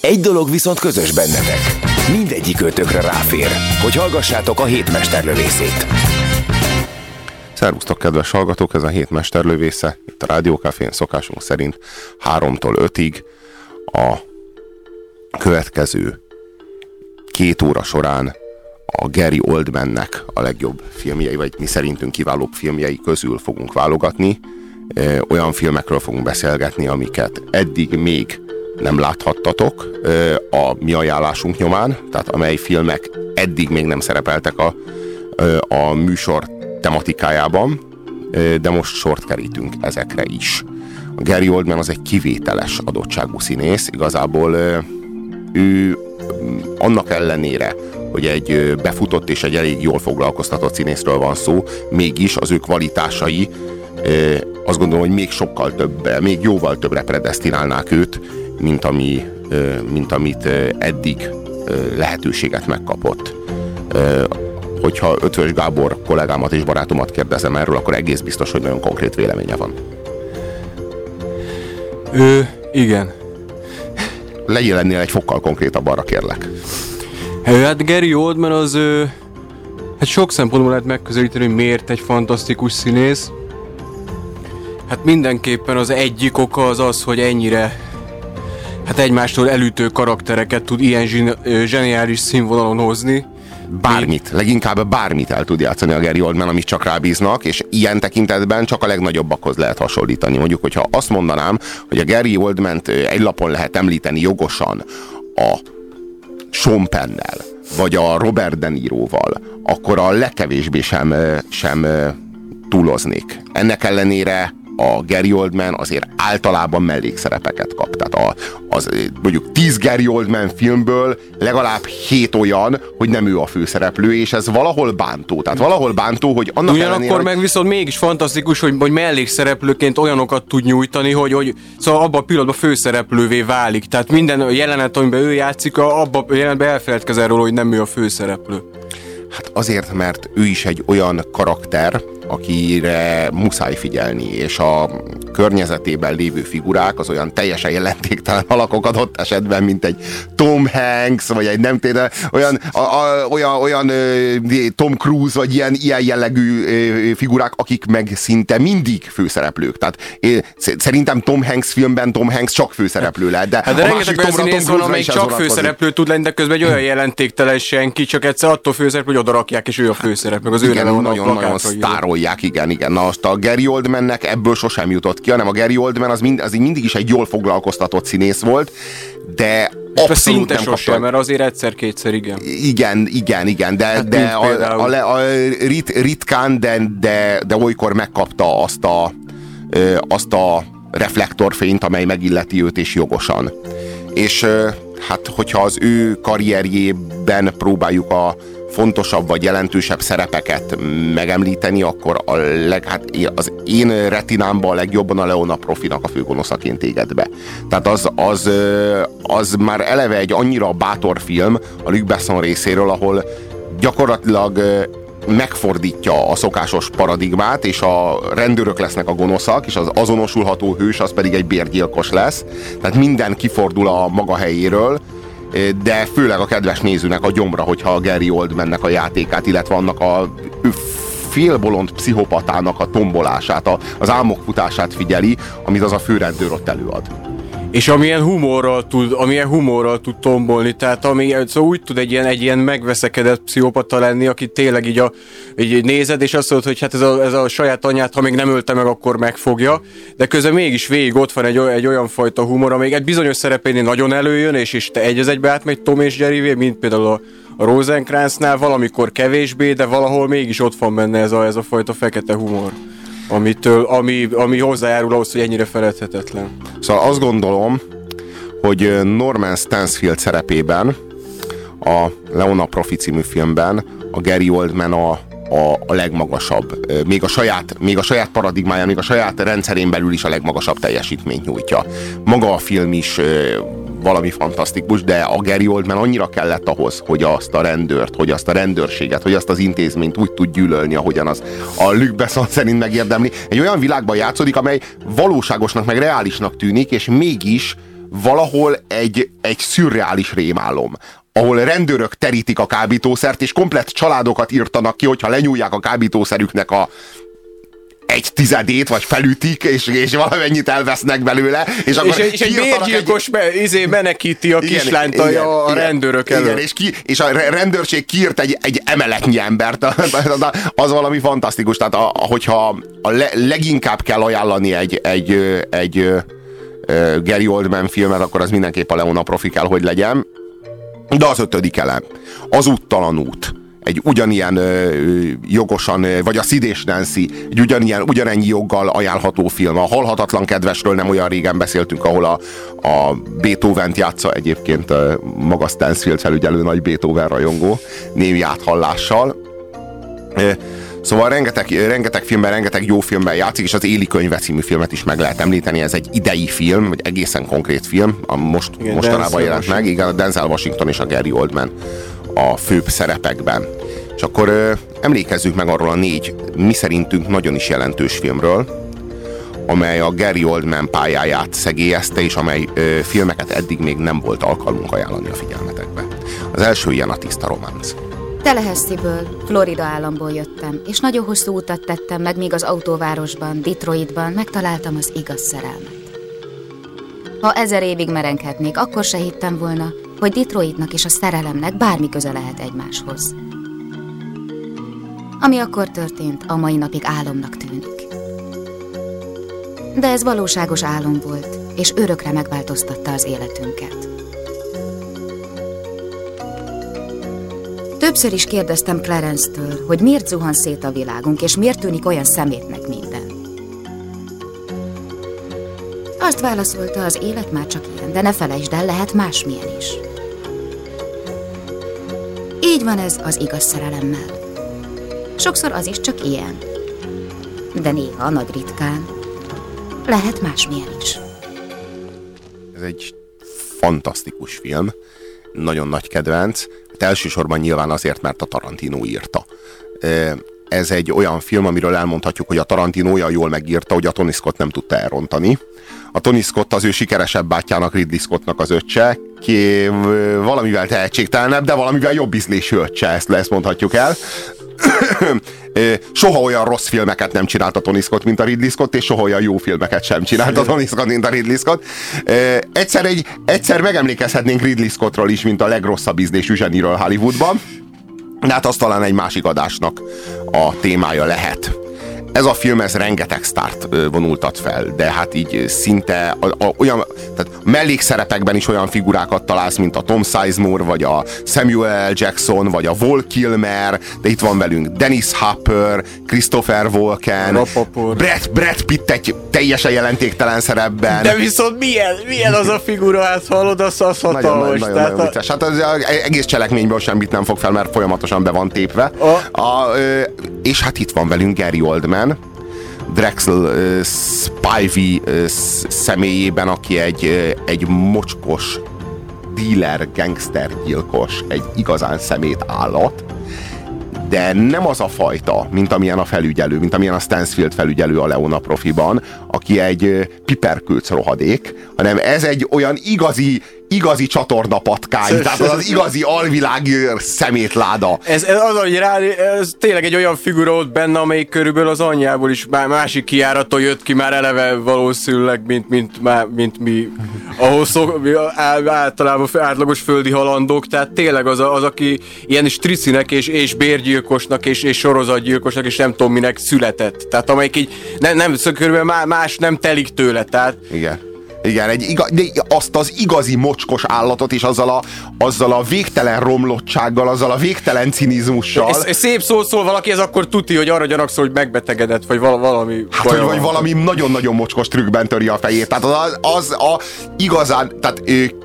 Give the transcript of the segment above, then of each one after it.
Egy dolog viszont közös bennetek. Mindegyik ötökre ráfér, hogy hallgassátok a hétmesterlövészét. Szervusztok, kedves hallgatók! Ez a hét mesterlövésze, itt a Rádiókafén szokásunk szerint 3-tól 5-ig a következő két óra során a Gary Oldmannek a legjobb filmjei, vagy mi szerintünk kiválóbb filmjei közül fogunk válogatni. Olyan filmekről fogunk beszélgetni, amiket eddig még nem láthattatok a mi ajánlásunk nyomán, tehát amely filmek eddig még nem szerepeltek a, a műsor tematikájában, de most sort kerítünk ezekre is. A Gary Oldman az egy kivételes adottságú színész, igazából ő annak ellenére, hogy egy befutott és egy elég jól foglalkoztatott színészről van szó, mégis az ő kvalitásai azt gondolom, hogy még sokkal több, még jóval többre predestinálnák őt, mint, ami, mint amit eddig lehetőséget megkapott. Hogyha Ötvös Gábor kollégámat és barátomat kérdezem erről, akkor egész biztos, hogy nagyon konkrét véleménye van. Ő, igen. Legyél ennél egy fokkal konkrétabb arra kérlek. Hát Gary Oldman az hát sok szempontból lehet megközelíteni, hogy miért egy fantasztikus színész. Hát mindenképpen az egyik oka az az, hogy ennyire hát egymástól elütő karaktereket tud ilyen zseniális színvonalon hozni. Bármit, leginkább bármit el tud játszani a Gary Oldman, amit csak rábíznak, és ilyen tekintetben csak a legnagyobbakhoz lehet hasonlítani. Mondjuk, hogyha azt mondanám, hogy a Gary oldman egy lapon lehet említeni jogosan a Sean Pennel, vagy a Robert De Niroval, akkor a legkevésbé sem, sem túloznék. Ennek ellenére a Gary Oldman azért általában mellékszerepeket kap. Tehát a, az, mondjuk 10 Gary Oldman filmből legalább 7 olyan, hogy nem ő a főszereplő, és ez valahol bántó. Tehát valahol bántó, hogy annak Ugyanakkor ellenére, hogy... meg viszont mégis fantasztikus, hogy, hogy mellékszereplőként olyanokat tud nyújtani, hogy, hogy szóval abban a pillanatban főszereplővé válik. Tehát minden jelenet, amiben ő játszik, abban a jelenetben elfeledkezel róla, hogy nem ő a főszereplő. Hát azért, mert ő is egy olyan karakter, akire muszáj figyelni, és a környezetében lévő figurák az olyan teljesen jelentéktelen alakok adott esetben, mint egy Tom Hanks, vagy egy nem tényleg, olyan, a, a, olyan, olyan Tom Cruise, vagy ilyen, ilyen jellegű figurák, akik meg szinte mindig főszereplők. Tehát én, szerintem Tom Hanks filmben Tom Hanks csak főszereplő lehet, de, hát de a másik Tomra, Tom van, amelyik csak főszereplő tud lenni, de közben egy olyan jelentéktelen senki, csak egyszer attól főszereplő, hogy odarakják, és ő a főszereplő. Az igen, ő nagyon, nagyon sztárolják, igen, igen. Na most a Gary Oldmannek ebből sosem jutott ki, hanem a Gary Oldman az, mind, az mindig is egy jól foglalkoztatott színész volt, de Abszolút szinte nem sosem, mert azért egyszer-kétszer igen. Igen, igen, igen, de, hát de a, a, a, a rit, ritkán, de, de, de olykor megkapta azt a, azt a reflektorfényt, amely megilleti őt és jogosan. És hát, hogyha az ő karrierjében próbáljuk a, fontosabb vagy jelentősebb szerepeket megemlíteni, akkor a leg, hát az én retinámban a legjobban a Leona Profinak a főgonoszaként éged be. Tehát az, az, az már eleve egy annyira bátor film a Luc Besson részéről, ahol gyakorlatilag megfordítja a szokásos paradigmát, és a rendőrök lesznek a gonoszak, és az azonosulható hős az pedig egy bérgyilkos lesz. Tehát minden kifordul a maga helyéről, de főleg a kedves nézőnek a gyomra, hogyha a Gary Oldmannek a játékát, illetve annak a félbolond pszichopatának a tombolását, az álmok futását figyeli, amit az a főrendőr ott előad. És amilyen humorral tud, amilyen humorral tud tombolni, tehát ami, szóval úgy tud egy ilyen, egy ilyen megveszekedett pszichopata lenni, aki tényleg így, a, így nézed, és azt mondod, hogy hát ez a, ez a saját anyát, ha még nem ölte meg, akkor megfogja, de közben mégis végig ott van egy, egy olyan fajta humor, amíg egy bizonyos szerepénél nagyon előjön, és, és te egy az egybe átmegy Tom és Jerry, mint például a, a Rosenkranznál, valamikor kevésbé, de valahol mégis ott van benne ez a, ez a fajta fekete humor amitől, ami, ami hozzájárul ahhoz, hogy ennyire feledhetetlen. Szóval azt gondolom, hogy Norman Stansfield szerepében a Leona Profi című filmben a Gary Oldman a, a, a legmagasabb, még a, saját, még a saját paradigmáján, még a saját rendszerén belül is a legmagasabb teljesítményt nyújtja. Maga a film is valami fantasztikus, de a Gary Oldman annyira kellett ahhoz, hogy azt a rendőrt, hogy azt a rendőrséget, hogy azt az intézményt úgy tud gyűlölni, ahogyan az a Luc Besson szerint megérdemli. Egy olyan világban játszódik, amely valóságosnak, meg reálisnak tűnik, és mégis valahol egy, egy szürreális rémálom ahol rendőrök terítik a kábítószert, és komplett családokat írtanak ki, hogyha lenyúlják a kábítószerüknek a egy tizedét, vagy felütik, és, és valamennyit elvesznek belőle, és akkor és, és egy bérgyilkos egy... Be, izé menekíti a kislányt igen, a, a rendőrök elől. Igen, és, ki, és a rendőrség kiírt egy, egy emeletnyi embert, az valami fantasztikus. Tehát a, hogyha a le, leginkább kell ajánlani egy, egy, egy, egy Gary Oldman filmet, akkor az mindenképp a Leona profi kell, hogy legyen. De az ötödik elem, az úttalan út egy ugyanilyen ö, jogosan, vagy a Sid és Nancy, egy ugyanilyen, ugyanennyi joggal ajánlható film. A Halhatatlan Kedvesről nem olyan régen beszéltünk, ahol a, a Beethoven-t játsza egyébként maga Stansfield felügyelő nagy Beethoven rajongó, némi áthallással. Szóval rengeteg, rengeteg filmben, rengeteg jó filmben játszik, és az Éli könyve című filmet is meg lehet említeni. Ez egy idei film, vagy egészen konkrét film, a most, Igen, mostanában jelent meg. Igen, a Denzel Washington és a Gary Oldman a főbb szerepekben. És akkor ö, meg arról a négy, mi szerintünk nagyon is jelentős filmről, amely a Gary Oldman pályáját szegélyezte, és amely ö, filmeket eddig még nem volt alkalmunk ajánlani a figyelmetekbe. Az első ilyen a Tiszta Romance. Tallahassee-ből, Florida államból jöttem, és nagyon hosszú utat tettem meg, míg az autóvárosban, Detroitban megtaláltam az igaz szerelmet. Ha ezer évig merenkednék, akkor se hittem volna, hogy Detroitnak és a szerelemnek bármi köze lehet egymáshoz. Ami akkor történt, a mai napig álomnak tűnik. De ez valóságos álom volt, és örökre megváltoztatta az életünket. Többször is kérdeztem Clarence-től, hogy miért zuhan szét a világunk, és miért tűnik olyan szemétnek minden. Azt válaszolta, az élet már csak ilyen, de ne felejtsd el, lehet másmilyen is. Így van ez az igaz szerelemmel. Sokszor az is csak ilyen. De néha, nagy ritkán, lehet másmilyen is. Ez egy fantasztikus film, nagyon nagy kedvenc. Hát elsősorban nyilván azért, mert a Tarantino írta. Ez egy olyan film, amiről elmondhatjuk, hogy a Tarantino olyan jól megírta, hogy a Tony Scott nem tudta elrontani. A Tony Scott az ő sikeresebb bátyjának, Ridley Scottnak az öccse, ki valamivel tehetségtelenebb, de valamivel jobb ízlésű öccse, ezt, ezt mondhatjuk el. soha olyan rossz filmeket nem csinált a Tony Scott, mint a Ridley Scott, és soha olyan jó filmeket sem csinált a Tony Scott, mint a Ridley Scott. Egyszer, egy, egyszer megemlékezhetnénk Ridley Scottról is, mint a legrosszabb ízlésű zseniről Hollywoodban. De hát az talán egy másik adásnak a témája lehet ez a film, ez rengeteg sztárt vonultat fel, de hát így szinte a, a, olyan, tehát mellékszerepekben is olyan figurákat találsz, mint a Tom Sizemore, vagy a Samuel L. Jackson, vagy a Vol Kilmer, de itt van velünk Dennis Hopper, Christopher Walken, Brad, Brad Pitt egy teljesen jelentéktelen szerepben. De viszont milyen, milyen az a figura, hát hallod, az, az hatalmas. Nagyon, nagyon, nagyon, nagyon a... Hát az egész cselekményből semmit nem fog fel, mert folyamatosan be van tépve. A... A, és hát itt van velünk Gary Oldman, Drexel uh, Spivey személyében, aki egy, egy mocskos dealer, gangster gyilkos, egy igazán szemét állat, de nem az a fajta, mint amilyen a felügyelő, mint amilyen a Stansfield felügyelő a Leona profiban, aki egy piperkülc rohadék, hanem ez egy olyan igazi igazi csatornapatkány, tehát az, az igazi alvilág szemétláda. Ez, ez az, hogy rá, ez tényleg egy olyan figura ott benne, amelyik körülbelül az anyjából is már másik kiáraton jött ki már eleve valószínűleg, mint, mint, mint, mint mi, ahhoz szok, általában átlagos földi halandók, tehát tényleg az, az aki ilyen stricinek és, és bérgyilkosnak és, és sorozatgyilkosnak és nem tudom minek született. Tehát amelyik így nem, nem körülbelül más nem telik tőle, tehát Igen Igen, egy iga, azt az igazi mocskos állatot, és azzal a, azzal a végtelen romlottsággal, azzal a végtelen cinizmussal. Ez, ez szép szó szól valaki, ez akkor tuti, hogy arra gyanakszol, hogy megbetegedett, vagy valami hát, vagy, vagy valami nagyon-nagyon mocskos trükkben töri a fejét. Tehát az, az a igazán, tehát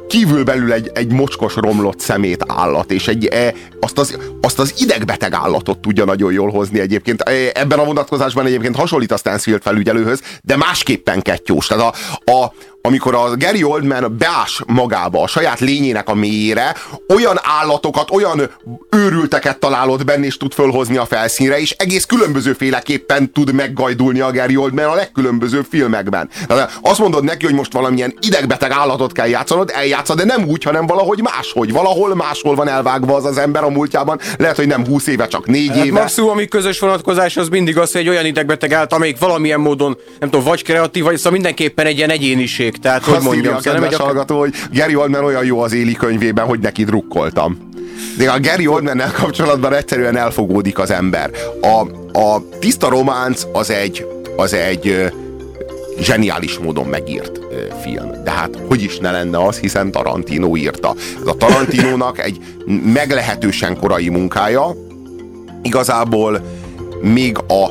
kívülbelül egy, egy mocskos romlott szemét állat, és egy, e, azt, az, azt az idegbeteg állatot tudja nagyon jól hozni egyébként. E, ebben a vonatkozásban egyébként hasonlít a Stansfield felügyelőhöz, de másképpen kettyós. Tehát a, a, amikor a Gary Oldman beás magába, a saját lényének a mélyére, olyan állatokat, olyan őrülteket találod benne, és tud fölhozni a felszínre, és egész különbözőféleképpen tud meggajdulni a Gary Oldman a legkülönbözőbb filmekben. Tehát azt mondod neki, hogy most valamilyen idegbeteg állatot kell játszanod, eljátszad, de nem úgy, hanem valahogy máshogy. Valahol máshol van elvágva az az ember a múltjában, lehet, hogy nem 20 éve, csak 4 hát éve. Maximum, ami közös vonatkozás, az mindig az, hogy egy olyan idegbeteg állat, amelyik valamilyen módon, nem tudom, vagy kreatív, vagy szóval mindenképpen egy ilyen egyéniség műség. Tehát, hogy mondjam, a kedves hogy hallgató, hogy Gary Oldman olyan jó az éli könyvében, hogy neki drukkoltam. De a Gary oldman kapcsolatban egyszerűen elfogódik az ember. A, a tiszta románc az egy, az egy zseniális módon megírt film. De hát hogy is ne lenne az, hiszen Tarantino írta. Ez a Tarantinónak egy meglehetősen korai munkája, igazából még a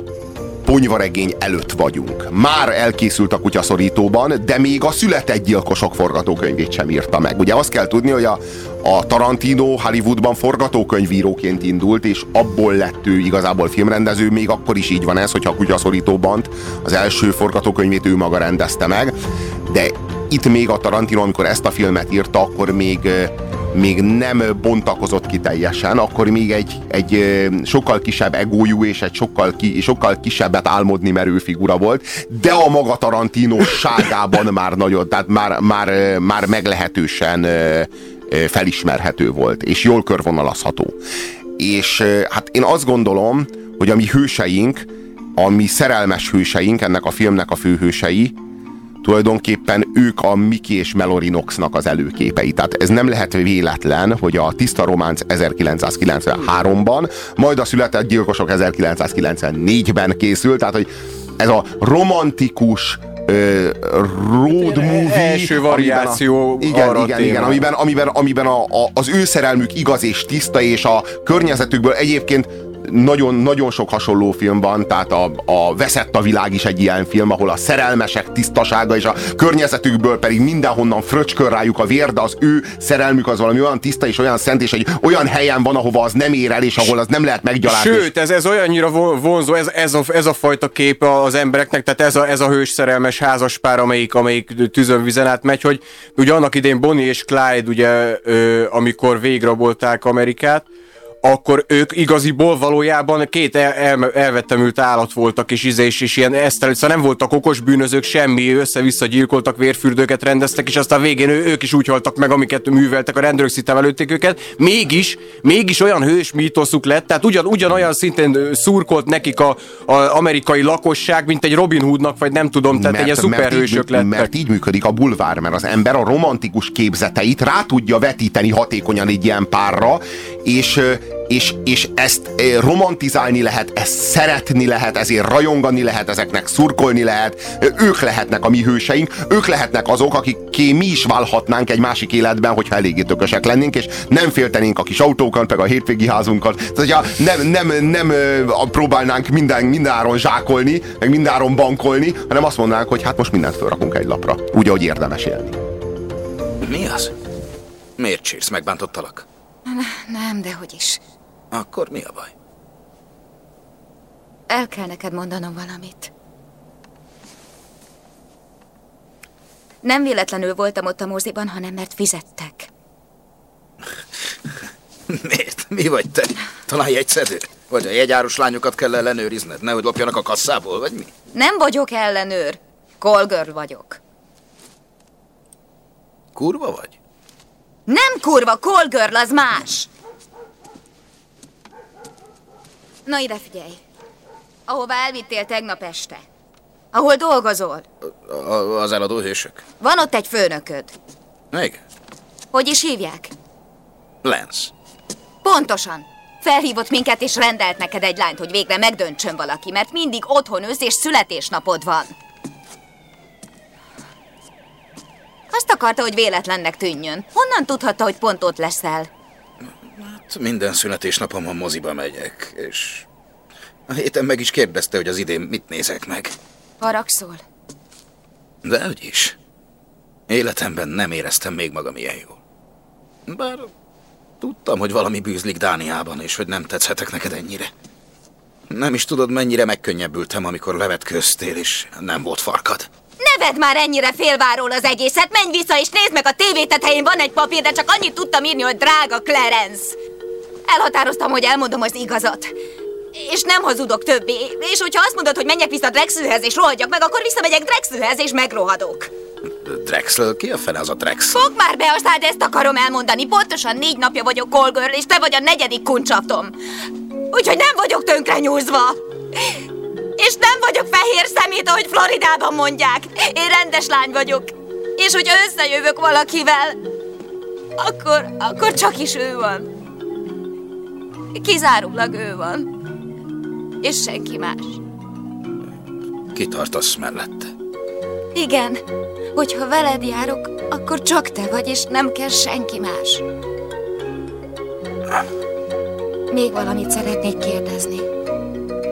ponyvaregény előtt vagyunk. Már elkészült a kutyaszorítóban, de még a született gyilkosok forgatókönyvét sem írta meg. Ugye azt kell tudni, hogy a, a Tarantino Hollywoodban forgatókönyvíróként indult, és abból lett ő igazából filmrendező, még akkor is így van ez, hogyha a kutyaszorítóban az első forgatókönyvét ő maga rendezte meg, de itt még a Tarantino, amikor ezt a filmet írta, akkor még még nem bontakozott ki teljesen, akkor még egy, egy sokkal kisebb egójú és egy sokkal, ki, sokkal kisebbet álmodni merő figura volt, de a maga Tarantinosságában már nagyon, tehát már, már, már meglehetősen felismerhető volt, és jól körvonalazható. És hát én azt gondolom, hogy a mi hőseink, a mi szerelmes hőseink, ennek a filmnek a főhősei, tulajdonképpen ők a Miki és Melorinoxnak az előképei. Tehát ez nem lehet véletlen, hogy a Tiszta Románc 1993-ban, majd a Született Gyilkosok 1994-ben készült, tehát hogy ez a romantikus road movie. Első variáció amiben a, igen, arra igen, igen, amiben, amiben, amiben a, a, az ő szerelmük igaz és tiszta, és a környezetükből egyébként nagyon, nagyon sok hasonló film van, tehát a, a Veszett a világ is egy ilyen film, ahol a szerelmesek tisztasága és a környezetükből pedig mindenhonnan fröcskör rájuk a vér, de az ő szerelmük az valami olyan tiszta és olyan szent, és egy olyan helyen van, ahova az nem ér el, és ahol az nem lehet meggyalázni. Sőt, ez, ez olyannyira vonzó, ez, ez, a, ez a fajta kép az embereknek, tehát ez a, ez a hős szerelmes házaspár, amelyik, amelyik tűzön vizen át megy, hogy ugye annak idén Bonnie és Clyde, ugye, ö, amikor végrabolták Amerikát, akkor ők igaziból valójában két el, el, elvettemült állat voltak, és izé, és, ilyen esztel, szóval nem voltak okos bűnözők, semmi, össze-vissza gyilkoltak, vérfürdőket rendeztek, és aztán végén ő, ők is úgy haltak meg, amiket műveltek, a rendőrök szinte előtték őket. Mégis, mégis olyan hős mítoszuk lett, tehát ugyan, ugyanolyan szintén szurkolt nekik a, a amerikai lakosság, mint egy Robin Hoodnak, vagy nem tudom, tehát mert, egy szuperhősök lettek. Mert így működik a bulvár, mert az ember a romantikus képzeteit rá tudja vetíteni hatékonyan egy ilyen párra, és és, és ezt romantizálni lehet, ezt szeretni lehet, ezért rajongani lehet, ezeknek szurkolni lehet, ők lehetnek a mi hőseink, ők lehetnek azok, akik mi is válhatnánk egy másik életben, hogyha eléggé tökösek lennénk, és nem féltenénk a kis autókat, meg a hétvégi házunkat. Tehát, hogyha nem, nem, nem próbálnánk minden, mindenáron zsákolni, meg mindenáron bankolni, hanem azt mondanánk, hogy hát most mindent felrakunk egy lapra, úgy, ahogy érdemes élni. Mi az? Miért sírsz? Megbántottalak? Nem, de hogy is. Akkor mi a baj? El kell neked mondanom valamit. Nem véletlenül voltam ott a moziban, hanem mert fizettek. Miért? Mi vagy te? Talán jegyszedő? Vagy a jegyáros lányokat kell ellenőrizned, nehogy lopjanak a kasszából, vagy mi? Nem vagyok ellenőr. Colgirl vagyok. Kurva vagy? Nem kurva, Colgirl az más. Na ide figyelj. Ahová elvittél tegnap este. Ahol dolgozol. A, az eladó hősök. Van ott egy főnököd. Még? Hogy is hívják? Lens. Pontosan. Felhívott minket és rendelt neked egy lányt, hogy végre megdöntsön valaki, mert mindig otthon ősz és születésnapod van. Azt akarta, hogy véletlennek tűnjön. Honnan tudhatta, hogy pont ott leszel? Hát minden születésnapomon moziba megyek, és a héten meg is kérdezte, hogy az idén mit nézek meg. Haragszol? De hogy is. Életemben nem éreztem még magam ilyen jól. Bár tudtam, hogy valami bűzlik Dániában, és hogy nem tetszhetek neked ennyire. Nem is tudod, mennyire megkönnyebbültem, amikor levetköztél, és nem volt farkad. Ne vedd már ennyire félváról az egészet, menj vissza és nézd meg a tévé tetején van egy papír, de csak annyit tudtam írni, hogy drága Clarence. Elhatároztam, hogy elmondom az igazat. És nem hazudok többé. És hogyha azt mondod, hogy menjek vissza Drexlőhez és rohadjak meg, akkor visszamegyek Drexlőhez és megrohadok. Drexel? Ki a fele az a Drex? Fog már be a szád, ezt akarom elmondani. Pontosan négy napja vagyok Colgirl, és te vagy a negyedik kuncsaptom. Úgyhogy nem vagyok tönkre nyúzva. És nem vagyok fehér szemét, ahogy Floridában mondják. Én rendes lány vagyok. És hogyha összejövök valakivel, akkor, akkor csak is ő van. Kizárólag ő van. És senki más. Kitartasz mellette. Igen, hogyha veled járok, akkor csak te vagy, és nem kell senki más. Még valamit szeretnék kérdezni.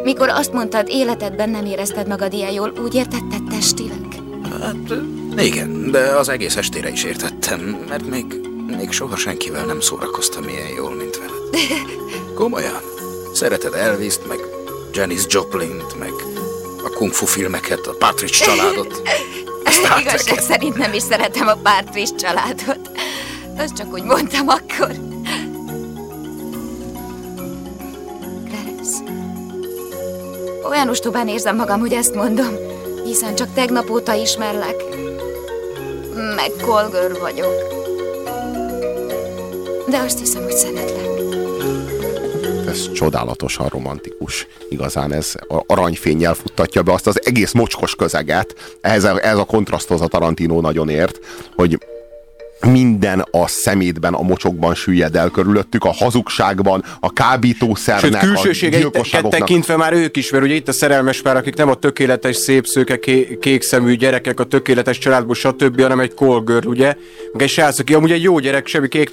Mikor azt mondtad, életedben nem érezted magad ilyen jól, úgy értetted testileg? Hát igen, de az egész estére is értettem, mert még, még soha senkivel nem szórakoztam ilyen jól, mint veled. Komolyan. Szereted Elvis-t, meg Janis Joplin-t, meg a kung fu filmeket, a Partridge családot. Igazság szerint nem is szeretem a Partridge családot. Azt csak úgy mondtam akkor. Clarence. Olyan ostobán érzem magam, hogy ezt mondom, hiszen csak tegnap óta ismerlek. Meg Colgör vagyok. De azt hiszem, hogy szeretlek ez csodálatosan romantikus. Igazán ez aranyfényjel futtatja be azt az egész mocskos közeget. Ehhez a, ehhez a kontraszthoz a Tarantino nagyon ért, hogy minden a szemétben, a mocsokban süllyed el körülöttük, a hazugságban, a kábítószernek, Sőt, külsőségeiket tekintve már ők is, mert ugye itt a szerelmes pár, akik nem a tökéletes szép szőke kék szemű gyerekek, a tökéletes családból, stb., hanem egy kolgör, ugye? Meg egy srác, aki amúgy egy jó gyerek, semmi kék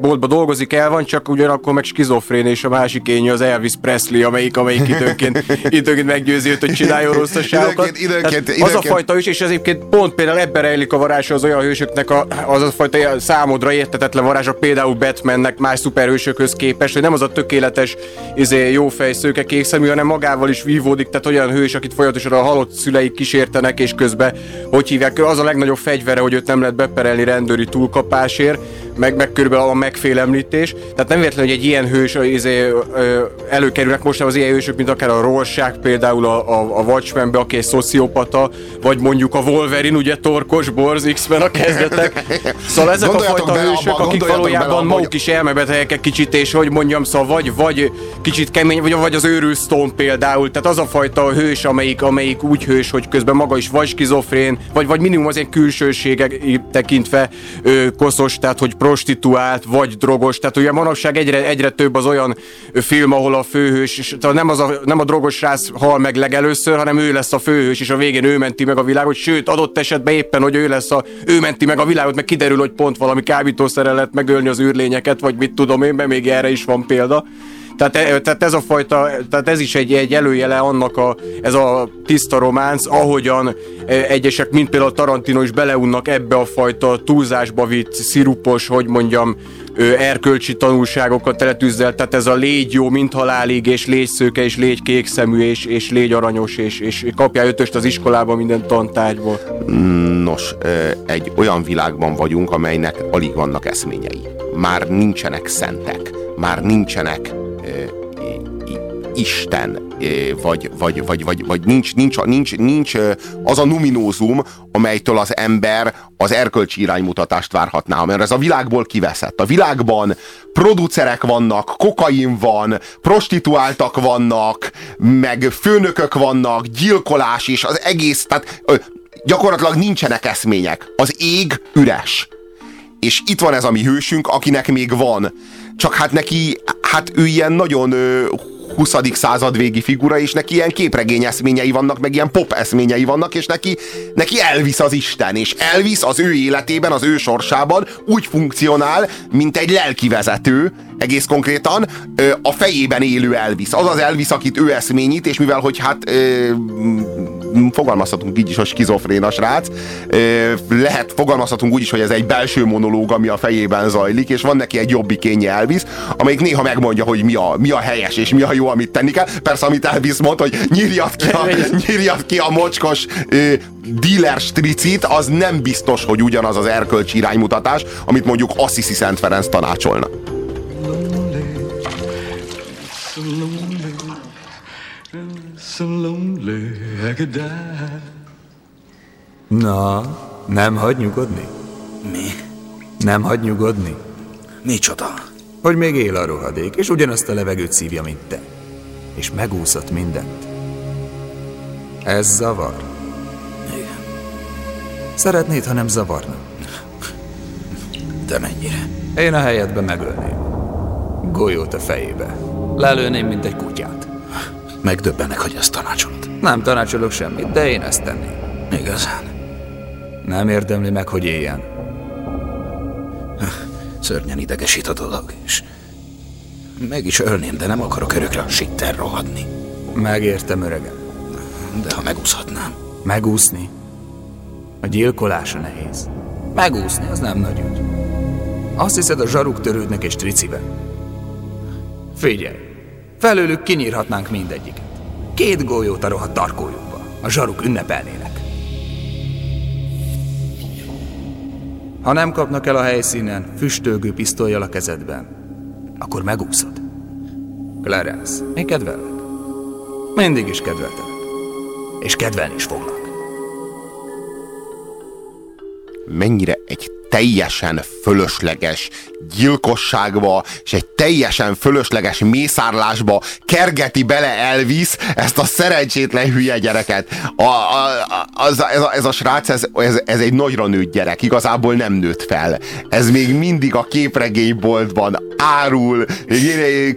boltba dolgozik, el van, csak ugyanakkor meg skizofrén, és a másik énje az Elvis Presley, amelyik, amelyik időnként, időnként meggyőzi őt, hogy csináljon rosszaságokat. Időnként, időnként, időnként. Az a fajta is, és ez egyébként pont például ebben rejlik a varázsa az olyan hősöknek a az a fajta számodra értetetlen varázsa, például Batmannek más szuperhősökhöz képest, hogy nem az a tökéletes izé, jó fejszőke kék szemű, hanem magával is vívódik, tehát olyan hős, akit folyamatosan a halott szüleik kísértenek, és közben, hogy hívják, az a legnagyobb fegyvere, hogy őt nem lehet beperelni rendőri túlkapásért, meg, meg körülbelül a megfélemlítés. Tehát nem véletlen, hogy egy ilyen hős izé, előkerülnek most az ilyen hősök, mint akár a Rorschach például a, a, a Watchmenbe, aki egy szociopata, vagy mondjuk a Wolverine, ugye torkos borz X-Men a kezdetek. Szóval ezek a fajta hősök, abba, akik valójában maguk is elmebetegek kicsit, és hogy mondjam, szóval vagy, vagy kicsit kemény, vagy, vagy az őrül Stone például. Tehát az a fajta hős, amelyik, amelyik úgy hős, hogy közben maga is vagy skizofrén, vagy, vagy minimum az egy külsőségek tekintve ö, koszos, tehát hogy prostituált, vagy drogos. Tehát ugye manapság egyre, egyre több az olyan film, ahol a főhős, és nem, az a, nem a drogos rász hal meg legelőször, hanem ő lesz a főhős, és a végén ő menti meg a világot, sőt, adott esetben éppen, hogy ő lesz a, ő menti meg a világot, meg kiderül, hogy pont valami kábítószerrel lehet megölni az űrlényeket, vagy mit tudom én, mert még erre is van példa. Tehát, e, tehát ez a fajta, tehát ez is egy, egy előjele annak a, ez a tiszta románc, ahogyan e, egyesek, mint például Tarantino is beleunnak ebbe a fajta túlzásba vitt, szirupos, hogy mondjam, erkölcsi tanulságokat teletűzzel, tehát ez a légy jó, mint halálig, és légy szőke, és légy kék szemű, és, és légy aranyos, és, és kapja ötöst az iskolában minden tantárgyból. Nos, egy olyan világban vagyunk, amelynek alig vannak eszményei. Már nincsenek szentek, már nincsenek Isten, vagy, vagy, vagy, vagy, vagy nincs, nincs, nincs, nincs az a numinózum, amelytől az ember az erkölcsi iránymutatást várhatná, mert ez a világból kiveszett. A világban producerek vannak, kokain van, prostituáltak vannak, meg főnökök vannak, gyilkolás és az egész, tehát gyakorlatilag nincsenek eszmények. Az ég üres. És itt van ez a mi hősünk, akinek még van. Csak hát neki, hát ő ilyen nagyon 20. század végi figura, és neki ilyen képregény eszményei vannak, meg ilyen pop eszményei vannak, és neki, neki Elvis az Isten, és Elvis az ő életében, az ő sorsában úgy funkcionál, mint egy lelkivezető, egész konkrétan a fejében élő Elvis. Az az Elvis, akit ő eszményít, és mivel, hogy hát fogalmazhatunk így is, hogy skizofrén a srác, lehet, fogalmazhatunk úgy is, hogy ez egy belső monológ, ami a fejében zajlik, és van neki egy jobbikénye Elvis, amelyik néha megmondja, hogy mi a, mi a helyes, és mi a jó, amit tenni kell. Persze, amit Elvis mond, hogy nyírjad ki a, nyírjad ki a mocskos dealer stricit, az nem biztos, hogy ugyanaz az erkölcsi iránymutatás, amit mondjuk Assisi Szent Ferenc tanácsolna. So lonely I could die. Na, nem hagy nyugodni? Mi? Nem hagy nyugodni? Micsoda? Hogy még él a rohadék, és ugyanazt a levegőt szívja, mint te. És megúszott mindent. Ez zavar? Igen. Szeretnéd, ha nem zavarna? De mennyire? Én a helyedben megölném. Golyót a fejébe. Lelőném, mint egy kutyát. Megdöbbenek, hogy ezt tanácsolod. Nem tanácsolok semmit, de én ezt tenném. Igazán? Nem érdemli meg, hogy éljen. Szörnyen idegesít a dolog, és meg is ölném, de nem akarok örökre a sitter rohadni. Megértem, öregem. De ha megúszhatnám. Megúszni? A gyilkolása nehéz. Megúszni, az nem nagy ügy. Azt hiszed, a zsaruk törődnek és triciben. Figyelj, Felőlük kinyírhatnánk mindegyiket. Két golyót a rohadt tarkójukba. A zsaruk ünnepelnének. Ha nem kapnak el a helyszínen füstölgő pisztolyjal a kezedben, akkor megúszod. Clarence, mi kedvelek? Mindig is kedveltelek. És kedvelni is foglak. Mennyire egy teljesen fölösleges gyilkosságba és egy teljesen fölösleges mészárlásba kergeti bele Elvis ezt a szerencsétlen hülye gyereket. A, a, az, ez, a, ez a srác, ez, ez, ez egy nagyra nőtt gyerek, igazából nem nőtt fel. Ez még mindig a képregényboltban árul,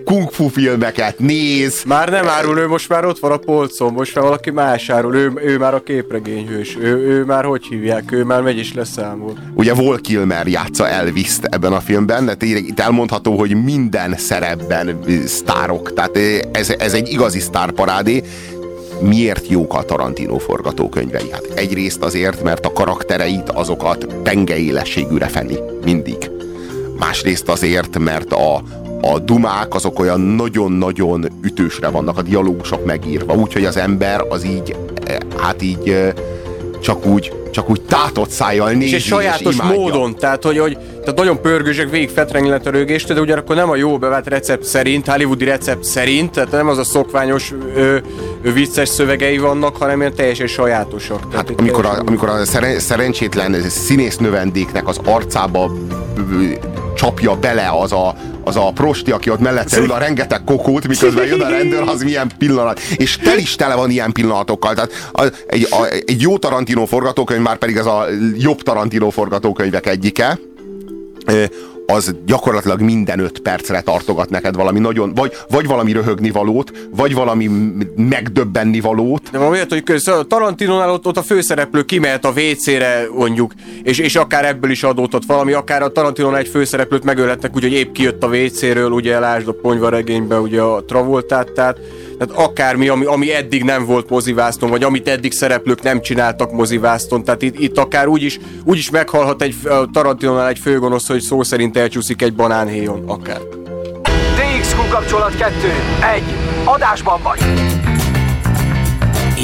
kung fu filmeket néz. Már nem árul, ő most már ott van a polcon, most már valaki más árul, ő, ő már a képregényhős, ő, ő már hogy hívják, ő már megy is leszámol. Ugye Kilmer játsza elvis ebben a filmben, de tényleg itt elmondható, hogy minden szerepben sztárok, tehát ez, ez egy igazi sztárparádé, miért jók a Tarantino forgatókönyvei? Hát egyrészt azért, mert a karaktereit azokat pengeélességűre feli, mindig. Másrészt azért, mert a, a dumák azok olyan nagyon-nagyon ütősre vannak, a dialógusok megírva, úgyhogy az ember az így, eh, hát így csak úgy, csak úgy tátott szájjal nézi és, sajátos és módon, tehát hogy, hogy tehát nagyon pörgősek, végig fetrengli a törőgést, de ugyanakkor nem a jó bevált recept szerint, hollywoodi recept szerint, tehát nem az a szokványos ö, ö, vicces szövegei vannak, hanem ilyen teljesen sajátosak. Hát tehát amikor, a, amikor a szeren, szerencsétlen színész növendéknek az arcába csapja bele az a, az a prosti, aki ott mellette ül a rengeteg kokót, miközben jön a rendőr, az milyen pillanat. És tel is tele van ilyen pillanatokkal. Tehát a, egy, a, egy jó Tarantino forgatókönyv, már pedig ez a jobb Tarantino forgatókönyvek egyike, az gyakorlatilag minden öt percre tartogat neked valami nagyon, vagy, vagy valami röhögni valót, vagy valami megdöbbenni valót. Van olyat, hogy köz, Tarantinonál ott, ott a főszereplő kimehet a WC-re, mondjuk, és, és akár ebből is adódhat valami, akár a Tarantinonál egy főszereplőt megölhetnek, úgyhogy épp kijött a WC-ről, ugye lásd a ponyvaregénybe, ugye a Travoltát, tehát tehát akármi, ami, ami eddig nem volt mozivászton, vagy amit eddig szereplők nem csináltak mozivászton, tehát itt, itt akár úgy is, úgy is meghalhat egy Tarantinonál egy főgonosz, hogy szó szerint elcsúszik egy banánhéjon, akár. DXQ kapcsolat 2. 1. Adásban vagy!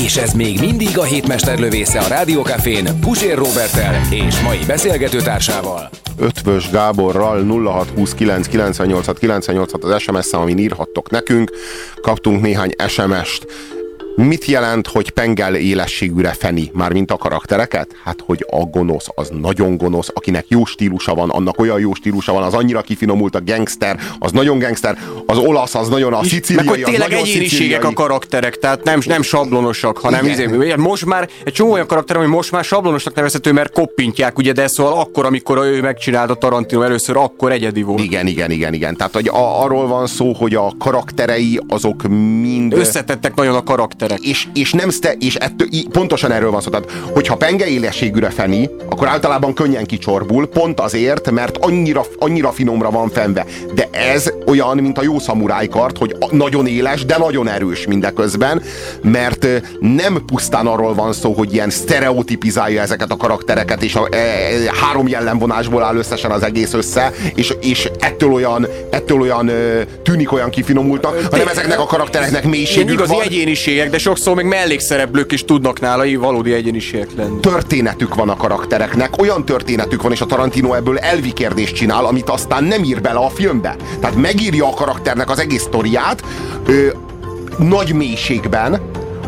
És ez még mindig a hétmester lövésze a Rádiókafén Pusér Robertel és mai beszélgetőtársával. Ötvös Gáborral 0629 98 98 az SMS szám, amin írhattok nekünk. Kaptunk néhány SMS-t. Mit jelent, hogy pengel élességűre feni, már mint a karaktereket? Hát, hogy a gonosz az nagyon gonosz, akinek jó stílusa van, annak olyan jó stílusa van, az annyira kifinomult a gangster, az nagyon gangster, az olasz az nagyon a szicíliai, Meg hogy tényleg az egyéniségek a karakterek, tehát nem, nem sablonosak, hanem izé, most már egy csomó olyan karakter, ami most már sablonosnak nevezhető, mert koppintják, ugye, de szóval akkor, amikor ő megcsinálta Tarantino először, akkor egyedi volt. Igen, igen, igen, igen. Tehát hogy a, arról van szó, hogy a karakterei azok mind... Összetettek nagyon a karakter karakterek. És, és, nem szte, és ettől, pontosan erről van szó. Tehát, hogyha penge élességűre feni, akkor általában könnyen kicsorbul, pont azért, mert annyira, annyira finomra van fenve. De ez olyan, mint a jó szamurájkart, hogy nagyon éles, de nagyon erős mindeközben, mert nem pusztán arról van szó, hogy ilyen sztereotipizálja ezeket a karaktereket, és a, e, e, három jellemvonásból áll összesen az egész össze, és, és ettől olyan, ettől olyan tűnik olyan kifinomultnak, hanem ezeknek a karaktereknek mélységük igazi van. egyéniségek, de sokszor még mellékszereplők is tudnak nála valódi egyéniségek lenni. Történetük van a karaktereknek, olyan történetük van, és a Tarantino ebből elvi kérdést csinál, amit aztán nem ír bele a filmbe. Tehát megírja a karakternek az egész sztoriát, ö, nagy mélységben,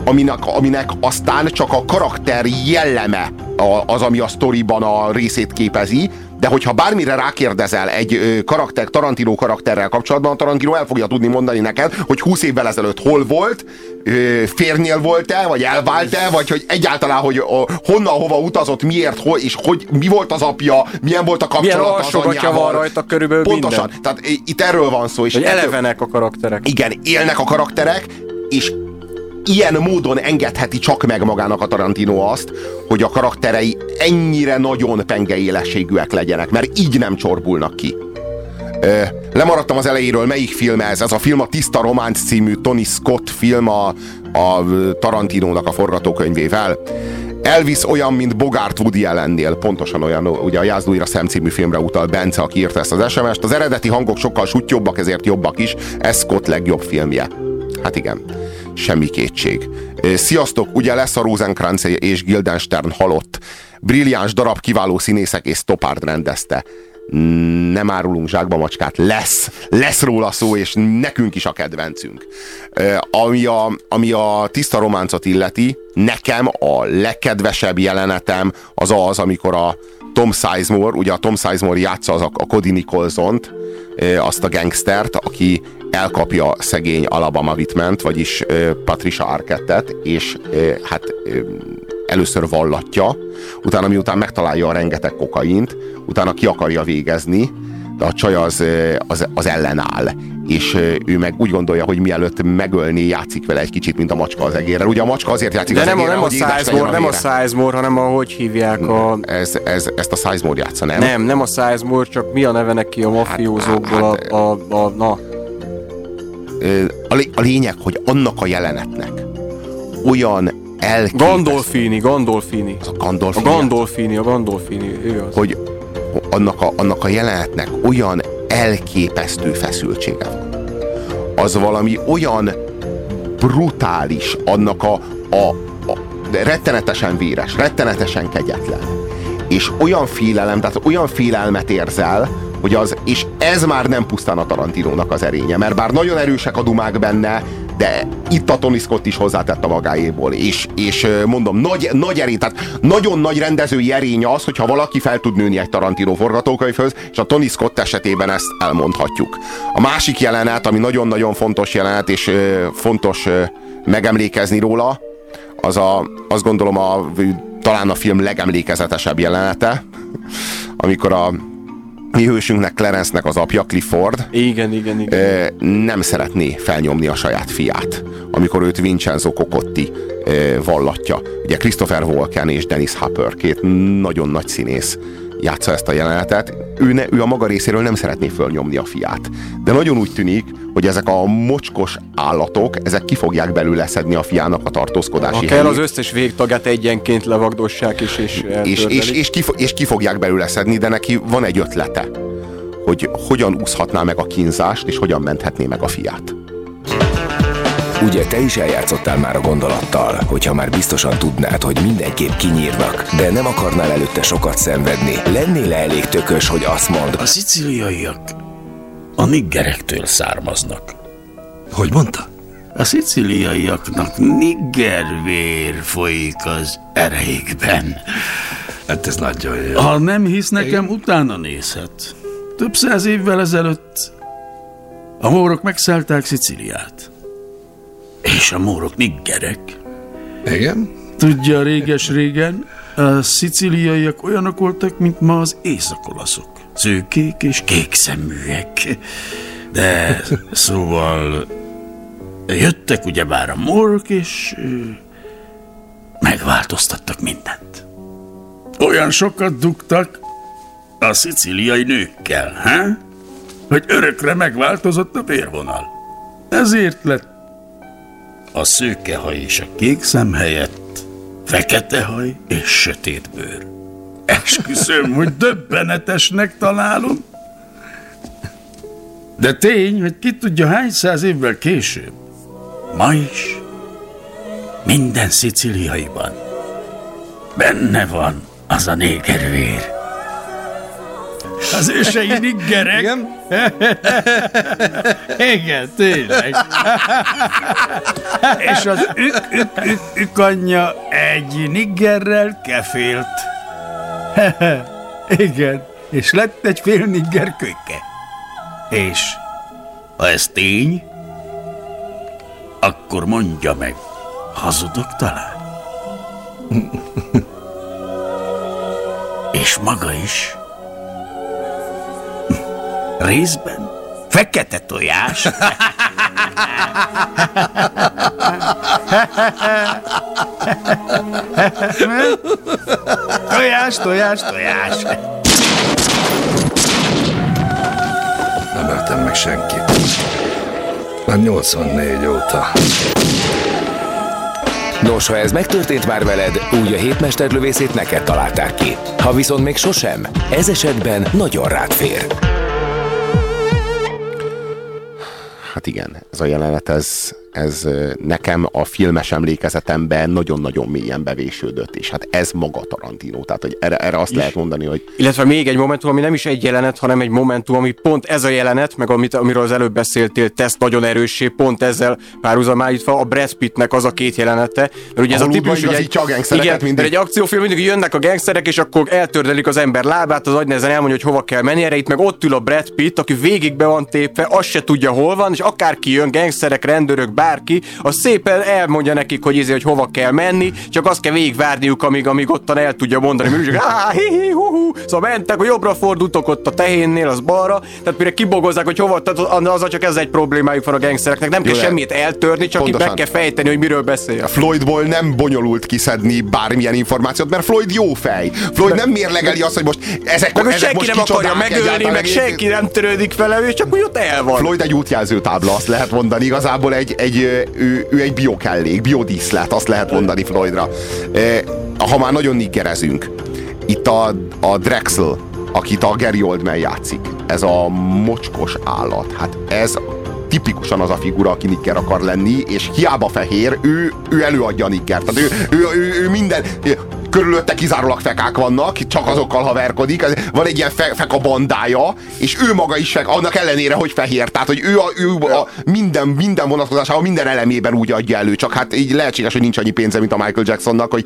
aminek, aminek aztán csak a karakter jelleme az, ami a sztoriban a részét képezi, de hogyha bármire rákérdezel egy karakter, Tarantino karakterrel kapcsolatban, Tarantino el fogja tudni mondani neked, hogy 20 évvel ezelőtt hol volt, férnél volt-e, vagy elvált-e, vagy hogy egyáltalán, hogy honnan, hova utazott, miért, hol, és hogy mi volt az apja, milyen volt a kapcsolat az anyjával. van rajta körülbelül Pontosan. Minden. Tehát itt erről van szó. És hogy elevenek a karakterek. Igen, élnek a karakterek, és ilyen módon engedheti csak meg magának a Tarantino azt, hogy a karakterei ennyire nagyon pengeélességűek legyenek, mert így nem csorbulnak ki. Ö, lemaradtam az elejéről, melyik film ez? Ez a film a Tiszta Románc című Tony Scott film a, a Tarantinónak a forgatókönyvével. Elvis olyan, mint Bogart Woody ellennél, pontosan olyan, ugye a Jászlóira Szem című filmre utal Bence, aki írta ezt az SMS-t. Az eredeti hangok sokkal suttyobbak, ezért jobbak is. Ez Scott legjobb filmje. Hát igen semmi kétség. Sziasztok, ugye lesz a Rosenkrantz és Guildenstern halott. Brilliáns darab, kiváló színészek és Stopard rendezte. Nem árulunk zsákba macskát, lesz, lesz róla szó, és nekünk is a kedvencünk. Ami a, ami a tiszta románcot illeti, nekem a legkedvesebb jelenetem az az, amikor a Tom Sizemore, ugye a Tom Sizemore játsza az a, a Cody Nicholson-t, azt a gangstert, aki elkapja szegény Alabama Whitman-t, vagyis Patricia Arquette-et, és hát először vallatja, utána miután megtalálja a rengeteg kokaint, utána ki akarja végezni, a csaj az, az, az ellenáll, és ő meg úgy gondolja, hogy mielőtt megölni, játszik vele egy kicsit, mint a macska az egérrel. Ugye a macska azért játszik De az nem, egérrel, nem, a Sizemore, nem a Sizemore, hanem a hogy hívják a... Ez, ez, ezt a Sizemore játsza, nem? Nem, nem a Sizemore, csak mi a neve neki a mafiózókból, hát, hát, a, a, a, na, a, a lényeg, hogy annak a jelenetnek olyan elképesztő... Gandolfini, Gandolfini. Az a Gandolfini. A Gandolfini, a Gandolfini, ő az. Hogy annak a, annak a jelenetnek olyan elképesztő feszültsége van. Az valami olyan brutális, annak a, a, a rettenetesen véres, rettenetesen kegyetlen. És olyan félelem, tehát olyan félelmet érzel, hogy az, és ez már nem pusztán a Tarantinónak az erénye, mert bár nagyon erősek a dumák benne, de itt a Tony Scott is hozzátett a magáéból, és, és mondom, nagy, nagy erény, tehát nagyon nagy rendezői erény az, hogyha valaki fel tud nőni egy Tarantino forgatókönyvhöz, és a Tony Scott esetében ezt elmondhatjuk. A másik jelenet, ami nagyon-nagyon fontos jelenet, és fontos megemlékezni róla, az a, azt gondolom a, talán a film legemlékezetesebb jelenete, amikor a mi hősünknek, Clarence-nek az apja, Clifford, igen, igen, igen. nem szeretné felnyomni a saját fiát, amikor őt Vincenzo Cocotti vallatja. Ugye Christopher Walken és Dennis Hopper, két nagyon nagy színész játsza ezt a jelenetet. Ő, ne, ő a maga részéről nem szeretné fölnyomni a fiát. De nagyon úgy tűnik, hogy ezek a mocskos állatok, ezek ki fogják belőle szedni a fiának a tartózkodási Ha kell, az összes végtagját egyenként levagdossák is, és és, és, és, ki, és ki fogják belőle szedni, de neki van egy ötlete, hogy hogyan úszhatná meg a kínzást, és hogyan menthetné meg a fiát. Ugye te is eljátszottál már a gondolattal, hogyha már biztosan tudnád, hogy mindenképp kinyírnak, de nem akarnál előtte sokat szenvedni, lennél -e elég tökös, hogy azt mond? A szicíliaiak a niggerektől származnak. Hogy mondta? A sziciliaiaknak niggervér folyik az ereikben. Hát ez nagyon jó. Ha nem hisz nekem, utána nézhet. Több száz évvel ezelőtt a mórok megszállták Sziciliát. És a mórok niggerek. Igen? Tudja, réges-régen a sziciliaiak olyanok voltak, mint ma az északolaszok. Szőkék és kékszeműek. De szóval jöttek ugyebár a mórok, és megváltoztattak mindent. Olyan sokat dugtak a sziciliai nőkkel, ha? hogy örökre megváltozott a vérvonal. Ezért lett a szőkehaj és a kék szem helyett fekete haj és sötét bőr. Esküszöm, hogy döbbenetesnek találom. De tény, hogy ki tudja hány száz évvel később. Ma is minden sziciliaiban benne van az a négervér. Az ősei niggerek. Igen? Igen, tényleg. És az ük, ük, ük, ük anyja egy niggerrel kefélt. Igen, és lett egy fél nigger kölyke. És ha ez tény, akkor mondja meg, hazudok talán? És maga is Részben fekete tojás. tojás, tojás, tojás. Nem öltem meg senkit. Már 84 óta. Nos, ha ez megtörtént már veled, úgy a hétmesterlövészét neked találták ki. Ha viszont még sosem, ez esetben nagyon rád fér. Hát igen, ez a jelenet, ez, ez nekem a filmes emlékezetemben nagyon-nagyon mélyen bevésődött, és hát ez maga Tarantino, tehát hogy erre, erre azt is. lehet mondani, hogy... Illetve még egy momentum, ami nem is egy jelenet, hanem egy momentum, ami pont ez a jelenet, meg amit, amiről az előbb beszéltél, tesz nagyon erőssé, pont ezzel párhuzamálítva a Brad Pittnek az a két jelenete. Mert ugye ez a típus, hogy egy, igen, mindig. egy akciófilm mindig jönnek a gangsterek, és akkor eltördelik az ember lábát, az agynehezen elmondja, hogy hova kell menni, erre itt meg ott ül a Brad Pitt, aki végig be van tépve, azt se tudja hol van, és akárki jön, gangsterek, rendőrök, bárki, az szépen elmondja nekik, hogy izé, hogy hova kell menni, csak azt kell végigvárniuk, amíg, amíg ottan el tudja mondani, hogy ah, hi, hi, hu, hu. Szóval mentek, hogy jobbra fordultok ott a tehénnél, az balra, tehát mire kibogozzák, hogy hova, tehát az csak ez egy problémájuk van a gangstereknek, nem Jó, kell semmit eltörni, csak itt meg kell fejteni, hogy miről beszél. A Floydból nem bonyolult kiszedni bármilyen információt, mert Floyd jó fej. Floyd nem mérlegeli azt, hogy most ezek, meg, ezek senki most nem akarja megölni, meg senki nem törődik vele, ő csak úgy ott el van. Floyd egy útjelző tábla, azt lehet mondani. Igazából egy, egy, ő, ő egy biokellék, biodíszlet, azt lehet mondani Floydra. Ha már nagyon niggerezünk, itt a, a Drexel, akit a Gary Oldman játszik, ez a mocskos állat, hát ez tipikusan az a figura, aki nigger akar lenni, és hiába fehér, ő, ő előadja a nigger. Tehát ő, ő, ő, ő minden, körülötte kizárólag fekák vannak, csak azokkal haverkodik, van egy ilyen fe, feka bandája, és ő maga is fek, annak ellenére, hogy fehér. Tehát, hogy ő, a, ő a minden, minden vonatkozásában, minden elemében úgy adja elő, csak hát így lehetséges, hogy nincs annyi pénze, mint a Michael Jacksonnak, hogy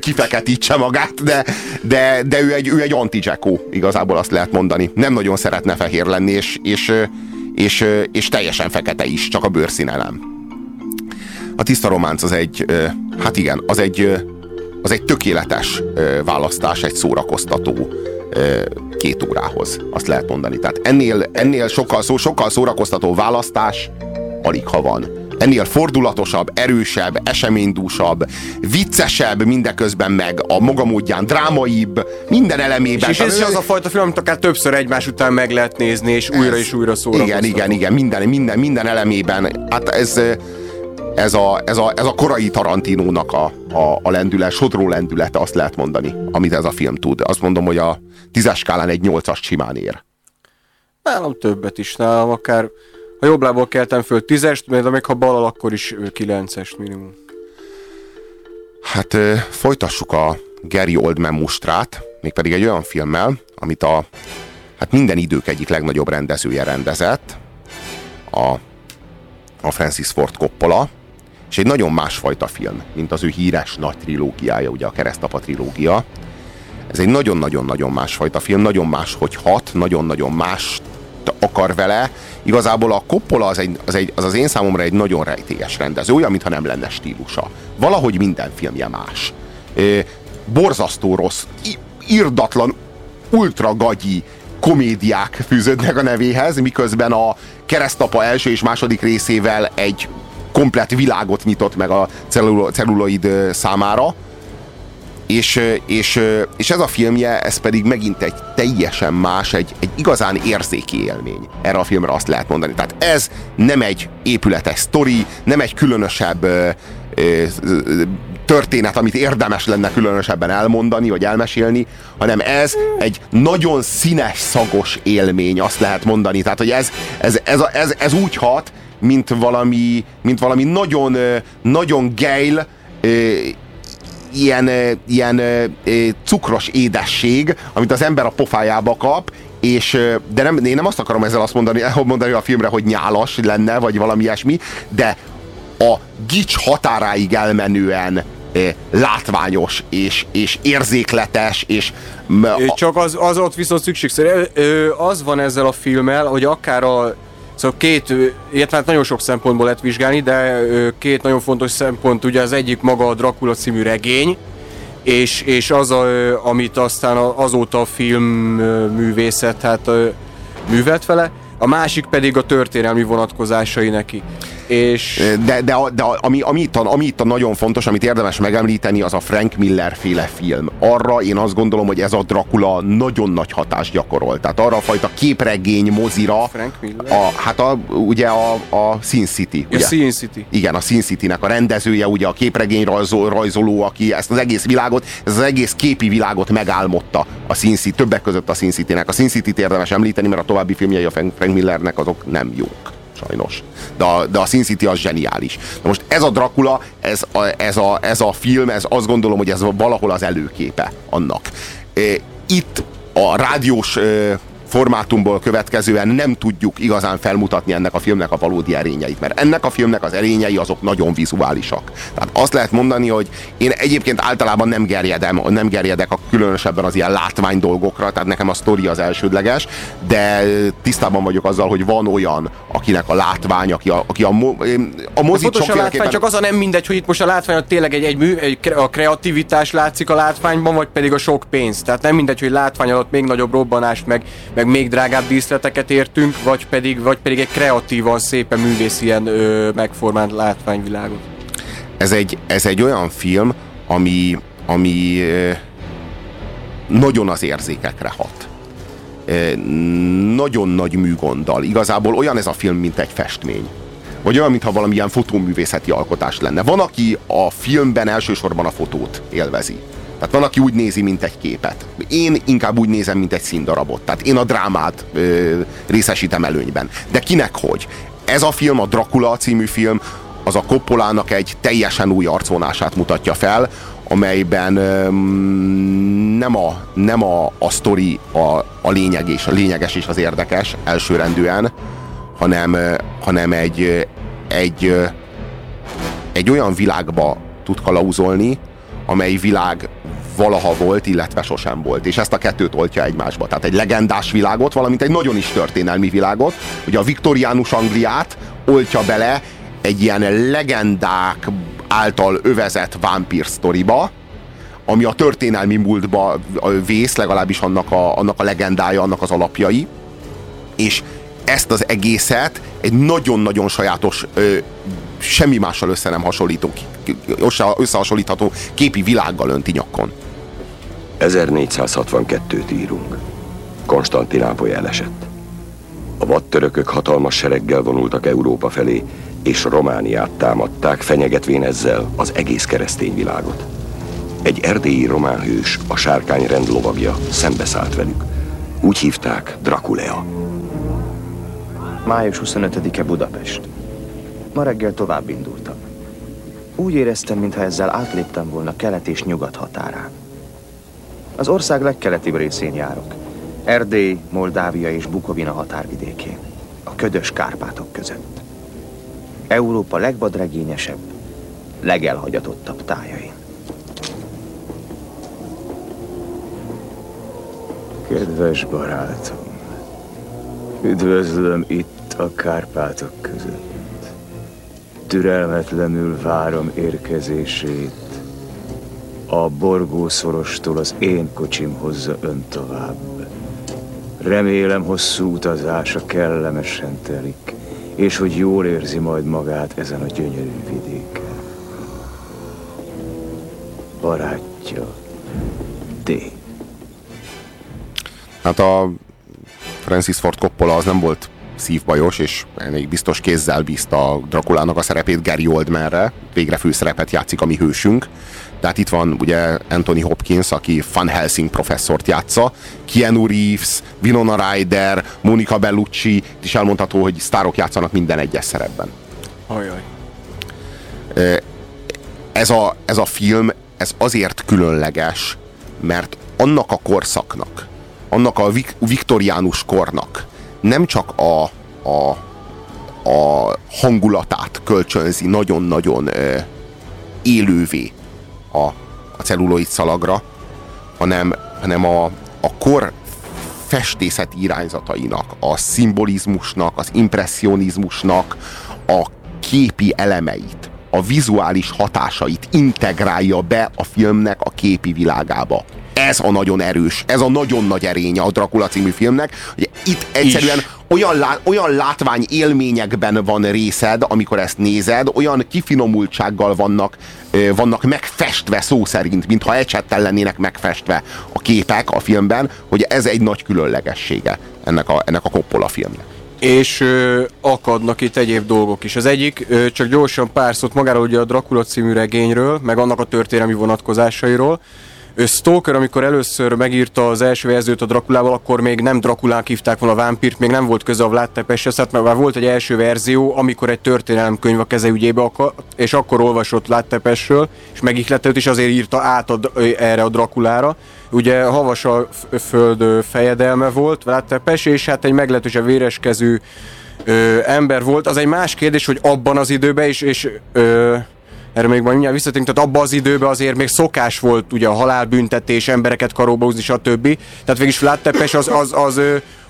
kifeketítse magát, de, de, de ő egy, ő egy anti igazából azt lehet mondani. Nem nagyon szeretne fehér lenni, és, és, és, és teljesen fekete is, csak a bőrszíne nem. A tiszta románc az egy, hát igen, az egy, az egy tökéletes választás, egy szórakoztató két órához, azt lehet mondani. Tehát ennél, ennél sokkal, szó, sokkal szórakoztató választás alig ha van ennél fordulatosabb, erősebb, eseménydúsabb, viccesebb, mindeközben meg a maga módján drámaibb, minden elemében. És, és ez ő... az a fajta film, amit akár többször egymás után meg lehet nézni, és újra ez, és újra szórakoztató. Igen, igen, igen, minden, minden, minden elemében. Hát ez, ez a, ez a, ez a korai Tarantinónak a, a, a lendület, sodró lendülete, azt lehet mondani, amit ez a film tud. Azt mondom, hogy a tízes skálán egy nyolcas simán ér. Nálam többet is, nálam akár ha jobb lából keltem föl tízest, de még ha balal, akkor is kilences minimum. Hát folytassuk a Gary Oldman mustrát, mégpedig egy olyan filmmel, amit a hát minden idők egyik legnagyobb rendezője rendezett, a a Francis Ford Coppola, és egy nagyon másfajta film, mint az ő híres nagy trilógiája, ugye a Keresztapa trilógia. Ez egy nagyon-nagyon-nagyon másfajta film, nagyon más, hogy hat, nagyon-nagyon más akar vele. Igazából a Coppola az, egy, az, egy, az az én számomra egy nagyon rejtélyes rendező, olyan, mintha nem lenne stílusa. Valahogy minden filmje más. borzasztó rossz, irdatlan, ultra gagyi komédiák fűződnek a nevéhez, miközben a keresztapa első és második részével egy komplet világot nyitott meg a celluloid számára, és, és, és ez a filmje, ez pedig megint egy teljesen más, egy, egy igazán érzéki élmény. Erre a filmre azt lehet mondani. Tehát ez nem egy épületes sztori, nem egy különösebb ö, ö, történet, amit érdemes lenne különösebben elmondani, vagy elmesélni, hanem ez egy nagyon színes, szagos élmény, azt lehet mondani. Tehát, hogy ez, ez, ez, ez, ez úgy hat, mint valami, mint valami nagyon, nagyon geil, ilyen, ilyen cukros édesség, amit az ember a pofájába kap, és, de nem, én nem azt akarom ezzel azt mondani, mondani a filmre, hogy nyálas lenne, vagy valami ilyesmi, de a gics határáig elmenően látványos, és, és érzékletes, és... Csak az, az ott viszont szükségszerű. Az van ezzel a filmmel, hogy akár a Szóval két, ilyet hát nagyon sok szempontból lehet vizsgálni, de két nagyon fontos szempont, ugye az egyik maga a Dracula című regény, és, és az, a, amit aztán azóta a filmművészet hát művelt vele, a másik pedig a történelmi vonatkozásai neki. És... De, de, de ami, ami, itt a, ami itt a nagyon fontos, amit érdemes megemlíteni, az a Frank Miller féle film. Arra én azt gondolom, hogy ez a Dracula nagyon nagy hatást gyakorolt. Tehát arra a fajta képregény mozira. Frank Miller? A, hát a, ugye a, a Sin City. Ugye? A Sin City. Igen, a Sin City-nek a rendezője, ugye a képregény rajzol, rajzoló, aki ezt az egész világot, ez az egész képi világot megálmodta a Sin City, többek között a Sin City-nek. A Sin City-t érdemes említeni, mert a további filmjei a Frank Millernek azok nem jók sajnos. De a, de a Sin City az zseniális. Na most ez a Dracula, ez a, ez, a, ez a film, ez azt gondolom, hogy ez valahol az előképe annak. Itt a rádiós formátumból következően nem tudjuk igazán felmutatni ennek a filmnek a valódi erényeit, mert ennek a filmnek az erényei azok nagyon vizuálisak. Tehát azt lehet mondani, hogy én egyébként általában nem gerjedem, nem gerjedek a különösebben az ilyen látvány dolgokra, tehát nekem a sztori az elsődleges, de tisztában vagyok azzal, hogy van olyan, akinek a látvány, aki a, aki a, mo, a mozit a látvány, csak az a nem mindegy, hogy itt most a látvány hogy tényleg egy, egy, mű, egy a kreativitás látszik a látványban, vagy pedig a sok pénz. Tehát nem mindegy, hogy látvány alatt még nagyobb robbanást, meg, meg meg még drágább díszleteket értünk, vagy pedig, vagy pedig egy kreatívan, szépen művészien ö, megformált látványvilágot. Ez egy, ez egy olyan film, ami, ami ö, nagyon az érzékekre hat. Ö, nagyon nagy műgonddal. Igazából olyan ez a film, mint egy festmény vagy olyan, mintha valamilyen fotóművészeti alkotás lenne. Van, aki a filmben elsősorban a fotót élvezi. Tehát van, aki úgy nézi, mint egy képet. Én inkább úgy nézem, mint egy színdarabot. Tehát én a drámát ö, részesítem előnyben. De kinek hogy? Ez a film, a Dracula című film, az a Koppolának egy teljesen új arcvonását mutatja fel, amelyben öm, nem a, nem a, a sztori a, a, lényeg és, a lényeges és az érdekes elsőrendűen, hanem, hanem egy, egy, egy olyan világba tud kalauzolni, amely világ valaha volt, illetve sosem volt. És ezt a kettőt oltja egymásba. Tehát egy legendás világot, valamint egy nagyon is történelmi világot. Ugye a viktoriánus Angliát oltja bele egy ilyen legendák által övezett vámpír sztoriba, ami a történelmi múltba vész, legalábbis annak a, annak a legendája, annak az alapjai. És ezt az egészet egy nagyon-nagyon sajátos, ö, semmi mással össze nem hasonlító, összehasonlítható képi világgal önti nyakon. 1462-t írunk. Konstantinápoly elesett. A vadtörökök hatalmas sereggel vonultak Európa felé, és Romániát támadták, fenyegetvén ezzel az egész keresztény világot. Egy erdélyi román hős, a sárkány rendlovagja szembeszállt velük. Úgy hívták Drakulea. Május 25-e Budapest. Ma reggel tovább indultam. Úgy éreztem, mintha ezzel átléptem volna kelet és nyugat határán. Az ország legkeletibb részén járok. Erdély, Moldávia és Bukovina határvidékén. A ködös Kárpátok között. Európa legvadregényesebb, legelhagyatottabb tájain. Kedves barátom, üdvözlöm itt a Kárpátok között. Türelmetlenül várom érkezését. A borgószorostól az én kocsim hozza ön tovább. Remélem hosszú utazása kellemesen telik, és hogy jól érzi majd magát ezen a gyönyörű vidéken. Barátja, D. Hát a Francis Ford Coppola az nem volt szívbajos, és elég biztos kézzel bízta Drakulának a szerepét Gary Oldmanre. Végre főszerepet játszik a mi hősünk. Tehát itt van ugye Anthony Hopkins, aki Van Helsing professzort játsza, Keanu Reeves, Winona Ryder, Monica Bellucci, itt is elmondható, hogy sztárok játszanak minden egyes szerepben. Ajaj. Ez a, ez a film, ez azért különleges, mert annak a korszaknak, annak a viktoriánus kornak nem csak a, a, a hangulatát kölcsönzi nagyon-nagyon élővé a, a celluloid szalagra, hanem, hanem a, a kor festészeti irányzatainak, a szimbolizmusnak, az impressionizmusnak a képi elemeit, a vizuális hatásait integrálja be a filmnek a képi világába. Ez a nagyon erős, ez a nagyon nagy erénye a Dracula című filmnek, hogy itt egyszerűen olyan, lá, olyan látvány élményekben van részed, amikor ezt nézed, olyan kifinomultsággal vannak, vannak megfestve szó szerint, mintha ecsettel lennének megfestve a képek a filmben, hogy ez egy nagy különlegessége ennek a, ennek a Coppola filmnek és ö, akadnak itt egyéb dolgok is. Az egyik, ö, csak gyorsan pár szót magáról ugye a Dracula című regényről, meg annak a történelmi vonatkozásairól. Ő Stoker, amikor először megírta az első verziót a Drakulával, akkor még nem Drakulán hívták volna a vámpírt, még nem volt köze a Vlad Tepeshez, hát mert már volt egy első verzió, amikor egy történelemkönyv a keze ügyébe akar, és akkor olvasott Vlad Tepesről, és megihletett, és azért írta át a, erre a Drakulára. Ugye havas a föld fejedelme volt, Vlad Tepes, és hát egy meglehetősen véreskezű ö, ember volt. Az egy más kérdés, hogy abban az időben is, és ö, erre még majd mindjárt visszatérünk, tehát abban az időben azért még szokás volt ugye a halálbüntetés, embereket karóba húzni, stb. Tehát végig Vlad Tepes az, az, az, az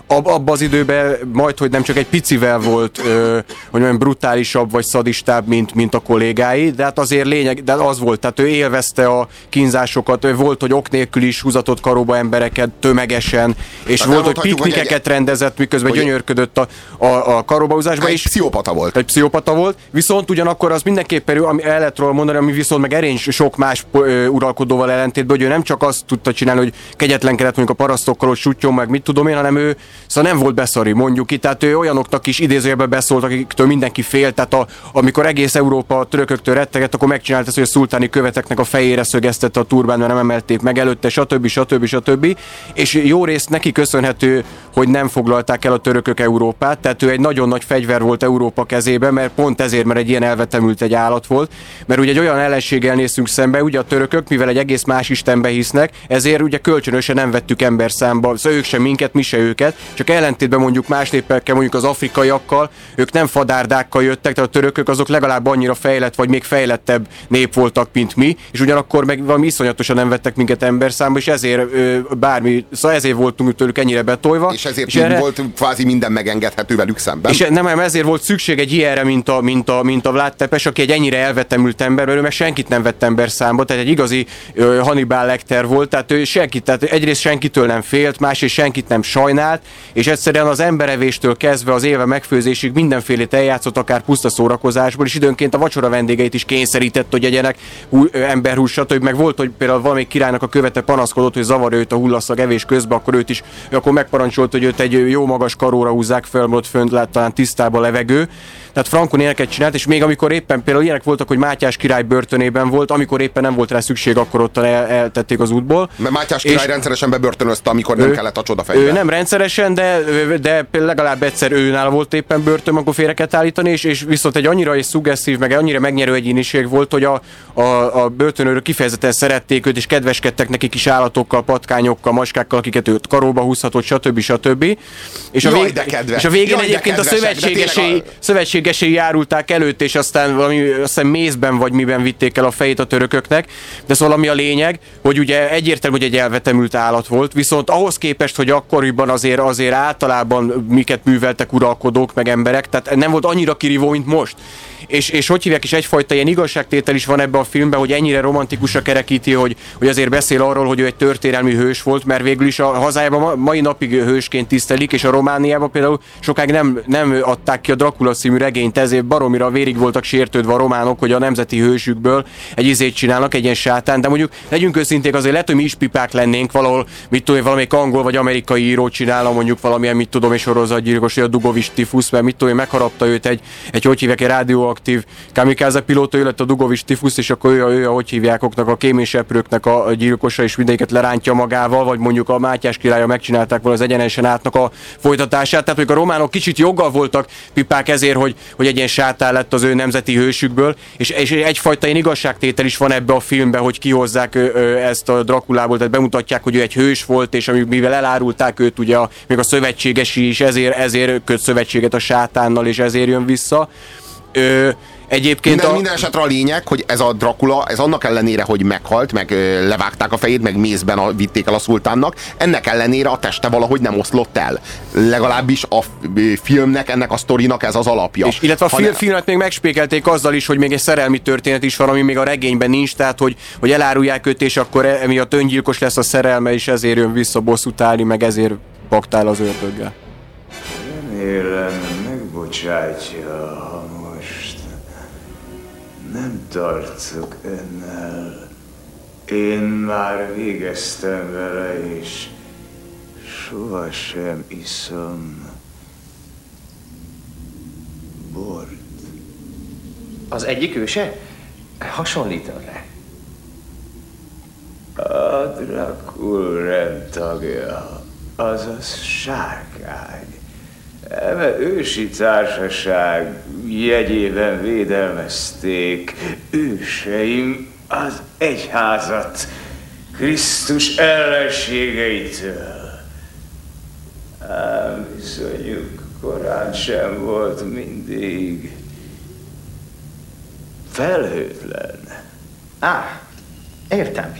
ab, abban az időben majd, hogy nem csak egy picivel volt, ö, hogy olyan brutálisabb vagy szadistább, mint, mint a kollégái, de hát azért lényeg, de az volt, tehát ő élvezte a kínzásokat, ő volt, hogy ok nélkül is húzatott karóba embereket tömegesen, és tehát volt, hogy piknikeket hogy rendezett, miközben hogy gyönyörködött a, a, a karóbahúzásba. Egy pszichopata volt. Egy pszichopata volt, viszont ugyanakkor az mindenképpen, ami el lehet róla mondani, ami viszont meg erény sok más ö, uralkodóval ellentétben, hogy ő nem csak azt tudta csinálni, hogy kegyetlenkedett mondjuk a parasztokkal, hogy sutjon meg, mit tudom én, hanem ő Szóval nem volt beszari, mondjuk itt, tehát ő olyanoknak is idézőjelben beszólt, akiktől mindenki fél, tehát a, amikor egész Európa a törököktől retteget, akkor megcsinált ezt, hogy a szultáni követeknek a fejére szögeztette a turbán, mert nem emelték meg előtte, stb. stb. stb. És jó részt neki köszönhető, hogy nem foglalták el a törökök Európát, tehát ő egy nagyon nagy fegyver volt Európa kezébe, mert pont ezért, mert egy ilyen elvetemült egy állat volt, mert ugye egy olyan ellenséggel nézünk szembe, ugye a törökök, mivel egy egész más istenbe hisznek, ezért ugye kölcsönösen nem vettük ember számba, szóval ők sem minket, mi se őket, csak ellentétben mondjuk más népekkel, mondjuk az afrikaiakkal, ők nem fadárdákkal jöttek, tehát a törökök azok legalább annyira fejlett, vagy még fejlettebb nép voltak, mint mi, és ugyanakkor meg valami iszonyatosan nem vettek minket számba, és ezért ö, bármi, szóval ezért voltunk tőlük ennyire betolva. És ezért és erre, volt kvázi minden megengedhető velük szemben. És nem, nem, ezért volt szükség egy ilyenre, mint a, mint a, mint a Vlad Tepes, aki egy ennyire elvetemült ember, ő meg senkit nem vett ember számba, tehát egy igazi ö, Hannibal Lecter volt, tehát ő senkit, tehát egyrészt senkitől nem félt, másrészt senkit nem sajnált, és egyszerűen az emberevéstől kezdve az éve megfőzésig mindenfélét eljátszott, akár puszta szórakozásból, és időnként a vacsora vendégeit is kényszerített, hogy egyenek emberhús, stb. Meg volt, hogy például valamelyik királynak a követe panaszkodott, hogy zavar őt a hullaszag evés közben, akkor őt is, akkor megparancsolt, hogy őt egy jó magas karóra húzzák fel, mert fönt lett talán tisztába levegő. Tehát Frankon ilyeneket csinált, és még amikor éppen például ilyenek voltak, hogy Mátyás király börtönében volt, amikor éppen nem volt rá szükség, akkor ott el, eltették az útból. Mert Mátyás király és rendszeresen bebörtönözte, amikor nem ő, kellett a csodafegyver. Ő nem rendszeresen, de, de legalább egyszer őnál volt éppen börtön, akkor félre kellett állítani, és, és viszont egy annyira egy szugesszív, meg annyira megnyerő egyéniség volt, hogy a, a, a börtönőrök kifejezetten szerették őt, és kedveskedtek neki kis állatokkal, patkányokkal, maskákkal, akiket őt karóba húzhatott, stb. stb. És, Jaj, a, vég, és a végén Jaj, egyébként a szövetségesei, a szövetségesei járulták előtt, és aztán valami, aztán mézben vagy miben vitték el a fejét a törököknek, de szóval ami a lényeg, hogy ugye egyértelmű, hogy egy elvetemült állat volt, viszont ahhoz képest, hogy akkoriban azért, azért általában miket műveltek uralkodók, meg emberek, tehát nem volt annyira kirívó, mint most és, és hogy hívják is egyfajta ilyen igazságtétel is van ebben a filmben, hogy ennyire romantikusra kerekíti, hogy, hogy azért beszél arról, hogy ő egy történelmi hős volt, mert végül is a hazájában mai napig hősként tisztelik, és a Romániában például sokáig nem, nem adták ki a Dracula című regényt, ezért baromira vérig voltak sértődve a románok, hogy a nemzeti hősükből egy izét csinálnak, egy ilyen sátán, de mondjuk legyünk őszinték, azért lehet, hogy mi is pipák lennénk valahol, mit tudom, valamelyik angol vagy amerikai író csinálna mondjuk valamilyen, mit tudom, és sorozatgyilkos, a Dugovis Tifusz, mert mit tudom, megharapta őt egy, egy hogy hívják, egy rádió aktív kamikaze pilóta, ő lett a Dugovics tifusz, és akkor ő, ő, hogy hívják, oknak a kéményseprőknek a gyilkosa, és mindegyiket lerántja magával, vagy mondjuk a Mátyás királya megcsinálták volna az egyenesen átnak a folytatását. Tehát, hogy a románok kicsit joggal voltak pipák ezért, hogy, hogy egy ilyen sátán lett az ő nemzeti hősükből, és, és egyfajta ilyen igazságtétel is van ebbe a filmbe, hogy kihozzák ezt a Drakulából, tehát bemutatják, hogy ő egy hős volt, és mivel elárulták őt, ugye a, még a szövetségesi is ezért, ezért köt szövetséget a sátánnal, és ezért jön vissza. Ö, Egyébként minden, a... minden esetre a lényeg, hogy ez a Dracula, ez annak ellenére, hogy meghalt, meg ö, levágták a fejét, meg mézben a, vitték el a szultánnak, ennek ellenére a teste valahogy nem oszlott el. Legalábbis a filmnek, ennek a sztorinak ez az alapja. És, illetve a film, ne... filmet még megspékelték azzal is, hogy még egy szerelmi történet is van, ami még a regényben nincs, tehát hogy, hogy elárulják őt, és akkor emiatt öngyilkos lesz a szerelme, és ezért jön vissza bosszút állni, meg ezért paktál az ördöggel. Remélem, megbocsátja, ha most nem tartok önnel. Én már végeztem vele, és sohasem iszom bort. Az egyik őse? Hasonlít önre. A Dracul rendtagja, azaz sárkány. Eme ősi társaság jegyében védelmezték őseim az egyházat Krisztus ellenségeitől. Ám viszonyuk korán sem volt mindig felhőtlen. Á, értem.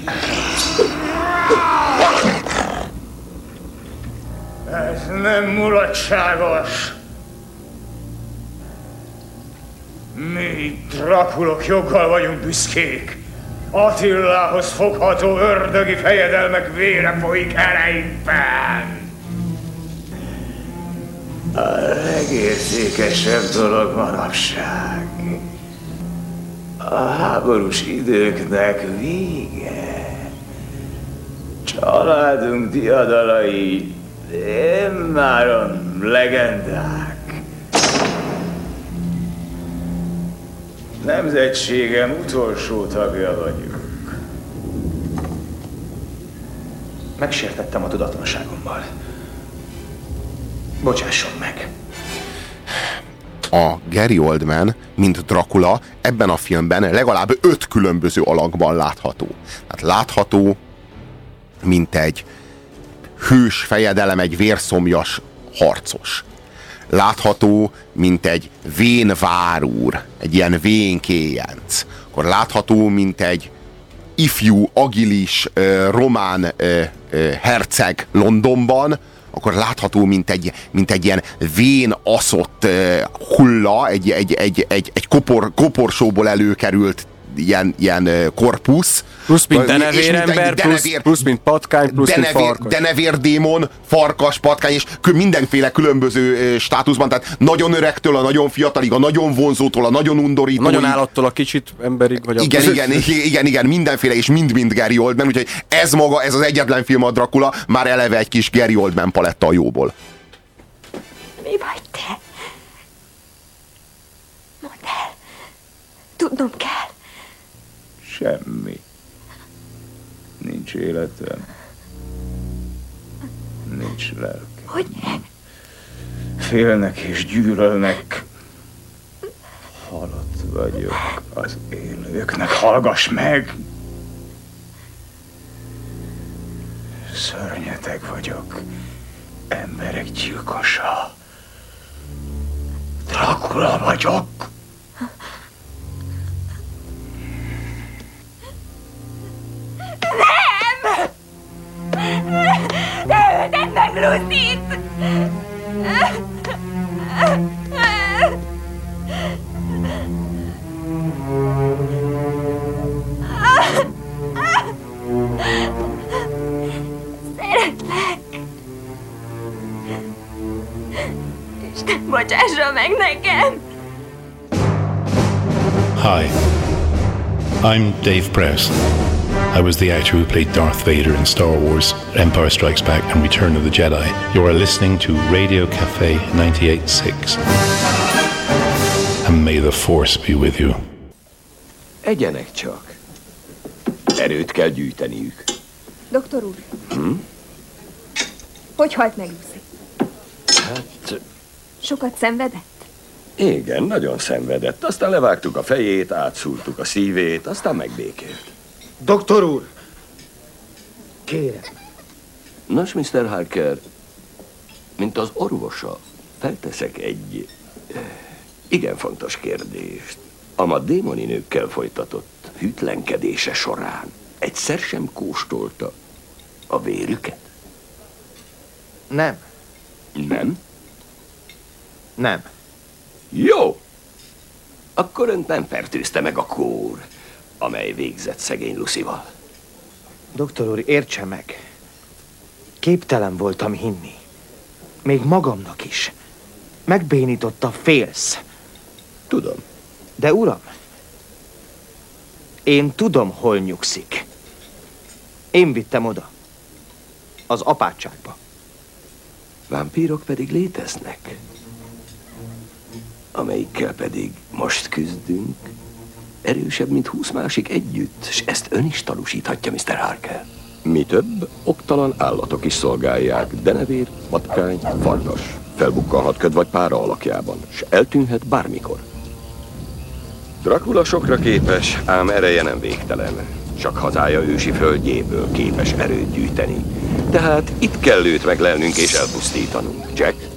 Ez nem mulatságos. Mi, Drakulok joggal vagyunk büszkék. Attilához fogható ördögi fejedelmek vére folyik ereinkben. A legértékesebb dolog manapság. A háborús időknek vége. Családunk diadalai Immáron legendák. Nemzetségem utolsó tagja vagyok. Megsértettem a tudatlanságommal. Bocsásson meg. A Gary Oldman, mint Dracula, ebben a filmben legalább öt különböző alakban látható. Tehát látható, mint egy hős fejedelem, egy vérszomjas harcos. Látható, mint egy vén várúr, egy ilyen vén kéjenc. Akkor látható, mint egy ifjú, agilis, román herceg Londonban, akkor látható, mint egy, mint egy ilyen vén aszott hulla, egy, egy, egy, egy, egy kopor, koporsóból előkerült ilyen, ilyen korpusz. Plusz mint denevérember, plusz, plusz mint patkány, plusz denevér, mint farkas. Denevérdémon, farkas, patkány, és mindenféle különböző státuszban, tehát nagyon öregtől a nagyon fiatalig, a nagyon vonzótól a nagyon undorító. Nagyon állattól a kicsit emberig, vagy igen, a... igen, igen, igen, mindenféle, és mind-mind Gary Oldman, úgyhogy ez maga, ez az egyetlen film a Dracula, már eleve egy kis Gary Oldman paletta a jóból. Mi vagy te? Mondd el. Tudnom kell. Semmi. Nincs életem. Nincs lelkem. Hogy? Félnek és gyűlölnek. Halott vagyok az élőknek. Hallgass meg! Szörnyeteg vagyok. Emberek gyilkosa. Drak Drákula vagyok. Nem! Ne ölted meg Lucit! Szeretlek! Isten, bocsássa meg nekem! Hi, I'm Dave Press. I was the actor who played Darth Vader in Star Wars Empire Strikes Back and Return of the Jedi. You are listening to Radio Cafe 98.6. And may the Force be with you. Egyenek csak. Erőt kell gyűjteniük. Doktor úr, Hm? hogy halt meg Lucy? Hát, Sokat szenvedett? igen, nagyon szenvedett. Aztán levágtuk a fejét, átszúrtuk a szívét, aztán megbékélt. Doktor úr! Kérem. Nos, Mr. Harker, mint az orvosa, felteszek egy eh, igen fontos kérdést. A ma démoni nőkkel folytatott hűtlenkedése során egyszer sem kóstolta a vérüket? Nem. Nem? Nem. Jó! Akkor önt nem fertőzte meg a kór, amely végzett szegény Lucival. Doktor úr, értse meg. Képtelen voltam hinni. Még magamnak is. Megbénította félsz. Tudom. De uram, én tudom, hol nyugszik. Én vittem oda. Az apátságba. Vámpírok pedig léteznek, amelyikkel pedig most küzdünk, erősebb, mint húsz másik együtt, és ezt ön is tanúsíthatja, Mr. Harker. Mi több, oktalan állatok is szolgálják, denevér, patkány, farkas. Felbukkanhat köd vagy pára alakjában, és eltűnhet bármikor. Dracula sokra képes, ám ereje nem végtelen. Csak hazája ősi földjéből képes erőt gyűjteni. Tehát itt kell őt meglelnünk és elpusztítanunk. Jack,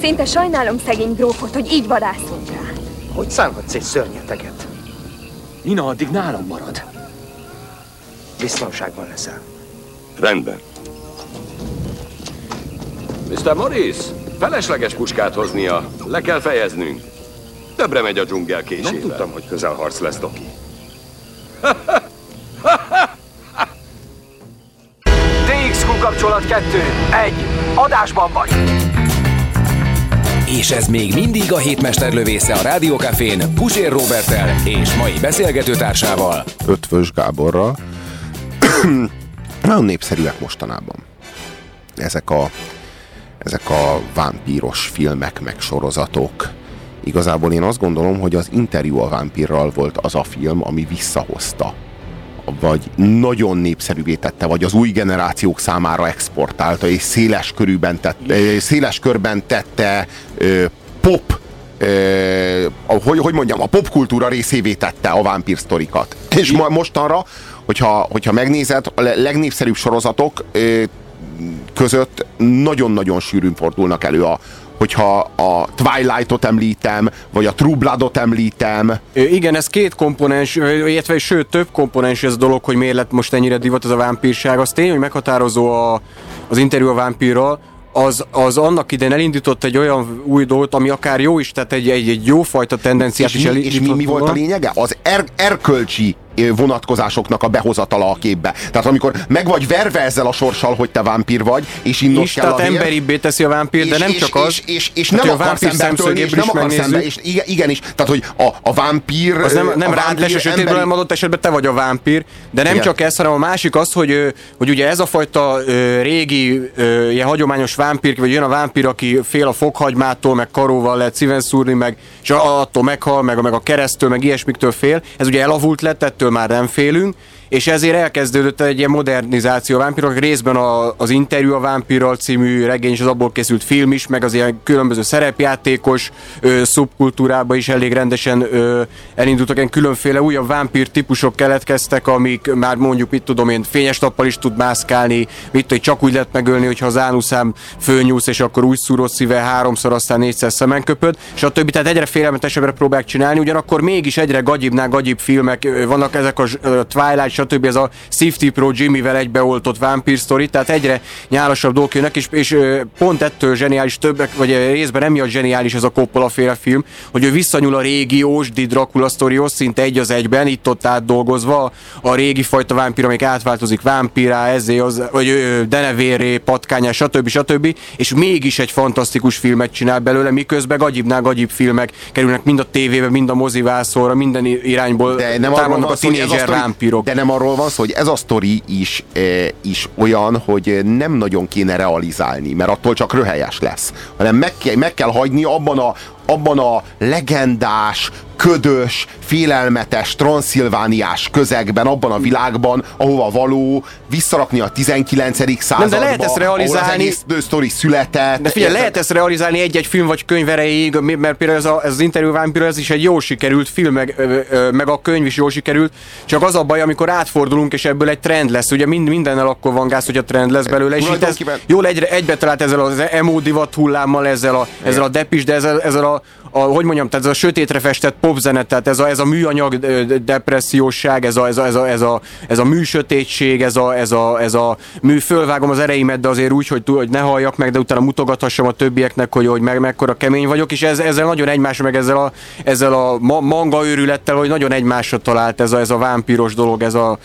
Szinte sajnálom szegény grófot, hogy így vadászunk rá. Hogy szánhatsz egy szörnyeteget? Nina addig nálam marad. Biztonságban leszel. rendben. Mr. Morris, felesleges puskát hoznia. Le kell fejeznünk. Többre megy a dzsungel késével. Nem tudtam, hogy közelharc lesz, Doki. DXQ kapcsolat 2. 1. Adásban vagy. És ez még mindig a hétmester lövésze a Rádiókafén Pusér Robertel és mai beszélgetőtársával. Ötvös Gáborral. Nagyon népszerűek mostanában. Ezek a, ezek a vámpíros filmek, meg sorozatok. Igazából én azt gondolom, hogy az interjú a vámpírral volt az a film, ami visszahozta vagy nagyon népszerűvé tette, vagy az új generációk számára exportálta, és széles, körülben tette, széles körben tette pop hogy, hogy mondjam, a popkultúra részévé tette a vámpír sztorikat. És ma, mostanra, hogyha, hogyha megnézed, a legnépszerűbb sorozatok között nagyon-nagyon sűrűn fordulnak elő a, hogyha a Twilight-ot említem, vagy a True Blood-ot említem. Igen, ez két komponens, illetve sőt több komponens ez a dolog, hogy miért lett most ennyire divat ez a vámpírság. Az tény, hogy meghatározó a, az interjú a vámpírral, az, az annak idején elindított egy olyan új dolgot, ami akár jó is, tehát egy, egy, egy jófajta tendenciát és is mi, elindított és mi, mi volt a lényege? Az er, erkölcsi vonatkozásoknak a behozatala a képbe. Tehát amikor meg vagy verve ezzel a sorssal, hogy te vámpír vagy, és innod is, kell tehát a vér, emberibbé teszi a vámpír, de és- nem és- csak az. És, és, és Tehát, nem hogy a akar vámpír szemben törni, és nem is akar szemben, megnézzük. és igen, igenis, tehát hogy a, a vámpír... Az nem, nem rád les a sötétből, hanem adott esetben te vagy a vámpír. De nem Igen. csak ez, hanem a másik az, hogy, hogy ugye ez a fajta régi, ilyen hagyományos vámpír, vagy jön a vámpír, aki fél a fokhagymától, meg karóval lehet szíven szúrni, meg és attól meghal, meg, meg a keresztől, meg ilyesmiktől fél. Ez ugye elavult lett, ettől már nem félünk. És ezért elkezdődött egy ilyen modernizáció a vámpírok, részben a, az Interjú a vámpírral című regény, és az abból készült film is, meg az ilyen különböző szerepjátékos ö, szubkultúrába is elég rendesen ö, elindultak, ilyen különféle újabb vámpír típusok keletkeztek, amik már mondjuk, mit tudom én, fényes nappal is tud mászkálni, mit hogy csak úgy lehet megölni, hogyha az ánuszám fölnyúlsz, és akkor úgy szúrod szíve háromszor, aztán négyszer szemen köpöd, és a többi, tehát egyre félelmetesebbre próbálják csinálni, ugyanakkor mégis egyre gagyibnál gagyibb filmek, vannak ezek a Twilight, stb. ez a Safety Pro Jimmyvel egybeoltott Vampire Story, tehát egyre nyálasabb dolgok jönnek, és, és pont ettől zseniális többek, vagy részben emiatt zseniális ez a Coppola féle film, hogy ő visszanyúl a régi Ósdi Dracula sztorihoz, szinte egy az egyben, itt ott átdolgozva a régi fajta vámpír, amik átváltozik vámpírá, ezé, az, vagy denevéré, patkányá, stb. stb. És mégis egy fantasztikus filmet csinál belőle, miközben gagyibnál gagyibb filmek kerülnek mind a tévébe, mind a mozivászóra, minden irányból de nem támadnak a tínézser vámpírok. De nem arról van szó, hogy ez a sztori is, e, is olyan, hogy nem nagyon kéne realizálni, mert attól csak röhelyes lesz. Hanem meg, meg kell hagyni abban a, abban a legendás, ködös, félelmetes, transzilvániás közegben, abban a világban, ahova való visszarakni a 19. századba, nem, de lehet ezt realizálni. Ahol az egész sztori született. De figyelj, lehet ezt realizálni egy-egy film vagy könyv erejéig, mert például ez, a, ez az interjú vámpír, ez is egy jó sikerült film, meg, meg a könyv is jó sikerült, csak az a baj, amikor átfordulunk, és ebből egy trend lesz. Ugye mind, mindennel akkor van gáz, hogy a trend lesz belőle, és itt ez jól egyre, egybe talált ezzel az emo divat hullámmal, ezzel a, ezzel a depis, de ezzel, ezzel a, a, hogy mondjam, tehát ez a sötétre festett popzene, tehát ez a, ez a műanyag depresszióság, ez a, ez a, ez a, ez a, ez a műsötétség, ez a, ez a, ez a mű, fölvágom az ereimet, de azért úgy, hogy, hogy ne halljak meg, de utána mutogathassam a többieknek, hogy, hogy meg, mekkora kemény vagyok, és ez, ezzel nagyon egymásra, meg ezzel a, ezzel a manga őrülettel, hogy nagyon egymásra talált ez a, ez a vámpíros dolog, ez a,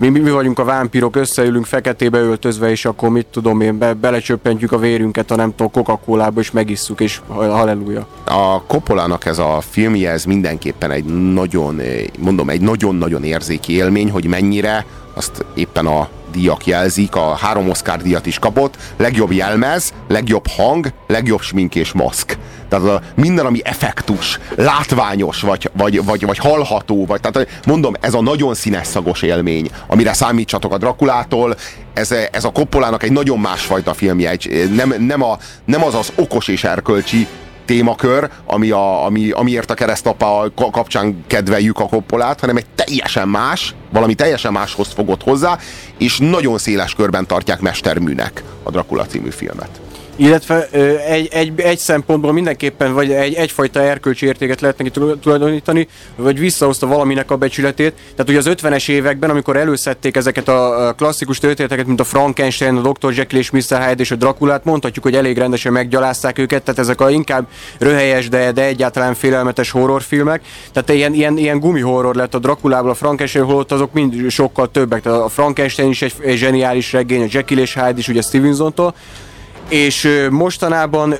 mi, mi, mi vagyunk a vámpírok, összeülünk feketébe öltözve, és akkor mit tudom én, be, belecsöppentjük a vérünket a nem tudom, coca és megisszuk, és halleluja. A Koppolának ez a filmje, ez mindenképpen egy nagyon, mondom, egy nagyon-nagyon érzéki élmény, hogy mennyire azt éppen a díjak jelzik, a három Oscar díjat is kapott, legjobb jelmez, legjobb hang, legjobb smink és maszk. Tehát a, minden, ami effektus, látványos, vagy, vagy, vagy, vagy hallható, vagy, tehát mondom, ez a nagyon színes szagos élmény, amire számítsatok a Drakulától, ez, ez a Koppolának egy nagyon másfajta filmje, egy, nem, nem, a, nem az az okos és erkölcsi témakör, ami a, ami, amiért a keresztapa kapcsán kedveljük a koppolát, hanem egy teljesen más, valami teljesen máshoz fogott hozzá, és nagyon széles körben tartják mesterműnek a Dracula című filmet. Illetve egy, egy, egy szempontból mindenképpen vagy egy, egyfajta erkölcsi értéket lehet neki tulajdonítani, vagy visszahozta valaminek a becsületét. Tehát ugye az 50-es években, amikor előszedték ezeket a klasszikus történeteket, mint a Frankenstein, a Dr. Jekyll és Mr. Hyde és a Drakulát, mondhatjuk, hogy elég rendesen meggyalázták őket, tehát ezek a inkább röhelyes, de, de egyáltalán félelmetes horrorfilmek. Tehát ilyen, ilyen, ilyen gumi horror lett a Drakulából, a Frankenstein holott azok mind sokkal többek. Tehát a Frankenstein is egy, egy zseniális regény, a Jekyll és Hyde is ugye Stevenson-tól, és mostanában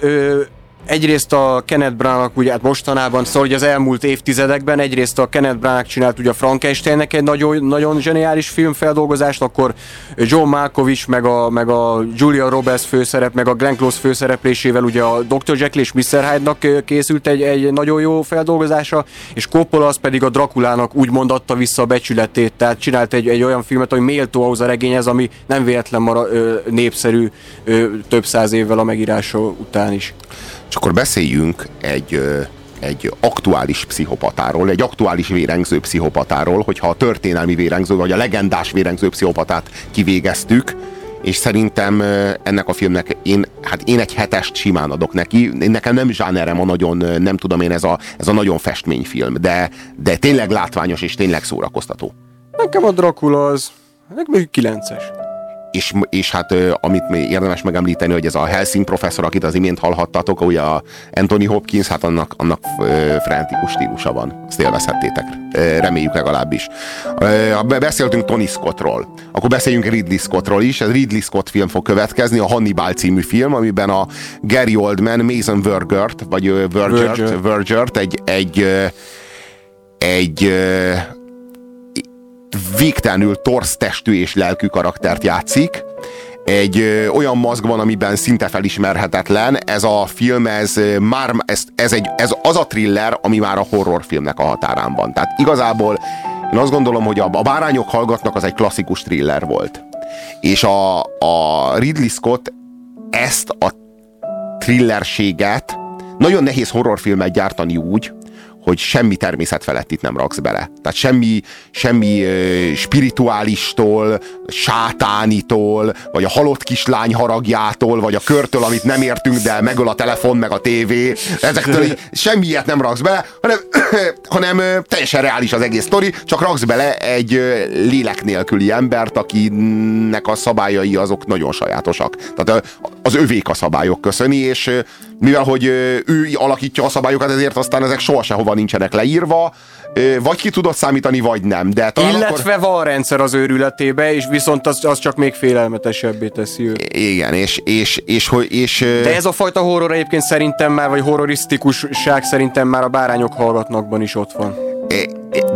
egyrészt a Kenneth Branagh, ugye hát mostanában, szóval hogy az elmúlt évtizedekben egyrészt a Kenneth Branagh csinált ugye a Frankensteinnek egy nagyon, nagyon zseniális filmfeldolgozást, akkor John Malkovich, meg a, meg a Julia Roberts főszerep, meg a Glenn Close főszereplésével ugye a Dr. Jekyll és Mr. Hyde-nak készült egy, egy nagyon jó feldolgozása, és Coppola az pedig a Drakulának úgy mondatta vissza a becsületét, tehát csinált egy, egy olyan filmet, ami méltó ahhoz a regényhez, ami nem véletlen mara, ö, népszerű ö, több száz évvel a megírása után is. És akkor beszéljünk egy, egy aktuális pszichopatáról, egy aktuális vérengző pszichopatáról, hogyha a történelmi vérengző, vagy a legendás vérengző pszichopatát kivégeztük, és szerintem ennek a filmnek én, hát én egy hetest simán adok neki. Nekem nem zsánerem a nagyon, nem tudom én, ez a, ez a nagyon festményfilm, de, de tényleg látványos és tényleg szórakoztató. Nekem a Dracula az, nekem 9-es és, és hát amit még érdemes megemlíteni, hogy ez a Helsing professzor, akit az imént hallhattatok, ugye a Anthony Hopkins, hát annak, annak frenetikus stílusa van. Azt élvezhettétek. Reméljük legalábbis. Beszéltünk Tony Scottról. Akkor beszéljünk Ridley Scottról is. Ez Ridley Scott film fog következni, a Hannibal című film, amiben a Gary Oldman, Mason Vergert, vagy Vergert, Vergert egy, egy, egy végtelenül torsz testű és lelkű karaktert játszik. Egy ö, olyan maszkban, amiben szinte felismerhetetlen. Ez a film, ez már ez, ez, egy, ez az a thriller, ami már a horrorfilmnek a határán van. Tehát igazából Én azt gondolom, hogy a, a Bárányok hallgatnak az egy klasszikus thriller volt. És a, a Ridley Scott ezt a thrillerséget nagyon nehéz horrorfilmet gyártani úgy, hogy semmi természet felett itt nem raksz bele. Tehát semmi, semmi uh, spirituálistól, sátánitól, vagy a halott kislány haragjától, vagy a körtől, amit nem értünk, de megöl a telefon, meg a tévé. Ezektől semmi ilyet nem raksz bele, hanem, hanem teljesen reális az egész sztori, csak raksz bele egy lélek nélküli embert, akinek a szabályai azok nagyon sajátosak. Tehát az övék a szabályok köszöni, és mivel hogy ő alakítja a szabályokat, ezért aztán ezek soha sehova nincsenek leírva, vagy ki tudod számítani, vagy nem. De talán Illetve akkor... van rendszer az őrületébe, és viszont az, az csak még félelmetesebbé teszi őt. Igen, és, és, és, és, és De ez a fajta horror egyébként szerintem már, vagy horrorisztikusság szerintem már a bárányok hallgatnakban is ott van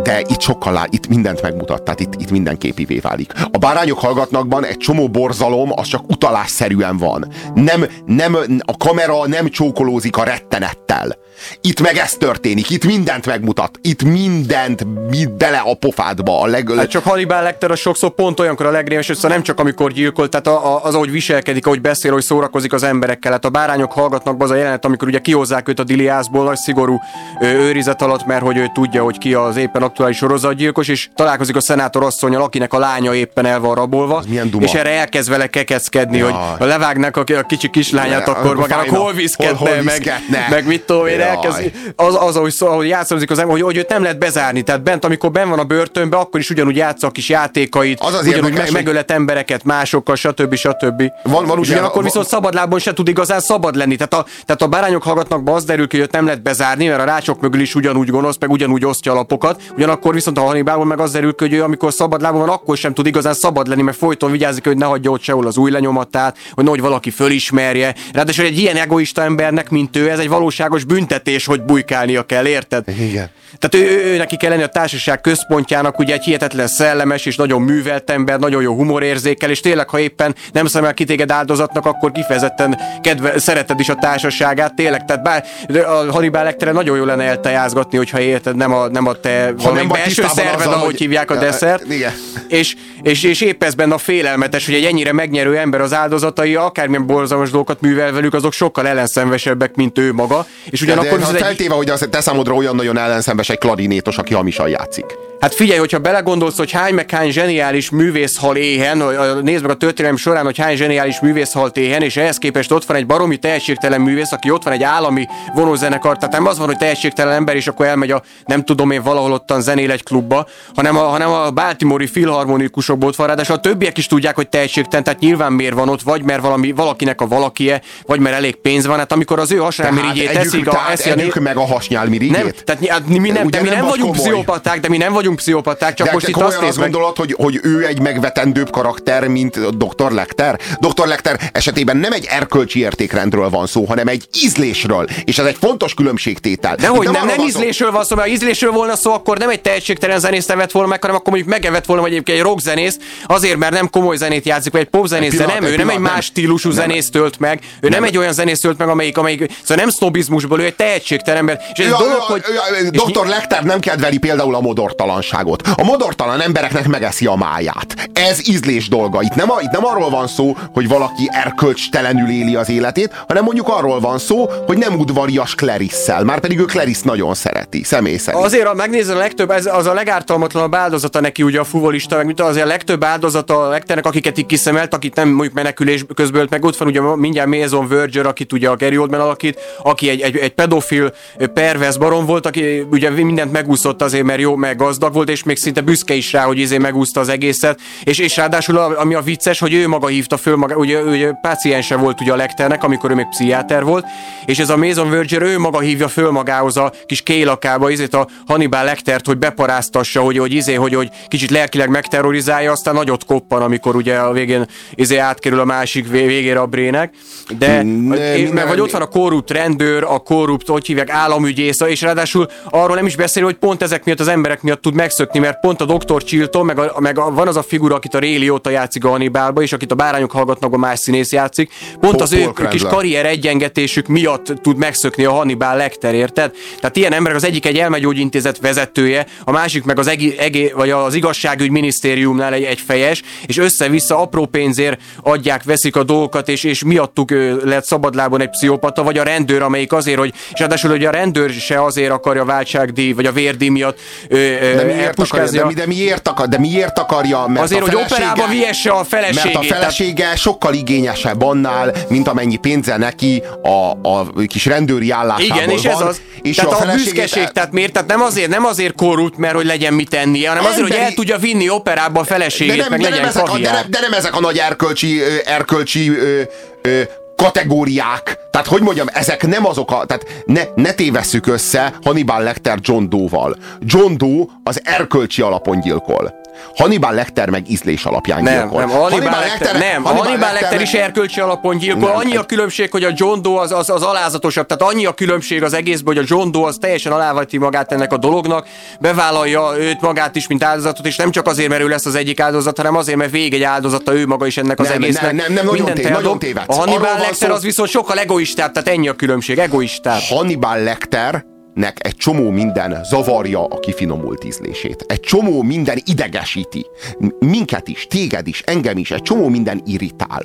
de itt sokkal, itt mindent megmutat, tehát itt, itt minden képivé válik. A bárányok hallgatnakban egy csomó borzalom, az csak utalásszerűen van. Nem, nem, a kamera nem csókolózik a rettenettel. Itt meg ez történik, itt mindent megmutat, itt mindent mit bele a pofádba. A leg... Hát csak Hannibal Lecter a sokszor pont olyankor a legrémes, szóval nem csak amikor gyilkol, tehát a, a, az, ahogy viselkedik, ahogy beszél, hogy szórakozik az emberekkel. Hát a bárányok hallgatnak az a jelenet, amikor ugye kihozzák őt a diliászból, nagy szigorú ö, őrizet alatt, mert hogy ő tudja, hogy ki az éppen aktuális sorozatgyilkos, és találkozik a szenátor asszonyal, akinek a lánya éppen el van rabolva, és erre elkezd vele kekeckedni, ja. hogy levágnak a, a kicsi kislányát, akkor magának hol viszketne, meg, meg mit tudom én, elkezd, az, az, ahogy, ahogy játszik az ember, hogy, hogy őt nem lehet bezárni. Tehát bent, amikor ben van a börtönbe, akkor is ugyanúgy játsza a kis játékait, az az ugyanúgy meg, megölet embereket másokkal, stb. stb. Van, van, ugyan, akkor viszont szabadlábon se tud igazán szabad lenni. Tehát a, tehát a bárányok hallgatnak be, az derül ki, hogy őt nem lehet bezárni, mert a rácsok mögül is ugyanúgy gonosz, meg ugyanúgy osztja a lapokat. Ugyanakkor viszont a Hannibalban meg az derül hogy ő, amikor szabad lábon van, akkor sem tud igazán szabad lenni, mert folyton vigyázik, hogy ne hagyja ott sehol az új lenyomatát, hogy nehogy valaki fölismerje. Ráadásul egy ilyen egoista embernek, mint ő, ez egy valóságos büntetés, hogy bujkálnia kell, érted? Igen. Tehát ő, ő neki kell lenni a társaság központjának, ugye egy hihetetlen szellemes és nagyon művelt ember, nagyon jó humorérzékel, és tényleg, ha éppen nem szemel ki téged áldozatnak, akkor kifejezetten kedve, szereted is a társaságát, tényleg. Tehát bár a Hannibal Lecter nagyon jó lenne eltejázgatni, hogyha érted, nem a, nem a te nem belső szerved, azzal, ahogy hogy... hívják a desszert. Igen. És, és, és épp ez benne a félelmetes, hogy egy ennyire megnyerő ember az áldozatai, akármilyen borzalmas dolgokat művel velük, azok sokkal ellenszenvesebbek, mint ő maga. És ugyanakkor de, de, ha feltéve, egy... hogy az te számodra olyan nagyon ellenszenves egy klarinétos, aki hamisan játszik. Hát figyelj, hogyha belegondolsz, hogy hány meg hány zseniális művész hal éhen, nézd meg a történelem során, hogy hány zseniális művész halt éhen, és ehhez képest ott van egy baromi tehetségtelen művész, aki ott van egy állami vonózenekar, tehát nem az van, hogy tehetségtelen ember, és akkor elmegy a nem tudom én valahol ottan zenél egy klubba, hanem a, hanem a Baltimore filharmonikusokból ott van, ráadásul a többiek is tudják, hogy tehetségtelen, tehát nyilván miért van ott, vagy mert valami, valakinek a valakie, vagy mert elég pénz van, hát amikor az ő hasnyálmirigyét teszik, a, eszi a, meg a hasnyálmirigyét? Nem, tehát hát mi nem, de mi nem, nem vagyunk pszichopaták, de mi nem vagyunk pszichopaták, csak de most itt azt azt gondolod, hogy, hogy ő egy megvetendőbb karakter, mint Dr. Lecter? Dr. Lecter esetében nem egy erkölcsi értékrendről van szó, hanem egy ízlésről, és ez egy fontos különbségtétel. De hogy nem, nem, nem ízlésről van szó, mert ha ízlésről volna szó, akkor nem egy tehetségtelen zenész nevet volna meg, hanem akkor mondjuk megevett volna, egyébként egy rockzenész, azért, mert nem komoly zenét játszik, vagy egy popzenész, de nem, ő nem egy más stílusú nem, zenész tölt meg, ő nem, nem egy olyan zenész tölt meg, amelyik, amelyik szóval nem sznobizmusból, ő egy tehetségtelen ember. És ez dolog, hogy, Dr. Lecter nem kedveli például a modortalanságot. A modortalan embereknek megeszi a máját. Ez ízlés dolga. Itt nem, itt nem arról van szó, hogy valaki erkölcstelenül éli az életét, hanem mondjuk arról van szó, hogy nem udvarias Clarisszel. Már pedig ő Clarice nagyon szereti, személy szerint. Azért, ha megnézed a legtöbb, ez az a legártalmatlanabb áldozata neki ugye a fuvolista, meg azért a legtöbb áldozata a legtenek, akiket itt kiszemelt, akit nem mondjuk menekülés közbölt meg, ott van ugye mindjárt Mason Verger, akit ugye a Gary Oldman alakít, aki egy, egy, egy pedofil pervers barom volt, aki ugye mindent megúszott azért, mert jó, meg gazdag volt, és még szinte büszke is rá, hogy izé megúszta az egészet, és, és ráadásul ami a vicces, hogy ő maga hívta föl maga, ugye, ugye páciense volt ugye a lekternek, amikor ő még pszichiáter volt, és ez a Mason Verger ő maga hívja föl magához a kis kélakába, izét a Hannibal Lectert, hogy beparáztassa, hogy, hogy izé, hogy, hogy kicsit lelkileg megterrorizálja, aztán nagyot koppan, amikor ugye a végén izé átkerül a másik végére a brének. De, ne, és, meg, vagy ott van a korrupt rendőr, a korrupt, hogy hívják, államügyész, és ráadásul arról nem is beszél, hogy pont ezek miatt az emberek miatt tud megszökni, mert pont a Dr. Chilton, meg, a, meg a, van az a figura, akit a Ray óta játszik a Hannibalba, és akit a bárányok hallgatnak, a más színész játszik, pont Paul- az ő kis karrier egyengetésük miatt tud megszökni a Hannibal Lecter, érted? Tehát ilyen emberek, az egyik egy elmegyógyintézet vezetője, a másik meg az, egi, egi, vagy az igazságügy minisztériumnál egy, egy fejes, és össze-vissza apró pénzért adják, veszik a dolgokat, és, és miattuk lett szabadlábon egy pszichopata, vagy a rendőr, amelyik azért, hogy, és ráadásul, hogy a rendőr se azért akarja a váltságdíj, vagy a vérdíj miatt ö, ö, Miért, akarja, elpuskázni de, de, miért akar, de miért akarja? Mert Azért, hogy operába vihesse a feleségét, Mert a tehát- felesége sokkal igényesebb annál, mint amennyi pénze neki a, a kis rendőri állásából Igen, és van, ez az. És tehát a, a büszkeség, tehát miért? Tehát nem azért, nem azért korrupt, mert hogy legyen mit tennie, hanem azért, hogy el Emberi- tudja vinni operába a feleségét, de nem, meg de, legyen nem ezek a, de, nem, de nem ezek a nagy erkölcsi, erkölcsi ö, ö, kategóriák. Tehát, hogy mondjam, ezek nem azok a... Tehát ne, ne tévesszük össze Hannibal Lecter John Doe-val. John Doe az erkölcsi alapon gyilkol. Hannibal Lecter meg ízlés alapján Nem, gyilkol. nem, a Hannibal Lecter, nem, a Hannibal Lecter is erkölcsi alapon gyilkol. Nem, Annyi a különbség, hogy a John Doe az, az, az alázatosabb. Tehát annyi a különbség az egészben, hogy a John Doe az teljesen aláveti magát ennek a dolognak, bevállalja őt magát is, mint áldozatot, és nem csak azért, mert ő lesz az egyik áldozat, hanem azért, mert végig egy áldozata ő maga is ennek az Nem, egésznek. nem, nem, nem, nagyon tév- nagyon tévedsz. A Hannibal Lecter szó- az viszont sokkal egoistább, tehát ennyi a különbség, egoistább. Hannibal Lecter nek egy csomó minden zavarja a kifinomult ízlését. Egy csomó minden idegesíti. Minket is, téged is, engem is, egy csomó minden irritál.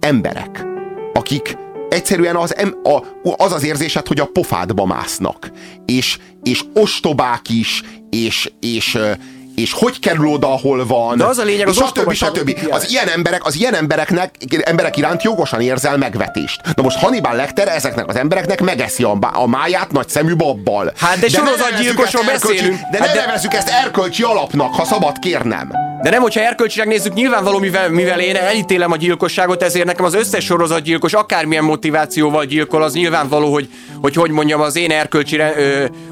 Emberek, akik egyszerűen az, em, a, az az érzésed, hogy a pofádba másznak. És, és ostobák is, és, és, és hogy kerül oda, ahol van. De az a lényeg, az stb. stb. Az ilyen emberek, az ilyen embereknek, emberek iránt jogosan érzel megvetést. Na most Hannibal Lecter ezeknek az embereknek megeszi a, a máját nagy szemű babbal. Hát de ne sorozatgyilkosról beszélünk. De Hát ne de- nevezzük ezt erkölcsi alapnak, ha szabad kérnem. De nem, hogyha erkölcsileg nézzük, nyilvánvaló, mivel, mivel én elítélem a gyilkosságot, ezért nekem az összes sorozatgyilkos, akármilyen motivációval gyilkol, az nyilvánvaló, hogy hogy, hogy mondjam, az én erkölcsi,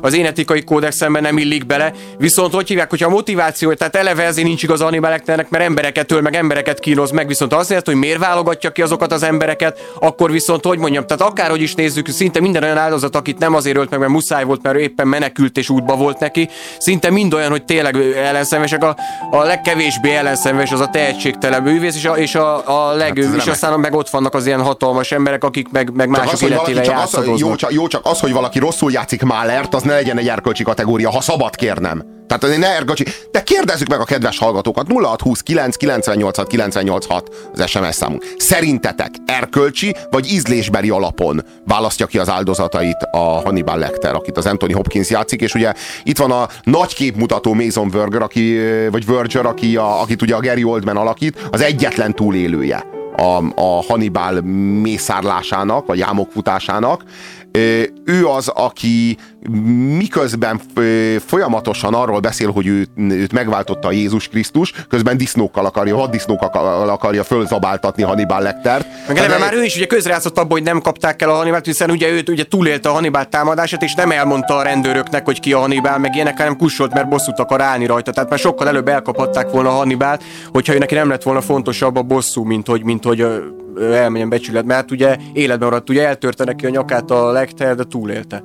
az én etikai kódexemben nem illik bele. Viszont hogy hívják, hogyha a motiváció, tehát eleve ezért nincs igaz animaleknek, mert embereket öl, meg embereket kínoz meg, viszont azért, hogy miért válogatja ki azokat az embereket, akkor viszont, hogy mondjam, tehát akárhogy is nézzük, szinte minden olyan áldozat, akit nem azért ölt meg, mert muszáj volt, mert ő éppen menekült és útba volt neki, szinte mind olyan, hogy tényleg ellenszenvesek. A, a legkevésbé ellenszenves az a tehetségtelen bűvész, és a, és a, a leg, Hát és aztán meg ott vannak az ilyen hatalmas emberek, akik meg, meg mások az, életével csak az, jó, csak, jó, csak az, hogy valaki rosszul játszik Málert, az ne legyen egy erkölcsi kategória, ha szabad kérnem. Tehát azért ne erkölcsi. De kérdezzük meg a kedves hallgatókat. 0629 986 986 az SMS számunk. Szerintetek erkölcsi vagy ízlésbeli alapon választja ki az áldozatait a Hannibal Lecter, akit az Anthony Hopkins játszik, és ugye itt van a nagy képmutató Mason Verger, aki, vagy Verger, aki a, akit ugye a Gary Oldman alakít, az egyetlen túlélője a, a Hannibal mészárlásának, vagy jámokfutásának. Ő az, aki miközben folyamatosan arról beszél, hogy ő, őt megváltotta Jézus Krisztus, közben disznókkal akarja, vaddisznókkal akarja fölzabáltatni Hannibal Lectert. Meg eleve már ő is ugye közrejátszott abban, hogy nem kapták el a Hannibalt, hiszen ugye őt ugye túlélte a Hannibal támadását, és nem elmondta a rendőröknek, hogy ki a Hannibal, meg ilyenek, hanem kussolt, mert bosszút akar állni rajta. Tehát már sokkal előbb elkaphatták volna a Hannibalt, hogyha ő neki nem lett volna fontosabb a bosszú, mint hogy, mint hogy elmenjen becsület. Mert hát ugye életben maradt, ugye eltörte neki a nyakát a Lecter, de túlélte.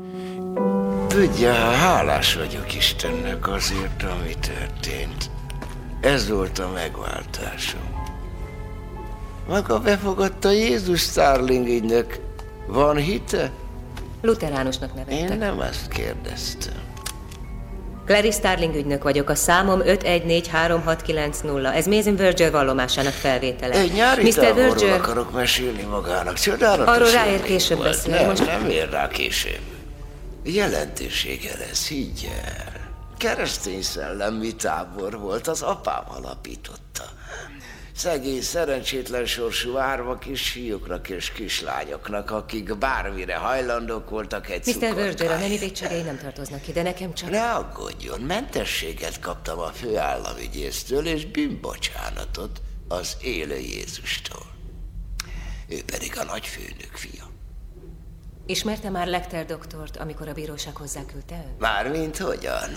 Tudja, hálás vagyok Istennek azért, ami történt. Ez volt a megváltásom. Maga befogadta Jézus Starling ügynök. Van hite? Luteránusnak nevettek. Én nem ezt kérdeztem. Clary Starling ügynök vagyok, a számom 5143690. Ez Mason Verger vallomásának felvétele. Egy nyári Mr. Verger, akarok mesélni magának. Csodálatos Arról ráér később volt. beszélni, Nem, most- nem ér rá később. Jelentősége lesz, higgy el. Keresztény szellemi tábor volt, az apám alapította. Szegény, szerencsétlen sorsú árvak és fiúknak és kislányoknak, akik bármire hajlandók voltak egy Mr. Verger, a védségei nem tartoznak ide, nekem csak... Ne aggódjon, mentességet kaptam a főállamügyésztől, és bűnbocsánatot az élő Jézustól. Ő pedig a nagyfőnök fia. Ismerte már Lecter doktort, amikor a bíróság hozzáküldte ön? Mármint hogyan?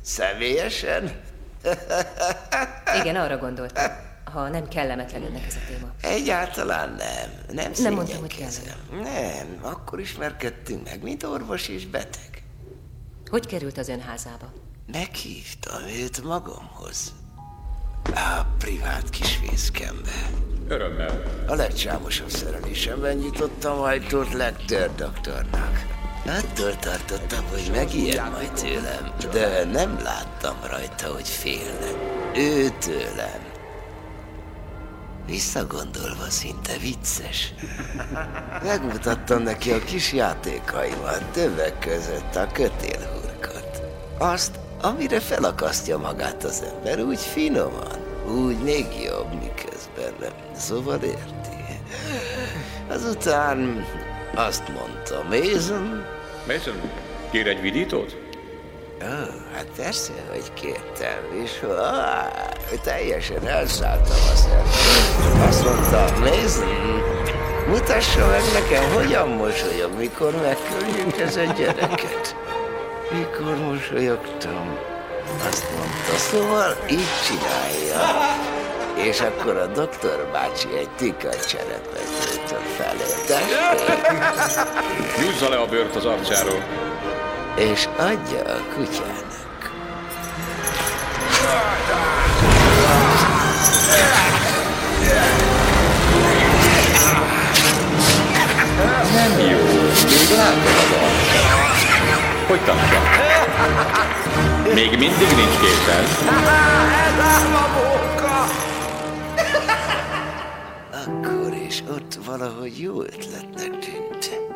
Személyesen? Igen, arra gondoltam. Ha nem kellemetlen önnek ez a téma. Egyáltalán nem. Nem, Nem mondtam, hogy szégyenkezem. Nem, akkor ismerkedtünk meg, mint orvos és beteg. Hogy került az ön házába? Meghívtam őt magamhoz. A privát kis fészkembe. Örömmel. A legcsámosabb szerelésemben nyitottam ajtót Lecter doktornak. Attól tartottam, hogy megijed majd tőlem, de nem láttam rajta, hogy félne. Ő tőlem. Visszagondolva szinte vicces. Megmutattam neki a kis játékaimat, többek között a kötélhurkot. Azt, amire felakasztja magát az ember, úgy finoman, úgy még jobb, miközben nem. Szóval érti. Azután azt mondta Mason... Mason, kér egy vidítót? Ó, hát persze, hogy kértem, és ah, teljesen elszálltam a szemben. Azt mondta, Mason, mutassa meg nekem, hogyan mosolyog, mikor megköljük ez a gyereket. Mikor mosolyogtam? Azt mondta, szóval így csinálja. És akkor a doktor bácsi egy tikat cserepet a felé. Húzza le a bőrt az arcáról. És adja a kutyának. Nem jó. Még látom az arcát. Hogy tartja? Még mindig nincs készen. Ez ám a móka! Akkor is ott valahogy jó ötletnek tűnt.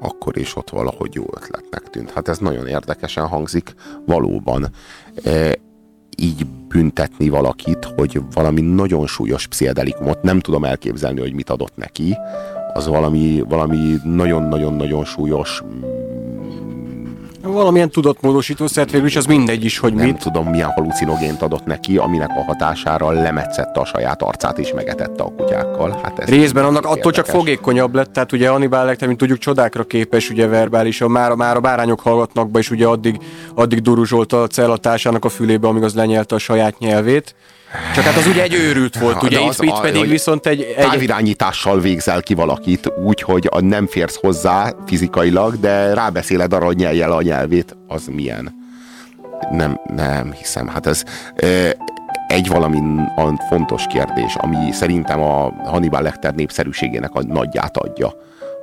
Akkor is ott valahogy jó ötletnek tűnt. Hát ez nagyon érdekesen hangzik, valóban. E, így büntetni valakit, hogy valami nagyon súlyos pszichedelikumot, nem tudom elképzelni, hogy mit adott neki, az valami, valami nagyon-nagyon-nagyon súlyos Valamilyen tudatmódosítószert végül is az mindegy is, hogy nem mit. tudom milyen halucinogént adott neki, aminek a hatására lemetszette a saját arcát és megetette a kutyákkal. Hát ez Részben annak attól csak érdekes. fogékonyabb lett, tehát ugye Hannibal Lecter, mint tudjuk, csodákra képes, ugye verbálisan, már, már a bárányok hallgatnak be, és ugye addig, addig duruzsolta a cellatársának a fülébe, amíg az lenyelte a saját nyelvét. Csak hát az ugye egy őrült volt, ugye itt, itt a- pedig hogy viszont egy, egy távirányítással végzel ki valakit úgy, hogy a nem férsz hozzá fizikailag, de rábeszéled arra, hogy nyelje le a nyelvét, az milyen? Nem, nem hiszem. Hát ez egy valami a fontos kérdés, ami szerintem a Hannibal Lecter népszerűségének a nagyját adja.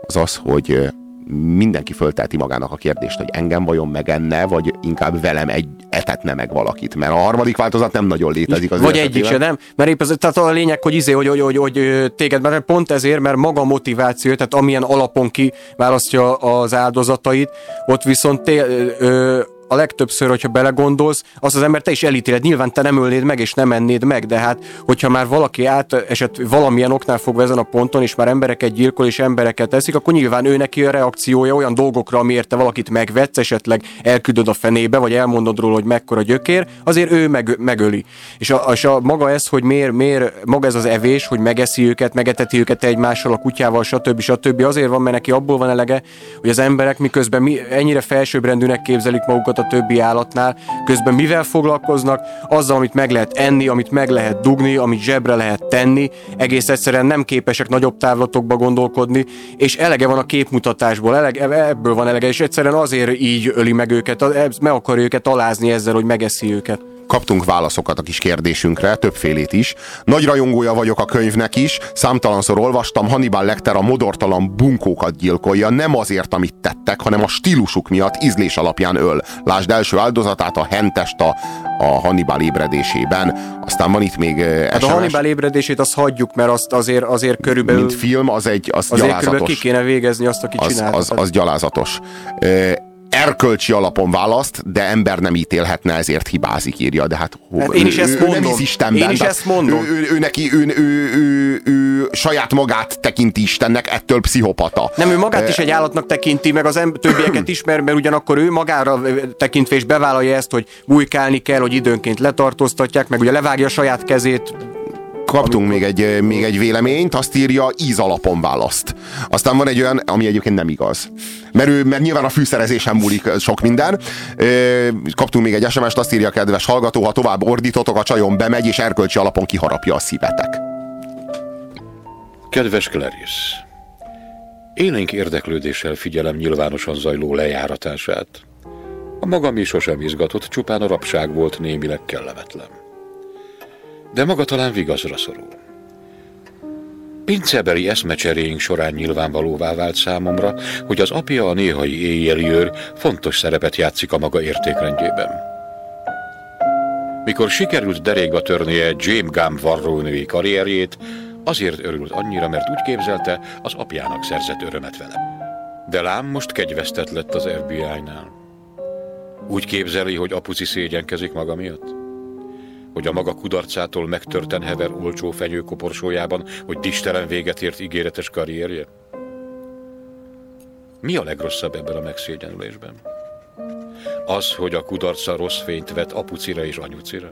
Az az, hogy mindenki föltelti magának a kérdést, hogy engem vajon megenne, vagy inkább velem egy etetne meg valakit. Mert a harmadik változat nem nagyon létezik az Vagy egyik se, nem? Mert épp ez, tehát a lényeg, hogy izé, hogy, hogy, hogy, hogy téged, mert pont ezért, mert maga a motiváció, tehát amilyen alapon kiválasztja az áldozatait, ott viszont té, ö, a legtöbbször, hogyha belegondolsz, azt az ember te is elítéled. Nyilván te nem ölnéd meg, és nem ennéd meg, de hát, hogyha már valaki átesett valamilyen oknál fogva ezen a ponton, és már embereket gyilkol, és embereket eszik, akkor nyilván ő neki a reakciója olyan dolgokra, amiért te valakit megvetsz, esetleg elküldöd a fenébe, vagy elmondod róla, hogy mekkora gyökér, azért ő meg, megöli. És a, és a maga ez, hogy miért, miért maga ez az evés, hogy megeszi őket, megeteti őket egymással, a kutyával, stb. stb. Azért van, mert neki abból van elege, hogy az emberek miközben mi, ennyire felsőbbrendűnek képzelik magukat a többi állatnál, közben mivel foglalkoznak, azzal, amit meg lehet enni, amit meg lehet dugni, amit zsebre lehet tenni, egész egyszerűen nem képesek nagyobb távlatokba gondolkodni, és elege van a képmutatásból, elege, ebből van elege, és egyszerűen azért így öli meg őket, meg akarja őket alázni ezzel, hogy megeszi őket. Kaptunk válaszokat a kis kérdésünkre, többfélét is. Nagy rajongója vagyok a könyvnek is, számtalanszor olvastam, Hannibal Lecter a modortalan bunkókat gyilkolja, nem azért, amit tettek, hanem a stílusuk miatt ízlés alapján öl. Lásd első áldozatát, a hentest a, a Hannibal ébredésében. Aztán van itt még eh, Hát a SMS. Hannibal ébredését azt hagyjuk, mert azt azért, azért körülbelül... Mint film, az egy az azért gyalázatos. ki kéne végezni azt, aki az, csinálta. az, az gyalázatos. Ö, erkölcsi alapon választ, de ember nem ítélhetne, ezért hibázik, írja. De hát, hú, Hát én is ő, ezt ő, ő nem mondom. hisz Istenben. Én is ezt mondom. Ő, ő, ő, neki, ő, ő, ő, ő, saját magát tekinti Istennek, ettől pszichopata. Nem, ő magát is egy állatnak tekinti, meg az em- többieket is, mert, mert ugyanakkor ő magára tekintve és bevállalja ezt, hogy bujkálni kell, hogy időnként letartóztatják, meg ugye levágja a saját kezét. Kaptunk még egy, még egy véleményt, azt írja íz alapon választ. Aztán van egy olyan, ami egyébként nem igaz. Mert, ő, mert nyilván a fűszerezésen múlik ö, sok minden. Ö, Kaptunk még egy SMS-t, azt írja a kedves hallgató, ha tovább ordítotok, a csajon bemegy, és erkölcsi alapon kiharapja a szívetek. Kedves Clarice, élénk érdeklődéssel figyelem nyilvánosan zajló lejáratását. A magam is sosem izgatott, csupán a rabság volt némileg kellemetlen. De maga talán vigazra szorul. Pincebeli eszmecseréink során nyilvánvalóvá vált számomra, hogy az apja a néhai éjjeli őr fontos szerepet játszik a maga értékrendjében. Mikor sikerült derékba törnie James Gunn varrónői karrierjét, azért örült annyira, mert úgy képzelte, az apjának szerzett örömet vele. De lám most kegyvesztett lett az FBI-nál. Úgy képzeli, hogy apuci szégyenkezik maga miatt? Hogy a maga kudarcától megtörten hever olcsó fenyő koporsójában, hogy distelen véget ért ígéretes karrierje? Mi a legrosszabb ebben a megszégyenülésben? Az, hogy a kudarca rossz fényt vet apucira és anyucira?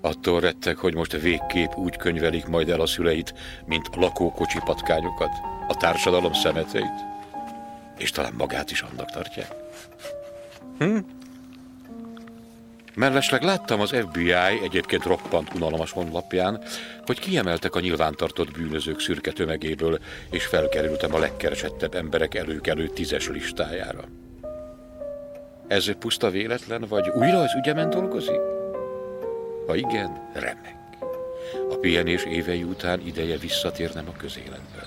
Attól rettek, hogy most végképp úgy könyvelik majd el a szüleit, mint a lakókocsi patkányokat, a társadalom szemeteit, és talán magát is annak tartják. Hm? Mellesleg láttam az FBI egyébként roppant unalmas honlapján, hogy kiemeltek a nyilvántartott bűnözők szürke tömegéből, és felkerültem a legkeresettebb emberek előkelő tízes listájára. Ez puszta véletlen, vagy újra az ügyemen dolgozik? Ha igen, remek. A pihenés évei után ideje visszatérnem a közéletbe.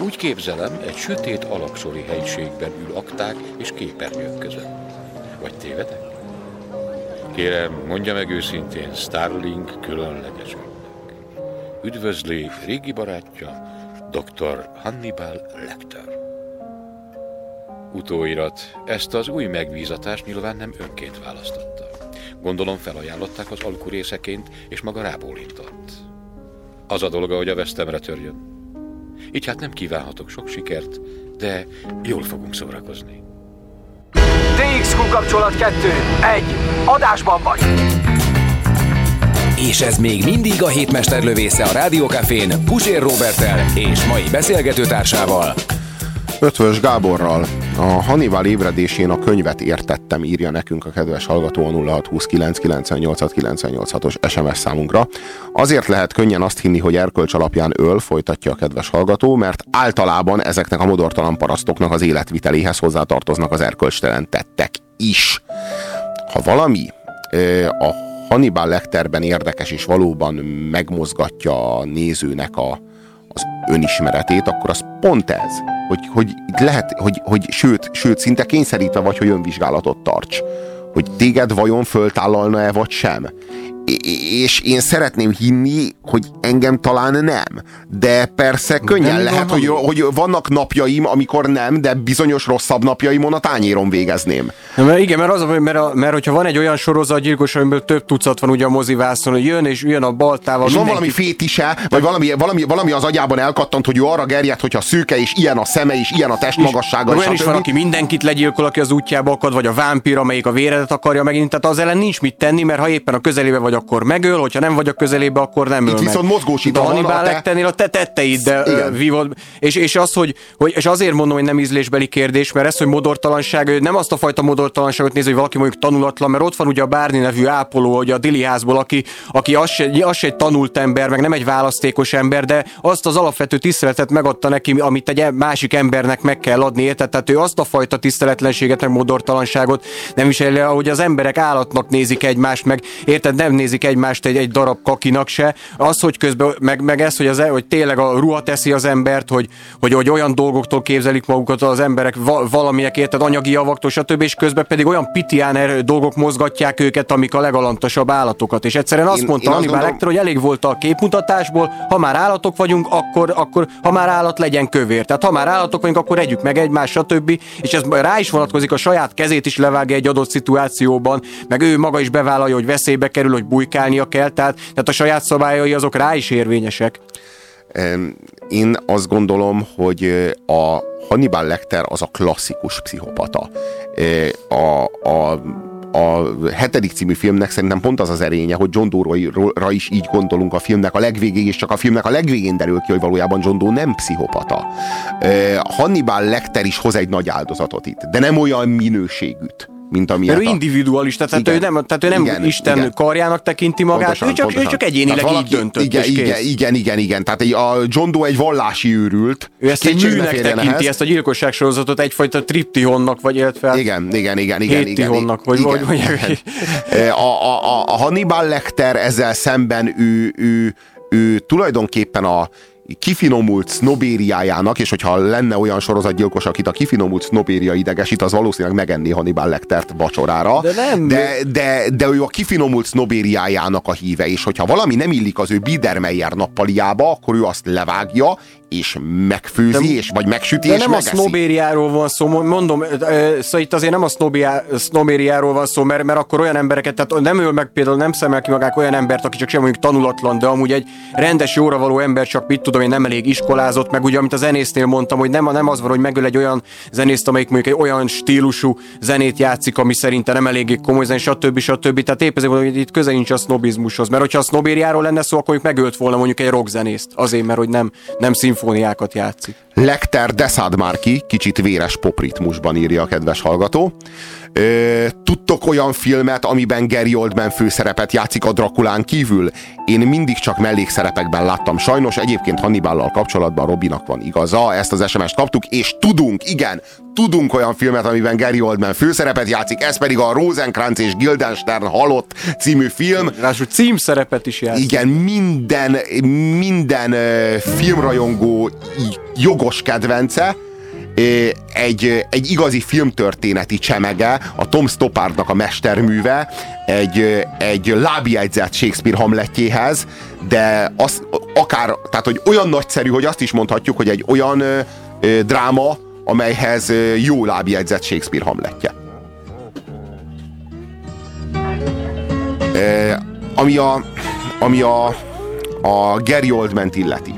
Úgy képzelem, egy sötét alaksori helyiségben ül akták és képernyők között. Vagy tévedek? Kérem, mondja meg őszintén, Starling különleges önnek. Üdvözli régi barátja, dr. Hannibal Lecter. Utóirat, ezt az új megbízatást nyilván nem önként választotta. Gondolom felajánlották az alkurészeként, és maga rábólintott. Az a dolga, hogy a vesztemre törjön. Így hát nem kívánhatok sok sikert, de jól fogunk szórakozni. DXQ kapcsolat 2. 1. Adásban vagy! És ez még mindig a hétmester lövésze a Rádiókafén Pusér Robertel és mai beszélgetőtársával, Ötvös Gáborral. A Hannibal ébredésén a könyvet értettem, írja nekünk a kedves hallgató a 0629986986-os SMS számunkra. Azért lehet könnyen azt hinni, hogy erkölcs alapján öl, folytatja a kedves hallgató, mert általában ezeknek a modortalan parasztoknak az életviteléhez hozzátartoznak az erkölcstelen tettek is. Ha valami a Hannibal Lecterben érdekes és valóban megmozgatja a nézőnek a, az önismeretét, akkor az pont ez, hogy, hogy lehet, hogy, hogy sőt, sőt, szinte kényszerítve vagy, hogy önvizsgálatot tarts. Hogy téged vajon föltállalna-e vagy sem és én szeretném hinni, hogy engem talán nem. De persze könnyen de lehet, hogy, hogy vannak napjaim, amikor nem, de bizonyos rosszabb napjaimon a tányéron végezném. Ja, mert igen, mert, az, mert, a, mert hogyha van egy olyan sorozatgyilkos, amiből több tucat van ugye a mozivászon, hogy jön és jön a baltával. És mindenki... van valami fétise, vagy valami, valami, valami az agyában elkattant, hogy ő arra gerjed, hogyha szűke, és ilyen a szeme, és ilyen a testmagassága. És, olyan is van, aki mindenkit legyilkol, aki az útjába akad, vagy a vámpír, amelyik a véredet akarja megint. Tehát az ellen nincs mit tenni, mert ha éppen a közelébe vagy akkor megöl, hogyha nem vagy a közelébe, akkor nem Itt öl viszont meg. mozgósítva a Hannibal Lecternél a te tetteiddel vívod. És, és, az, hogy, hogy, és azért mondom, hogy nem ízlésbeli kérdés, mert ez, hogy modortalanság, nem azt a fajta modortalanságot néz, hogy valaki mondjuk tanulatlan, mert ott van ugye a Bárni nevű ápoló, hogy a Dili házból, aki, aki az, se, az se egy tanult ember, meg nem egy választékos ember, de azt az alapvető tiszteletet megadta neki, amit egy másik embernek meg kell adni, érted? Tehát ő azt a fajta tiszteletlenséget, meg modortalanságot nem is el, hogy az emberek állatnak nézik egymást, meg érted, nem nézik egymást egy, egy darab kakinak se. Az, hogy közben, meg, meg ez, hogy, az, hogy tényleg a ruha teszi az embert, hogy, hogy, hogy olyan dolgoktól képzelik magukat az emberek va, valaminek érted, anyagi javaktól, stb. és közben pedig olyan pitián erő dolgok mozgatják őket, amik a legalantasabb állatokat. És egyszerűen azt én, mondta Hannibal Lecter, hogy elég volt a képmutatásból, ha már állatok vagyunk, akkor, akkor ha már állat legyen kövér. Tehát ha már állatok vagyunk, akkor együk meg egymást, stb. És ez rá is vonatkozik, a saját kezét is levágja egy adott szituációban, meg ő maga is bevállalja, hogy veszélybe kerül, hogy bujkál csinálnia kell, tehát, tehát a saját szabályai azok rá is érvényesek. Én azt gondolom, hogy a Hannibal Lecter az a klasszikus pszichopata. A, a a hetedik című filmnek szerintem pont az az erénye, hogy John Doe-ra is így gondolunk a filmnek a legvégéig, és csak a filmnek a legvégén derül ki, hogy valójában John Doe nem pszichopata. Hannibal Lecter is hoz egy nagy áldozatot itt, de nem olyan minőségűt mint amilyet. Mert ő individualista, tehát igen, ő nem, tehát ő nem igen, Isten igen. karjának tekinti magát, pontosan, ő, csak, pontosan. ő csak egyénileg valaki, így döntött. Igen, igen, igen, igen, igen. Tehát a John Doe egy vallási őrült. Ő ezt egy műnek tekinti, ehhez. ezt a gyilkosság sorozatot egyfajta triptihonnak, vagy illetve igen, igen, igen, igen, igen, vagy igen, vagy, igen. A, a, a Hannibal Lecter ezzel szemben ő, ő, ő tulajdonképpen a kifinomult sznobériájának, és hogyha lenne olyan sorozatgyilkos, akit a kifinomult sznobéria idegesít, az valószínűleg megenné Hannibal Lectert vacsorára. De nem. De, de, de ő a kifinomult sznobériájának a híve, és hogyha valami nem illik az ő Biedermeier nappaliába, akkor ő azt levágja, és megfőzi, de, és vagy megsüti, de és nem megeszi. a sznobériáról van szó, mondom, szóval itt azért nem a sznobériáról van szó, mert, mert akkor olyan embereket, tehát nem öl meg például, nem szemel ki magák olyan embert, aki csak sem mondjuk tanulatlan, de amúgy egy rendes, jóra való ember, csak mit tudom én, nem elég iskolázott, meg ugye, amit a zenésznél mondtam, hogy nem, nem az van, hogy megöl egy olyan zenészt, amelyik mondjuk egy olyan stílusú zenét játszik, ami szerintem nem eléggé komoly zen, stb. stb. Tehát épp ezért hogy itt köze nincs a sznobizmushoz, mert hogyha a sznobériáról lenne szó, akkor megölt volna mondjuk egy rockzenészt, azért, mert hogy nem, nem szín szimfóniákat játszik. Lekter Deszad már ki, kicsit véres popritmusban írja a kedves hallgató. Ö, tudtok olyan filmet, amiben Gary Oldman főszerepet játszik a Drakulán kívül? Én mindig csak mellékszerepekben láttam. Sajnos egyébként Hanniballal kapcsolatban Robinak van igaza, ezt az SMS-t kaptuk, és tudunk, igen, tudunk olyan filmet, amiben Gary Oldman főszerepet játszik, ez pedig a Rosencrantz és Guildenstern halott című film. Ráadásul címszerepet is játszik. Igen, minden, minden filmrajongó jogos kedvence, egy, egy igazi filmtörténeti csemege, a Tom Stoppardnak a mesterműve, egy, egy lábjegyzett Shakespeare Hamletjéhez, de az akár, tehát hogy olyan nagyszerű, hogy azt is mondhatjuk, hogy egy olyan ö, dráma, amelyhez jó lábjegyzett Shakespeare Hamletje. Ami a, ami a, a Gary Oldman illeti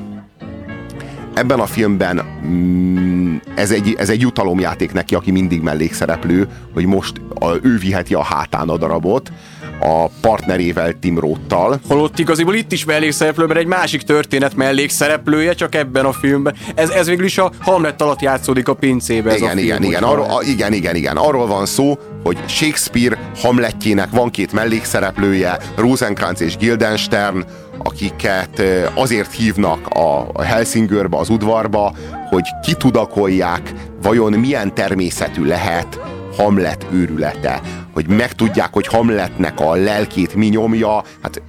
ebben a filmben mm, ez egy, ez egy jutalomjáték neki, aki mindig mellékszereplő, hogy most a, ő viheti a hátán a darabot, a partnerével Tim Roth-tal. Holott igaziból itt is mellékszereplő, mert egy másik történet mellékszereplője, csak ebben a filmben. Ez, ez végül is a Hamlet alatt játszódik a pincébe. Igen, ez a igen, film, igen, arról, a, igen, igen, igen. Arról van szó, hogy Shakespeare Hamletjének van két mellékszereplője, Rosencrantz és Guildenstern, akiket azért hívnak a Helsingörbe, az udvarba, hogy kitudakolják, vajon milyen természetű lehet Hamlet őrülete, hogy megtudják, hogy Hamletnek a lelkét mi nyomja, hát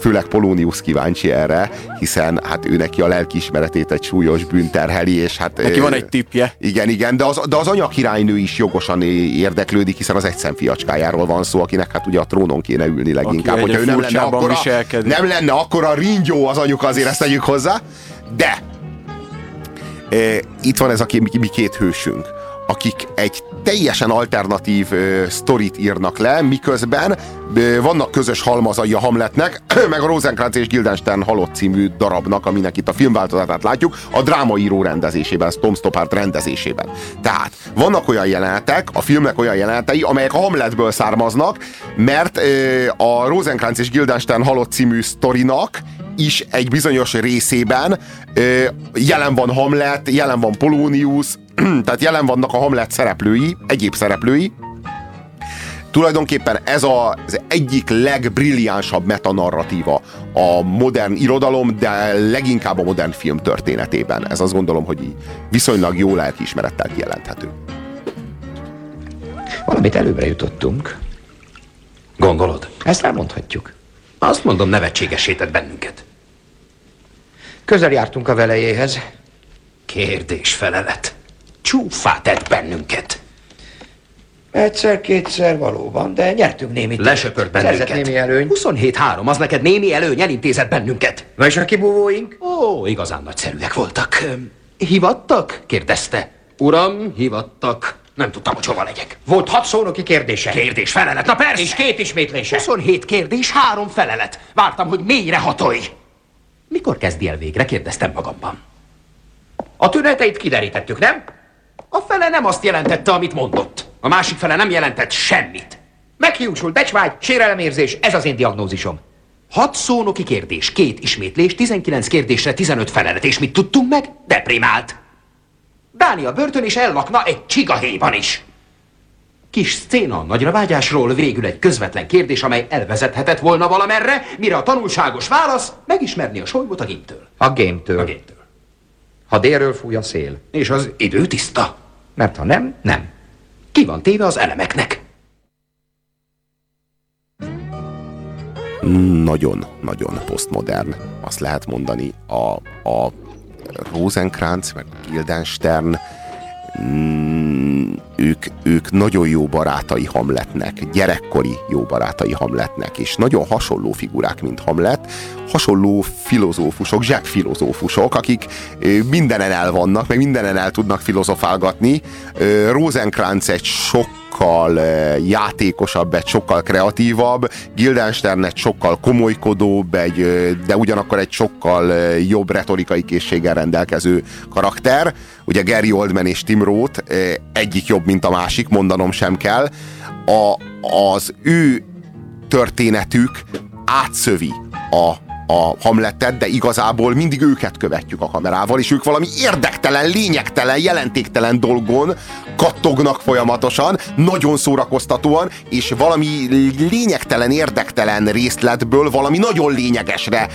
főleg Polónius kíváncsi erre, hiszen hát ő neki a lelkiismeretét egy súlyos bűn terheli, és hát... Neki van egy tipje. Igen, igen, de az, de az anya királynő is jogosan érdeklődik, hiszen az egy fiacskájáról van szó, akinek hát ugye a trónon kéne ülni leginkább, hogyha ő nem lenne akkora, nem lenne akkora ringyó az anyuka, azért ezt tegyük hozzá, de e, itt van ez a mi két hősünk, akik egy teljesen alternatív uh, sztorit írnak le, miközben uh, vannak közös halmazai a Hamletnek, meg a Rosencrantz és Guildenstern halott című darabnak, aminek itt a filmváltozatát látjuk, a drámaíró rendezésében, Tom Stoppard rendezésében. Tehát vannak olyan jelenetek, a filmnek olyan jelenetei, amelyek a Hamletből származnak, mert uh, a Rosencrantz és Guildenstern halott című sztorinak is egy bizonyos részében jelen van Hamlet, jelen van Polonius, tehát jelen vannak a Hamlet szereplői, egyéb szereplői, Tulajdonképpen ez a, az egyik legbrilliánsabb metanarratíva a modern irodalom, de leginkább a modern film történetében. Ez azt gondolom, hogy így viszonylag jó lelkiismerettel kijelenthető. Valamit előbbre jutottunk. Gondolod? Ezt elmondhatjuk. Azt mondom, nevetségesített bennünket. Közel jártunk a velejéhez. Kérdés-felelet. Csúfá tett bennünket. Egyszer-kétszer valóban, de nyertünk némi. Lesöpört bennünket. Szerzett némi előny. 27-3, az neked némi előny elintézett bennünket. És a kibúvóink? Ó, igazán nagyszerűek voltak. Hivattak? kérdezte. Uram, hivattak. Nem tudtam, hogy hova legyek. Volt hat szónoki kérdése. Kérdés, felelet, na persze. És két ismétlése. 27 kérdés, három felelet. Vártam, hogy mélyre hatolj. Mikor kezdi el végre? kérdeztem magamban. A tüneteit kiderítettük, nem? A fele nem azt jelentette, amit mondott. A másik fele nem jelentett semmit. Meghiúsult becsvágy, sérelemérzés, ez az én diagnózisom. Hat szónoki kérdés, két ismétlés, 19 kérdésre 15 felelet, és mit tudtunk meg? Deprimált. Dánia börtön is ellakna egy csigahéjban is. kis szcéna a nagyra vágyásról, végül egy közvetlen kérdés, amely elvezethetett volna valamerre, mire a tanulságos válasz megismerni a solygót a gémtől. A gémtől. A gémtől. Ha délről fúj a szél. És az idő tiszta. Mert ha nem, nem. Ki van téve az elemeknek? Nagyon-nagyon posztmodern, azt lehet mondani. A, a Rosenkrantz, meg Guildenstern mm, ők, ők nagyon jó barátai Hamletnek, gyerekkori jó barátai Hamletnek, és nagyon hasonló figurák, mint Hamlet, hasonló filozófusok, filozófusok, akik mindenen el vannak, meg mindenen el tudnak filozofálgatni. Rosenkrantz egy sok sokkal játékosabb, egy sokkal kreatívabb, Guildenstern egy sokkal komolykodóbb, egy, de ugyanakkor egy sokkal jobb retorikai készséggel rendelkező karakter. Ugye Gary Oldman és Tim Roth egyik jobb, mint a másik, mondanom sem kell. A, az ő történetük átszövi a a Hamletet, de igazából mindig őket követjük a kamerával, és ők valami érdektelen, lényegtelen, jelentéktelen dolgon kattognak folyamatosan, nagyon szórakoztatóan, és valami lényegtelen, érdektelen részletből valami nagyon lényegesre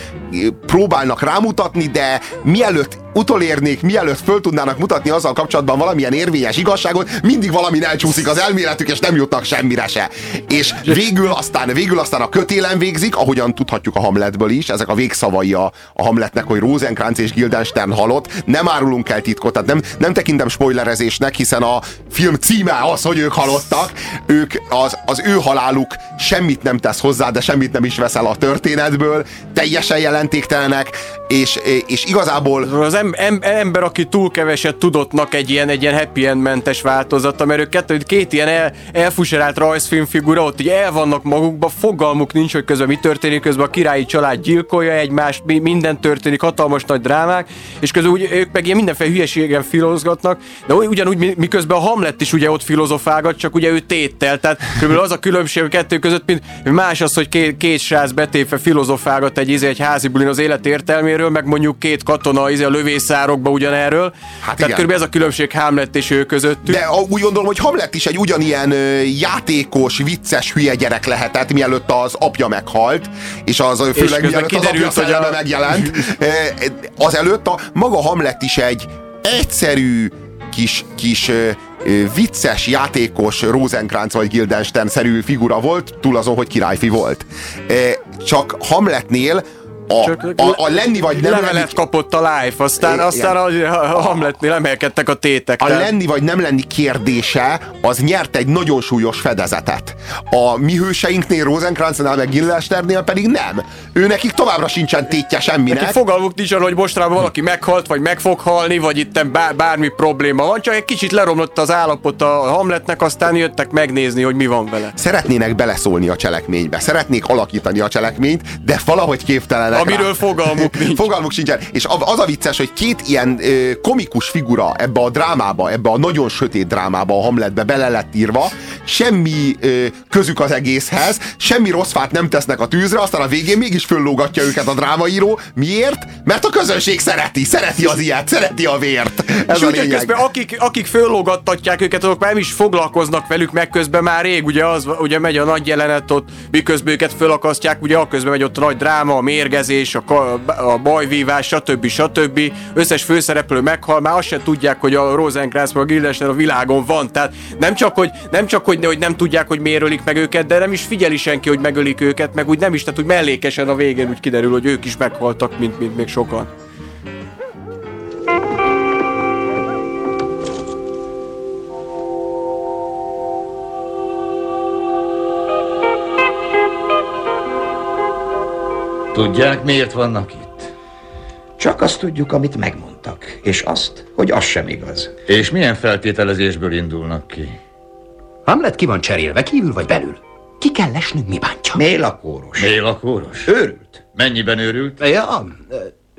próbálnak rámutatni, de mielőtt utolérnék, mielőtt föl tudnának mutatni azzal kapcsolatban valamilyen érvényes igazságot, mindig valami elcsúszik az elméletük, és nem jutnak semmire se. És végül aztán, végül aztán a kötélen végzik, ahogyan tudhatjuk a Hamletből is, ezek a végszavai a, a Hamletnek, hogy Rosenkrantz és Guildenstern halott, nem árulunk el titkot, tehát nem, nem tekintem spoilerezésnek, hiszen a film címe az, hogy ők halottak, ők, az, az ő haláluk semmit nem tesz hozzá, de semmit nem is veszel a történetből, teljesen jelentéktelenek, és, és igazából... Az em, em, ember, aki túl keveset tudottnak egy ilyen, egy ilyen happy end mentes változata, mert ők kettő, két ilyen el, elfuserált rajzfilmfigura, ott így el vannak magukba, fogalmuk nincs, hogy közben mi történik, közben a királyi család gyilkolja egymást, minden történik, hatalmas nagy drámák, és közben úgy, ők meg ilyen mindenféle hülyeségen filozgatnak, de ugyanúgy miközben a Hamlet is ugye ott filozofálgat, csak ugye ő téttel, tehát kb. az a különbség a kettő között, mint más az, hogy két, két srác betépve filozofálgat egy, izé, egy házi bulin az élet értelméről, meg mondjuk két katona izé, a lövészárokba ugyanerről. Hát Tehát kb. ez a különbség Hamlet és ő között. De úgy gondolom, hogy Hamlet is egy ugyanilyen játékos, vicces hülye gyerek lehetett, mielőtt az apja meghalt, és az főleg és mielőtt kiderült, az apja hogy a... megjelent. Azelőtt a maga Hamlet is egy egyszerű, kis, kis vicces, játékos Rosenkrantz vagy Guildenstern-szerű figura volt, túl azon, hogy királyfi volt. Csak Hamletnél a, Csak a, a lenni vagy nem levelet lenni... kapott a life, aztán, é, aztán a, a Hamletnél emelkedtek a tétek. A lenni vagy nem lenni kérdése, az nyert egy nagyon súlyos fedezetet. A mi hőseinknél, Rosenkranznál meg Gillesternél pedig nem. Ő nekik továbbra sincsen tétje semminek. Neki fogalmuk nincs arra, hogy mostanában valaki meghalt, vagy meg fog halni, vagy itt bár, bármi probléma van, csak egy kicsit leromlott az állapot a Hamletnek, aztán jöttek megnézni, hogy mi van vele. Szeretnének beleszólni a cselekménybe, szeretnék alakítani a cselekményt, de valahogy képtelenek Amiről rá. fogalmuk nincs. fogalmuk sincsen. És az a vicces, hogy két ilyen ö, komikus figura ebbe a drámába, ebbe a nagyon sötét drámába, a Hamletbe bele lett írva, semmi ö, közük az egészhez, semmi rossz fát nem tesznek a tűzre, aztán a végén mégis föllógatja őket a drámaíró. Miért? Mert a közönség szereti, szereti az ilyet, szereti a vért. Ez és a ugye közben akik, akik föllógattatják őket, azok már nem is foglalkoznak velük, meg közben már rég, ugye az, ugye megy a nagy jelenet ott, miközben őket fölakasztják, ugye közben megy ott a nagy dráma, a mérgezés, védekezés, a, a bajvívás, stb. stb. Összes főszereplő meghal, már azt sem tudják, hogy a Rosencrantz meg a Guildenstern a világon van. Tehát nem csak, hogy nem, csak hogy, hogy nem tudják, hogy miért ölik meg őket, de nem is figyeli senki, hogy megölik őket, meg úgy nem is, tehát úgy mellékesen a végén úgy kiderül, hogy ők is meghaltak, mint, mint még sokan. Tudják, miért vannak itt? Csak azt tudjuk, amit megmondtak, és azt, hogy az sem igaz. És milyen feltételezésből indulnak ki? Hamlet ki van cserélve, kívül vagy belül? Ki kell lesnünk, mi bántja? Mélakóros. Mélakóros? Őrült. Mennyiben őrült? Ja,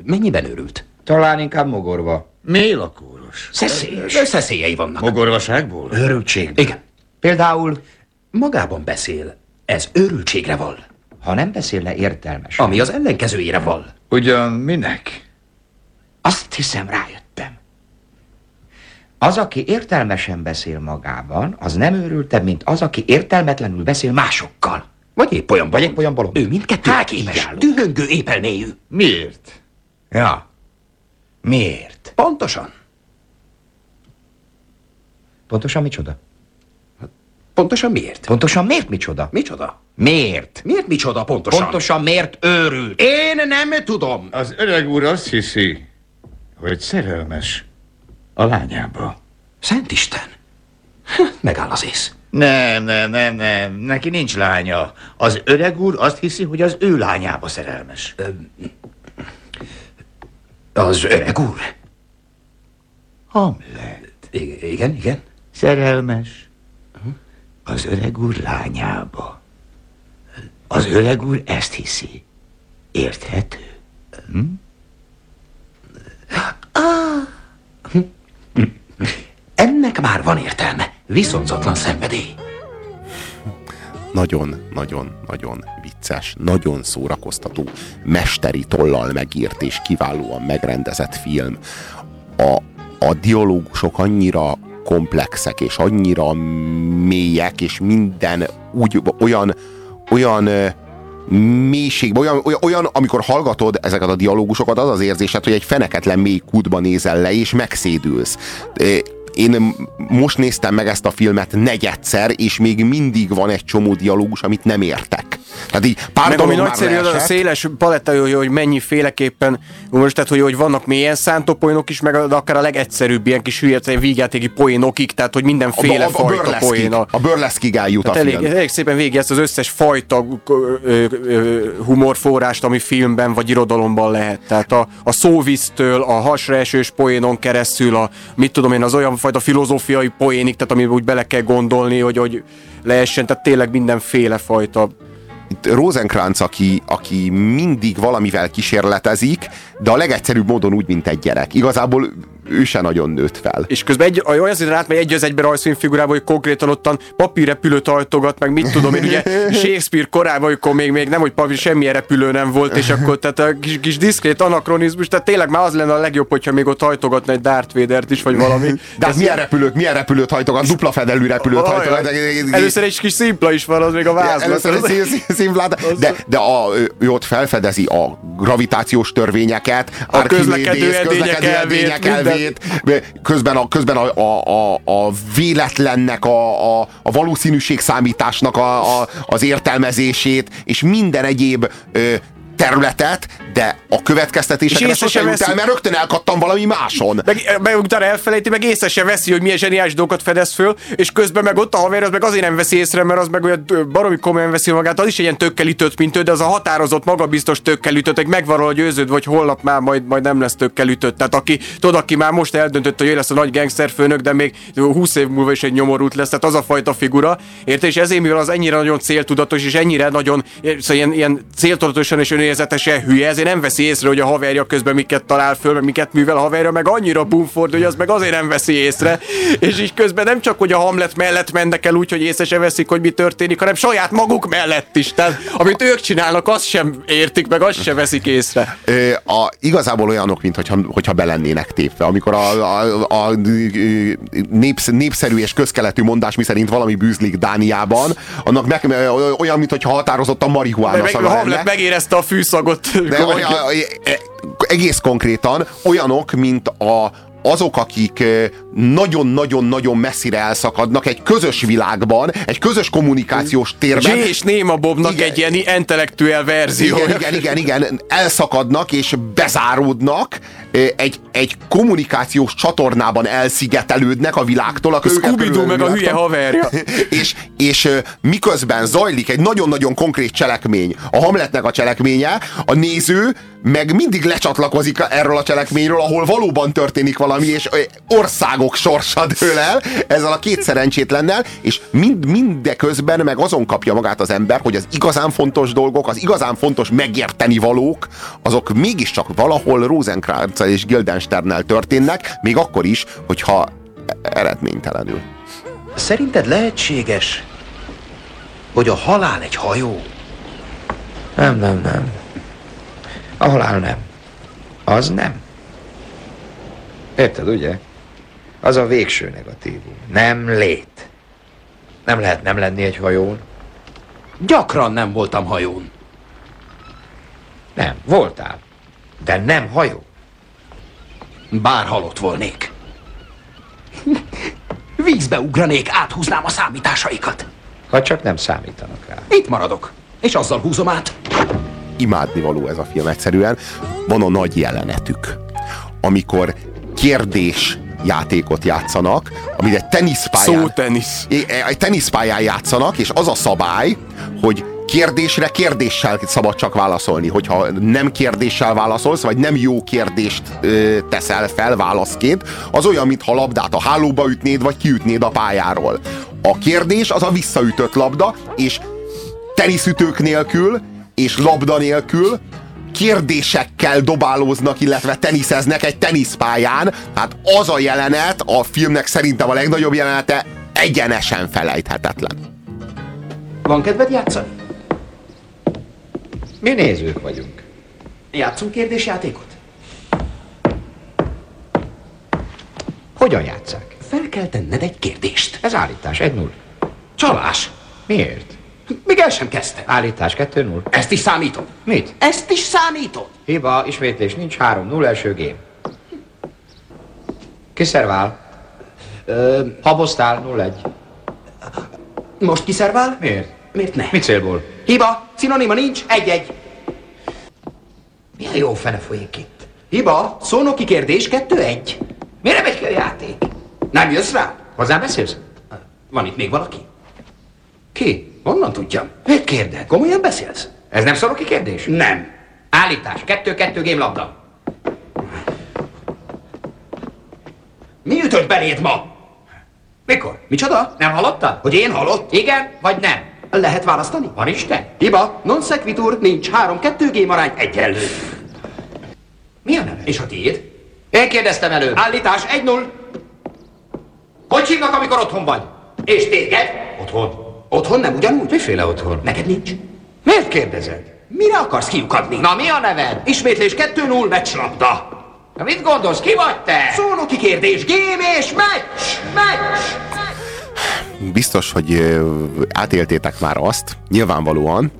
mennyiben őrült? Talán inkább mogorva. Mélakóros. Szeszélyes. Szeszélyei vannak. Mogorvaságból? Őrültség. Igen. Például magában beszél. Ez őrültségre val. Ha nem beszél le értelmes. Ami az ellenkezőjére val. Ugyan minek? Azt hiszem rájöttem. Az, aki értelmesen beszél magában, az nem őrültebb, mint az, aki értelmetlenül beszél másokkal. Vagy épp olyan, vagy épp olyan balom. Ő mindkettő Hát, dühöngő épelméjű. Miért? Ja. Miért? Pontosan. Pontosan micsoda? Pontosan miért? Pontosan miért micsoda? Micsoda? Miért? Miért micsoda pontosan? Pontosan miért őrült? Én nem tudom. Az öreg úr azt hiszi, hogy szerelmes a lányába. Szent Isten. Megáll az ész. Nem, nem, nem, nem. Neki nincs lánya. Az öreg úr azt hiszi, hogy az ő lányába szerelmes. Az öreg úr? Hamlet. I- igen, igen. Szerelmes. Az öreg úr lányába. Az öreg úr ezt hiszi. Érthető? Hm? Ah. Ennek már van értelme. Viszonzatlan szenvedély. Nagyon-nagyon-nagyon vicces, nagyon szórakoztató, mesteri tollal megírt és kiválóan megrendezett film. A, a dialógusok annyira komplexek, és annyira mélyek, és minden úgy olyan, olyan mélységben, olyan, olyan, olyan, amikor hallgatod ezeket a dialógusokat, az az érzésed, hogy egy feneketlen mély kútba nézel le, és megszédülsz. Én most néztem meg ezt a filmet negyedszer, és még mindig van egy csomó dialógus, amit nem értek. Tehát így pár Meg ami nagyszerű, az a széles paletta, hogy, hogy mennyi féleképpen, most tehát, hogy, hogy vannak mélyen szántó poénok is, meg akár a legegyszerűbb ilyen kis hülye vígjátéki poénokig, tehát hogy mindenféle a, a, a fajta poén. A, a burleszkig eljut a tehát elég, film. elég szépen végig ezt az összes fajta ö, ö, ö, humorforrást, ami filmben vagy irodalomban lehet. Tehát a, a szóvíztől, a hasra esős poénon keresztül, a mit tudom én, az olyan fajta filozófiai poénik, tehát amiben úgy bele kell gondolni, hogy, hogy lehessen, tehát tényleg mindenféle fajta Rosenkrantz, aki, aki mindig valamivel kísérletezik, de a legegyszerűbb módon úgy, mint egy gyerek. Igazából ő se nagyon nőtt fel. És közben egy, olyan szinten átmegy egy az egybe rajzfilmfigurában, hogy konkrétan ottan papírrepülőt ajtogat, meg mit tudom én, ugye Shakespeare korában, amikor még, még nem, hogy papír, semmilyen repülő nem volt, és akkor tehát a kis, kis diszkrét anakronizmus, tehát tényleg már az lenne a legjobb, hogyha még ott hajtogatna egy Darth Vader-t is, vagy valami. De hát milyen repülőt, milyen repülőt hajtogat? Dupla fedelű repülőt hajtogat. Először egy kis szimpla is van, az még a vázlat. Először egy színplát, de, de a, ő ott felfedezi a gravitációs törvényeket, A közlekedő edények elvét, elvét, közben a, közben a, a, a, a véletlennek, a, a, a valószínűség számításnak a, a, az értelmezését, és minden egyéb ö, területet, de a következtetésekre És észre sosem sem jut el, veszi. mert rögtön elkattam valami máson. Meg, meg utána elfelejti, meg észre se veszi, hogy milyen zseniális dolgokat fedez föl, és közben meg ott a haver, az meg azért nem veszi észre, mert az meg olyan baromi komolyan veszi magát, az is egy ilyen tökkel ütött, mint ő, de az a határozott, magabiztos tökkel ütött, egy megvan róla győződve, hogy holnap már majd, majd nem lesz tökkel ütött. Tehát aki, tudod, aki már most eldöntött, hogy ő lesz a nagy gangsterfőnök, de még 20 év múlva is egy nyomorult lesz, tehát az a fajta figura. Érted? És ezért, mivel az ennyire nagyon céltudatos, és ennyire nagyon szóval ilyen, ilyen céltudatosan és önérzetesen hülye, ezért nem veszi észre, hogy a haverja közben miket talál föl, meg miket művel a haverja, meg annyira bumford, hogy az meg azért nem veszi észre. És így közben nem csak, hogy a Hamlet mellett mennek el úgy, hogy észre se veszik, hogy mi történik, hanem saját maguk mellett is. Tehát amit ők csinálnak, azt sem értik, meg azt sem veszik észre. Ö, a, igazából olyanok, mint hogyha, hogyha belennének tépve. Amikor a, a, a, a népsz, népszerű és közkeletű mondás, miszerint valami bűzlik Dániában, annak meg, olyan, mint hogyha határozottan marihuána Meg, szaga a Hamlet lenne. megérezte a fűszagot. De olyan, e- egész konkrétan olyanok, mint a, azok, akik eh, nagyon-nagyon-nagyon messzire elszakadnak egy közös világban, egy közös kommunikációs térben. Zsé és Néma Bobnak egy ilyen intellektuel verzió. Igen, igen, igen, igen, elszakadnak és bezáródnak, eh, egy, egy kommunikációs csatornában elszigetelődnek a világtól. A Scooby-Doo meg a hülye haverja. és, és eh, miközben zajlik egy nagyon-nagyon konkrét cselekmény, a Hamletnek a cselekménye, a néző meg mindig lecsatlakozik erről a cselekményről, ahol valóban történik valami, és országok sorsa dől el ezzel a két szerencsétlennel, és mind, mindeközben meg azon kapja magát az ember, hogy az igazán fontos dolgok, az igazán fontos megérteni valók, azok mégiscsak valahol rosenkrantz és Guildensternnel történnek, még akkor is, hogyha eredménytelenül. Szerinted lehetséges, hogy a halál egy hajó? Nem, nem, nem. A halál nem. Az nem. Érted, ugye? Az a végső negatívum. Nem lét. Nem lehet nem lenni egy hajón. Gyakran nem voltam hajón. Nem, voltál. De nem hajó. Bár halott volnék. Vízbe ugranék, áthúznám a számításaikat. Ha csak nem számítanak rá. Itt maradok, és azzal húzom át. Imádnivaló ez a film egyszerűen. Van a nagy jelenetük, amikor kérdés játékot játszanak, amit egy teniszpályán... Szó tenisz. Egy teniszpályán játszanak, és az a szabály, hogy kérdésre kérdéssel szabad csak válaszolni. Hogyha nem kérdéssel válaszolsz, vagy nem jó kérdést ö, teszel fel válaszként, az olyan, mintha labdát a hálóba ütnéd, vagy kiütnéd a pályáról. A kérdés az a visszaütött labda, és teniszütők nélkül, és labda nélkül kérdésekkel dobálóznak, illetve teniszeznek egy teniszpályán. Hát az a jelenet, a filmnek szerintem a legnagyobb jelenete egyenesen felejthetetlen. Van kedved játszani? Mi nézők vagyunk. Játszunk kérdésjátékot? Hogyan játszák? Fel kell tenned egy kérdést. Ez állítás, 1-0. Csalás. Miért? Még el sem kezdte. Állítás 2-0. Ezt is számítom. Mit? Ezt is számítom. Hiba, ismétlés nincs, 3-0 első game. Kiszervál? Ö, Haboztál, 0-1. most kiszervál? Miért? Miért ne? Mi célból? Hiba, szinonima nincs, egy-egy. Milyen jó fene folyik itt? Hiba, szónoki kérdés, kettő-egy. Miért nem megy ki a játék? Nem jössz rá? Hozzám beszélsz? Van itt még valaki? Ki? Honnan tudjam? Mit kérded? Komolyan beszélsz? Ez nem szónoki kérdés? Nem. Állítás, 2-2 game labda. Mi ütött beléd ma? Mikor? Micsoda? Nem hallottad? Hogy én halott? Igen, vagy nem? Lehet választani? Van Isten? Hiba, non sequitur, nincs. Három-kettő gém arány egyenlő. Mi a neve? És a tiéd? Én kérdeztem előbb. Állítás 1-0. Hogy hívnak, amikor otthon vagy? És téged? Otthon. Otthon nem ugyanúgy? Miféle otthon? Neked nincs. Miért kérdezed? Mire akarsz kiukadni? Na mi a neved? Ismétlés 2-0 meccslabda. Na mit gondolsz, ki vagy te? Szónoki kérdés, gém és meccs! Meccs! Biztos, hogy átéltétek már azt, nyilvánvalóan,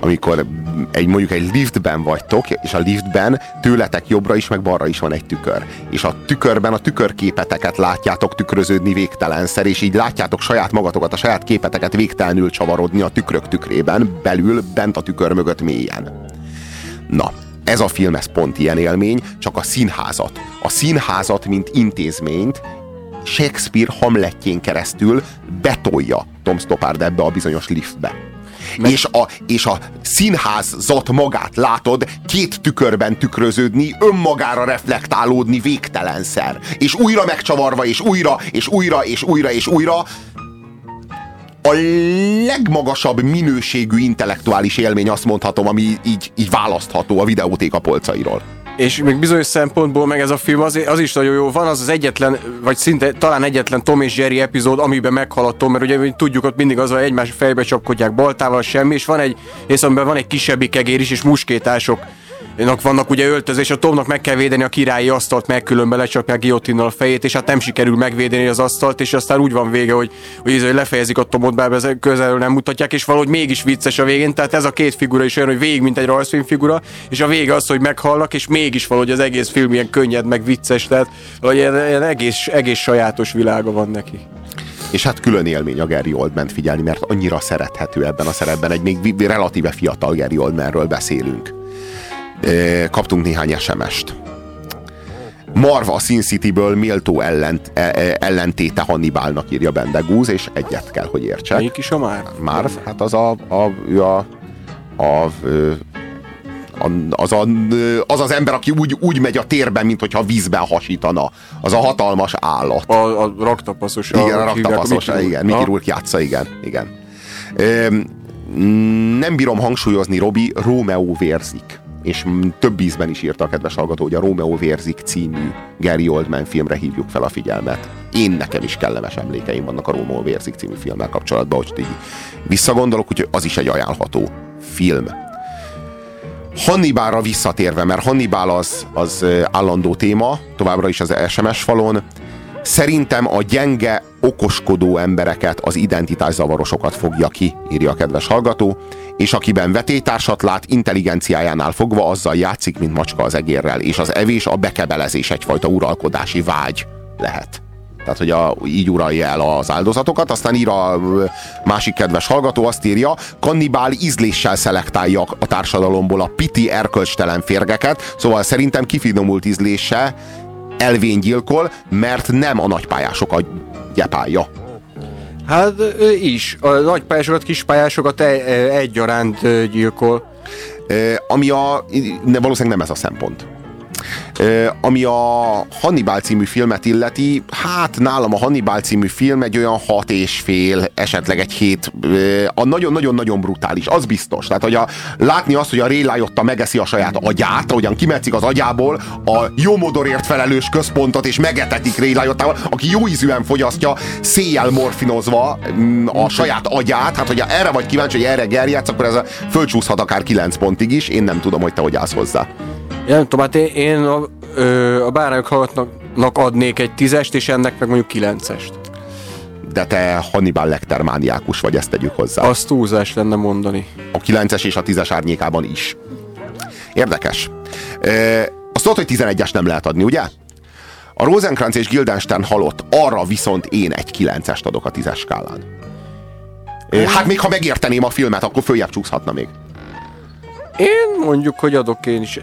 amikor egy, mondjuk egy liftben vagytok, és a liftben tőletek jobbra is, meg balra is van egy tükör. És a tükörben a tükörképeteket látjátok tükröződni végtelenszer, és így látjátok saját magatokat, a saját képeteket végtelenül csavarodni a tükrök tükrében, belül, bent a tükör mögött mélyen. Na, ez a film, ez pont ilyen élmény, csak a színházat. A színházat, mint intézményt Shakespeare Hamletjén keresztül betolja Tom Stoppard ebbe a bizonyos liftbe. És a, és a színházat magát látod két tükörben tükröződni, önmagára reflektálódni végtelenszer. És újra megcsavarva, és újra, és újra, és újra, és újra. A legmagasabb minőségű intellektuális élmény azt mondhatom, ami így, így választható a videótéka polcairól. És még bizonyos szempontból meg ez a film az, az is nagyon jó. Van az az egyetlen, vagy szinte talán egyetlen Tom és Jerry epizód, amiben meghal a Tom, mert ugye tudjuk, ott mindig az, hogy egymás fejbe csapkodják baltával semmi, és van egy, és amiben van egy kisebbik egér is, és muskétások vannak ugye öltözés, a Tomnak meg kell védeni a királyi asztalt, meg különben lecsapják giotinnal a fejét, és hát nem sikerül megvédeni az asztalt, és aztán úgy van vége, hogy, hogy, hogy lefejezik a Tomot, bár közelről nem mutatják, és valahogy mégis vicces a végén, tehát ez a két figura is olyan, hogy végig, mint egy rajzfilm figura, és a vége az, hogy meghalnak, és mégis valahogy az egész film ilyen könnyed, meg vicces, tehát vagy ilyen, ilyen egész, egész sajátos világa van neki. És hát külön élmény a Gary oldman figyelni, mert annyira szerethető ebben a szerepben, egy még relatíve fiatal Gary Oldmanről beszélünk kaptunk néhány SMS-t. Marva a Sin City-ből méltó ellent, e, e, ellentéte Hannibalnak írja Bendegúz, és egyet kell, hogy értsek. Melyik is a Marv? Marv, hát az a, a, a, a, a az, a, az az ember, aki úgy, úgy megy a térben, mint hogyha vízben hasítana. Az a hatalmas állat. A, a raktapaszos. Igen, a raktapaszos, igen. Mickey Rourke játsza, igen. igen. nem bírom hangsúlyozni, Robi, Rómeó vérzik és több ízben is írta a kedves hallgató, hogy a Romeo vérzik című Gary Oldman filmre hívjuk fel a figyelmet. Én nekem is kellemes emlékeim vannak a Romeo vérzik című filmmel kapcsolatban, hogy így visszagondolok, úgyhogy az is egy ajánlható film. Hannibalra visszatérve, mert Hannibal az, az állandó téma, továbbra is az SMS falon, Szerintem a gyenge, okoskodó embereket, az identitászavarosokat fogja ki, írja a kedves hallgató, és akiben vetétársat lát, intelligenciájánál fogva azzal játszik, mint macska az egérrel, és az evés a bekebelezés egyfajta uralkodási vágy lehet. Tehát, hogy a, így uralja el az áldozatokat. Aztán ír a másik kedves hallgató, azt írja, kannibál ízléssel szelektálja a társadalomból a piti erkölcstelen férgeket, szóval szerintem kifinomult ízlése elvénygyilkol, mert nem a nagypályásokat gyepálja. Hát is. A nagypályásokat, kispályásokat egyaránt gyilkol. Ami a... Valószínűleg nem ez a szempont. Ami a Hannibal című filmet illeti, hát nálam a Hannibal című film egy olyan hat és fél, esetleg egy hét, a nagyon-nagyon-nagyon brutális, az biztos. Tehát, hogy a, látni azt, hogy a Ray Liotta megeszi a saját agyát, ahogyan kimetszik az agyából a jómodorért felelős központot, és megetetik Ray Liottával, aki jó ízűen fogyasztja, széjjel morfinozva mm, a saját agyát, hát hogyha erre vagy kíváncsi, hogy erre gerjedsz, akkor ez a fölcsúszhat akár 9 pontig is, én nem tudom, hogy te hogy állsz hozzá. Nem tudom, hát én, én a, ö, a bárányok hallgatnak adnék egy tízest, és ennek meg mondjuk kilencest. De te Hannibal Lecter mániákus vagy, ezt tegyük hozzá. Az túlzás lenne mondani. A kilences és a tízes árnyékában is. Érdekes. E, azt tudod, hogy 11-es nem lehet adni, ugye? A Rosencrantz és Guildenstern halott, arra viszont én egy kilencest adok a tízes skálán. Hát még ha megérteném a filmet, akkor följebb csúszhatna még. Én mondjuk, hogy adok én is.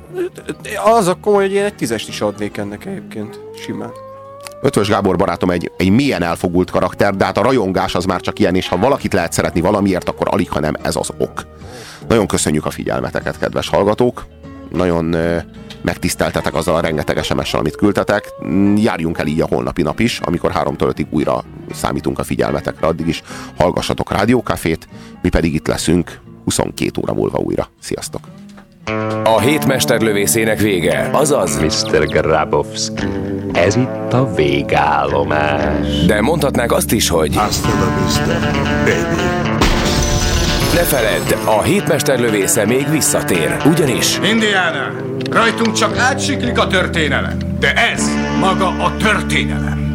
Az a komoly, hogy én egy tízest is adnék ennek egyébként. Simán. Ötvös Gábor barátom egy, egy milyen elfogult karakter, de hát a rajongás az már csak ilyen, és ha valakit lehet szeretni valamiért, akkor alig, ha nem ez az ok. Nagyon köszönjük a figyelmeteket, kedves hallgatók. Nagyon ö, megtiszteltetek azzal a rengeteg sms amit küldtetek. Járjunk el így a holnapi nap is, amikor háromtól ötig újra számítunk a figyelmetekre. Addig is hallgassatok Rádiókafét, mi pedig itt leszünk 22 óra múlva újra. Sziasztok! A hét mesterlövészének vége, azaz... Mr. Grabowski, ez itt a végállomás. De mondhatnánk azt is, hogy... Hasta la vista, baby. Ne feledd, a hétmesterlövésze még visszatér, ugyanis... Indiana, rajtunk csak átsiklik a történelem, de ez maga a történelem.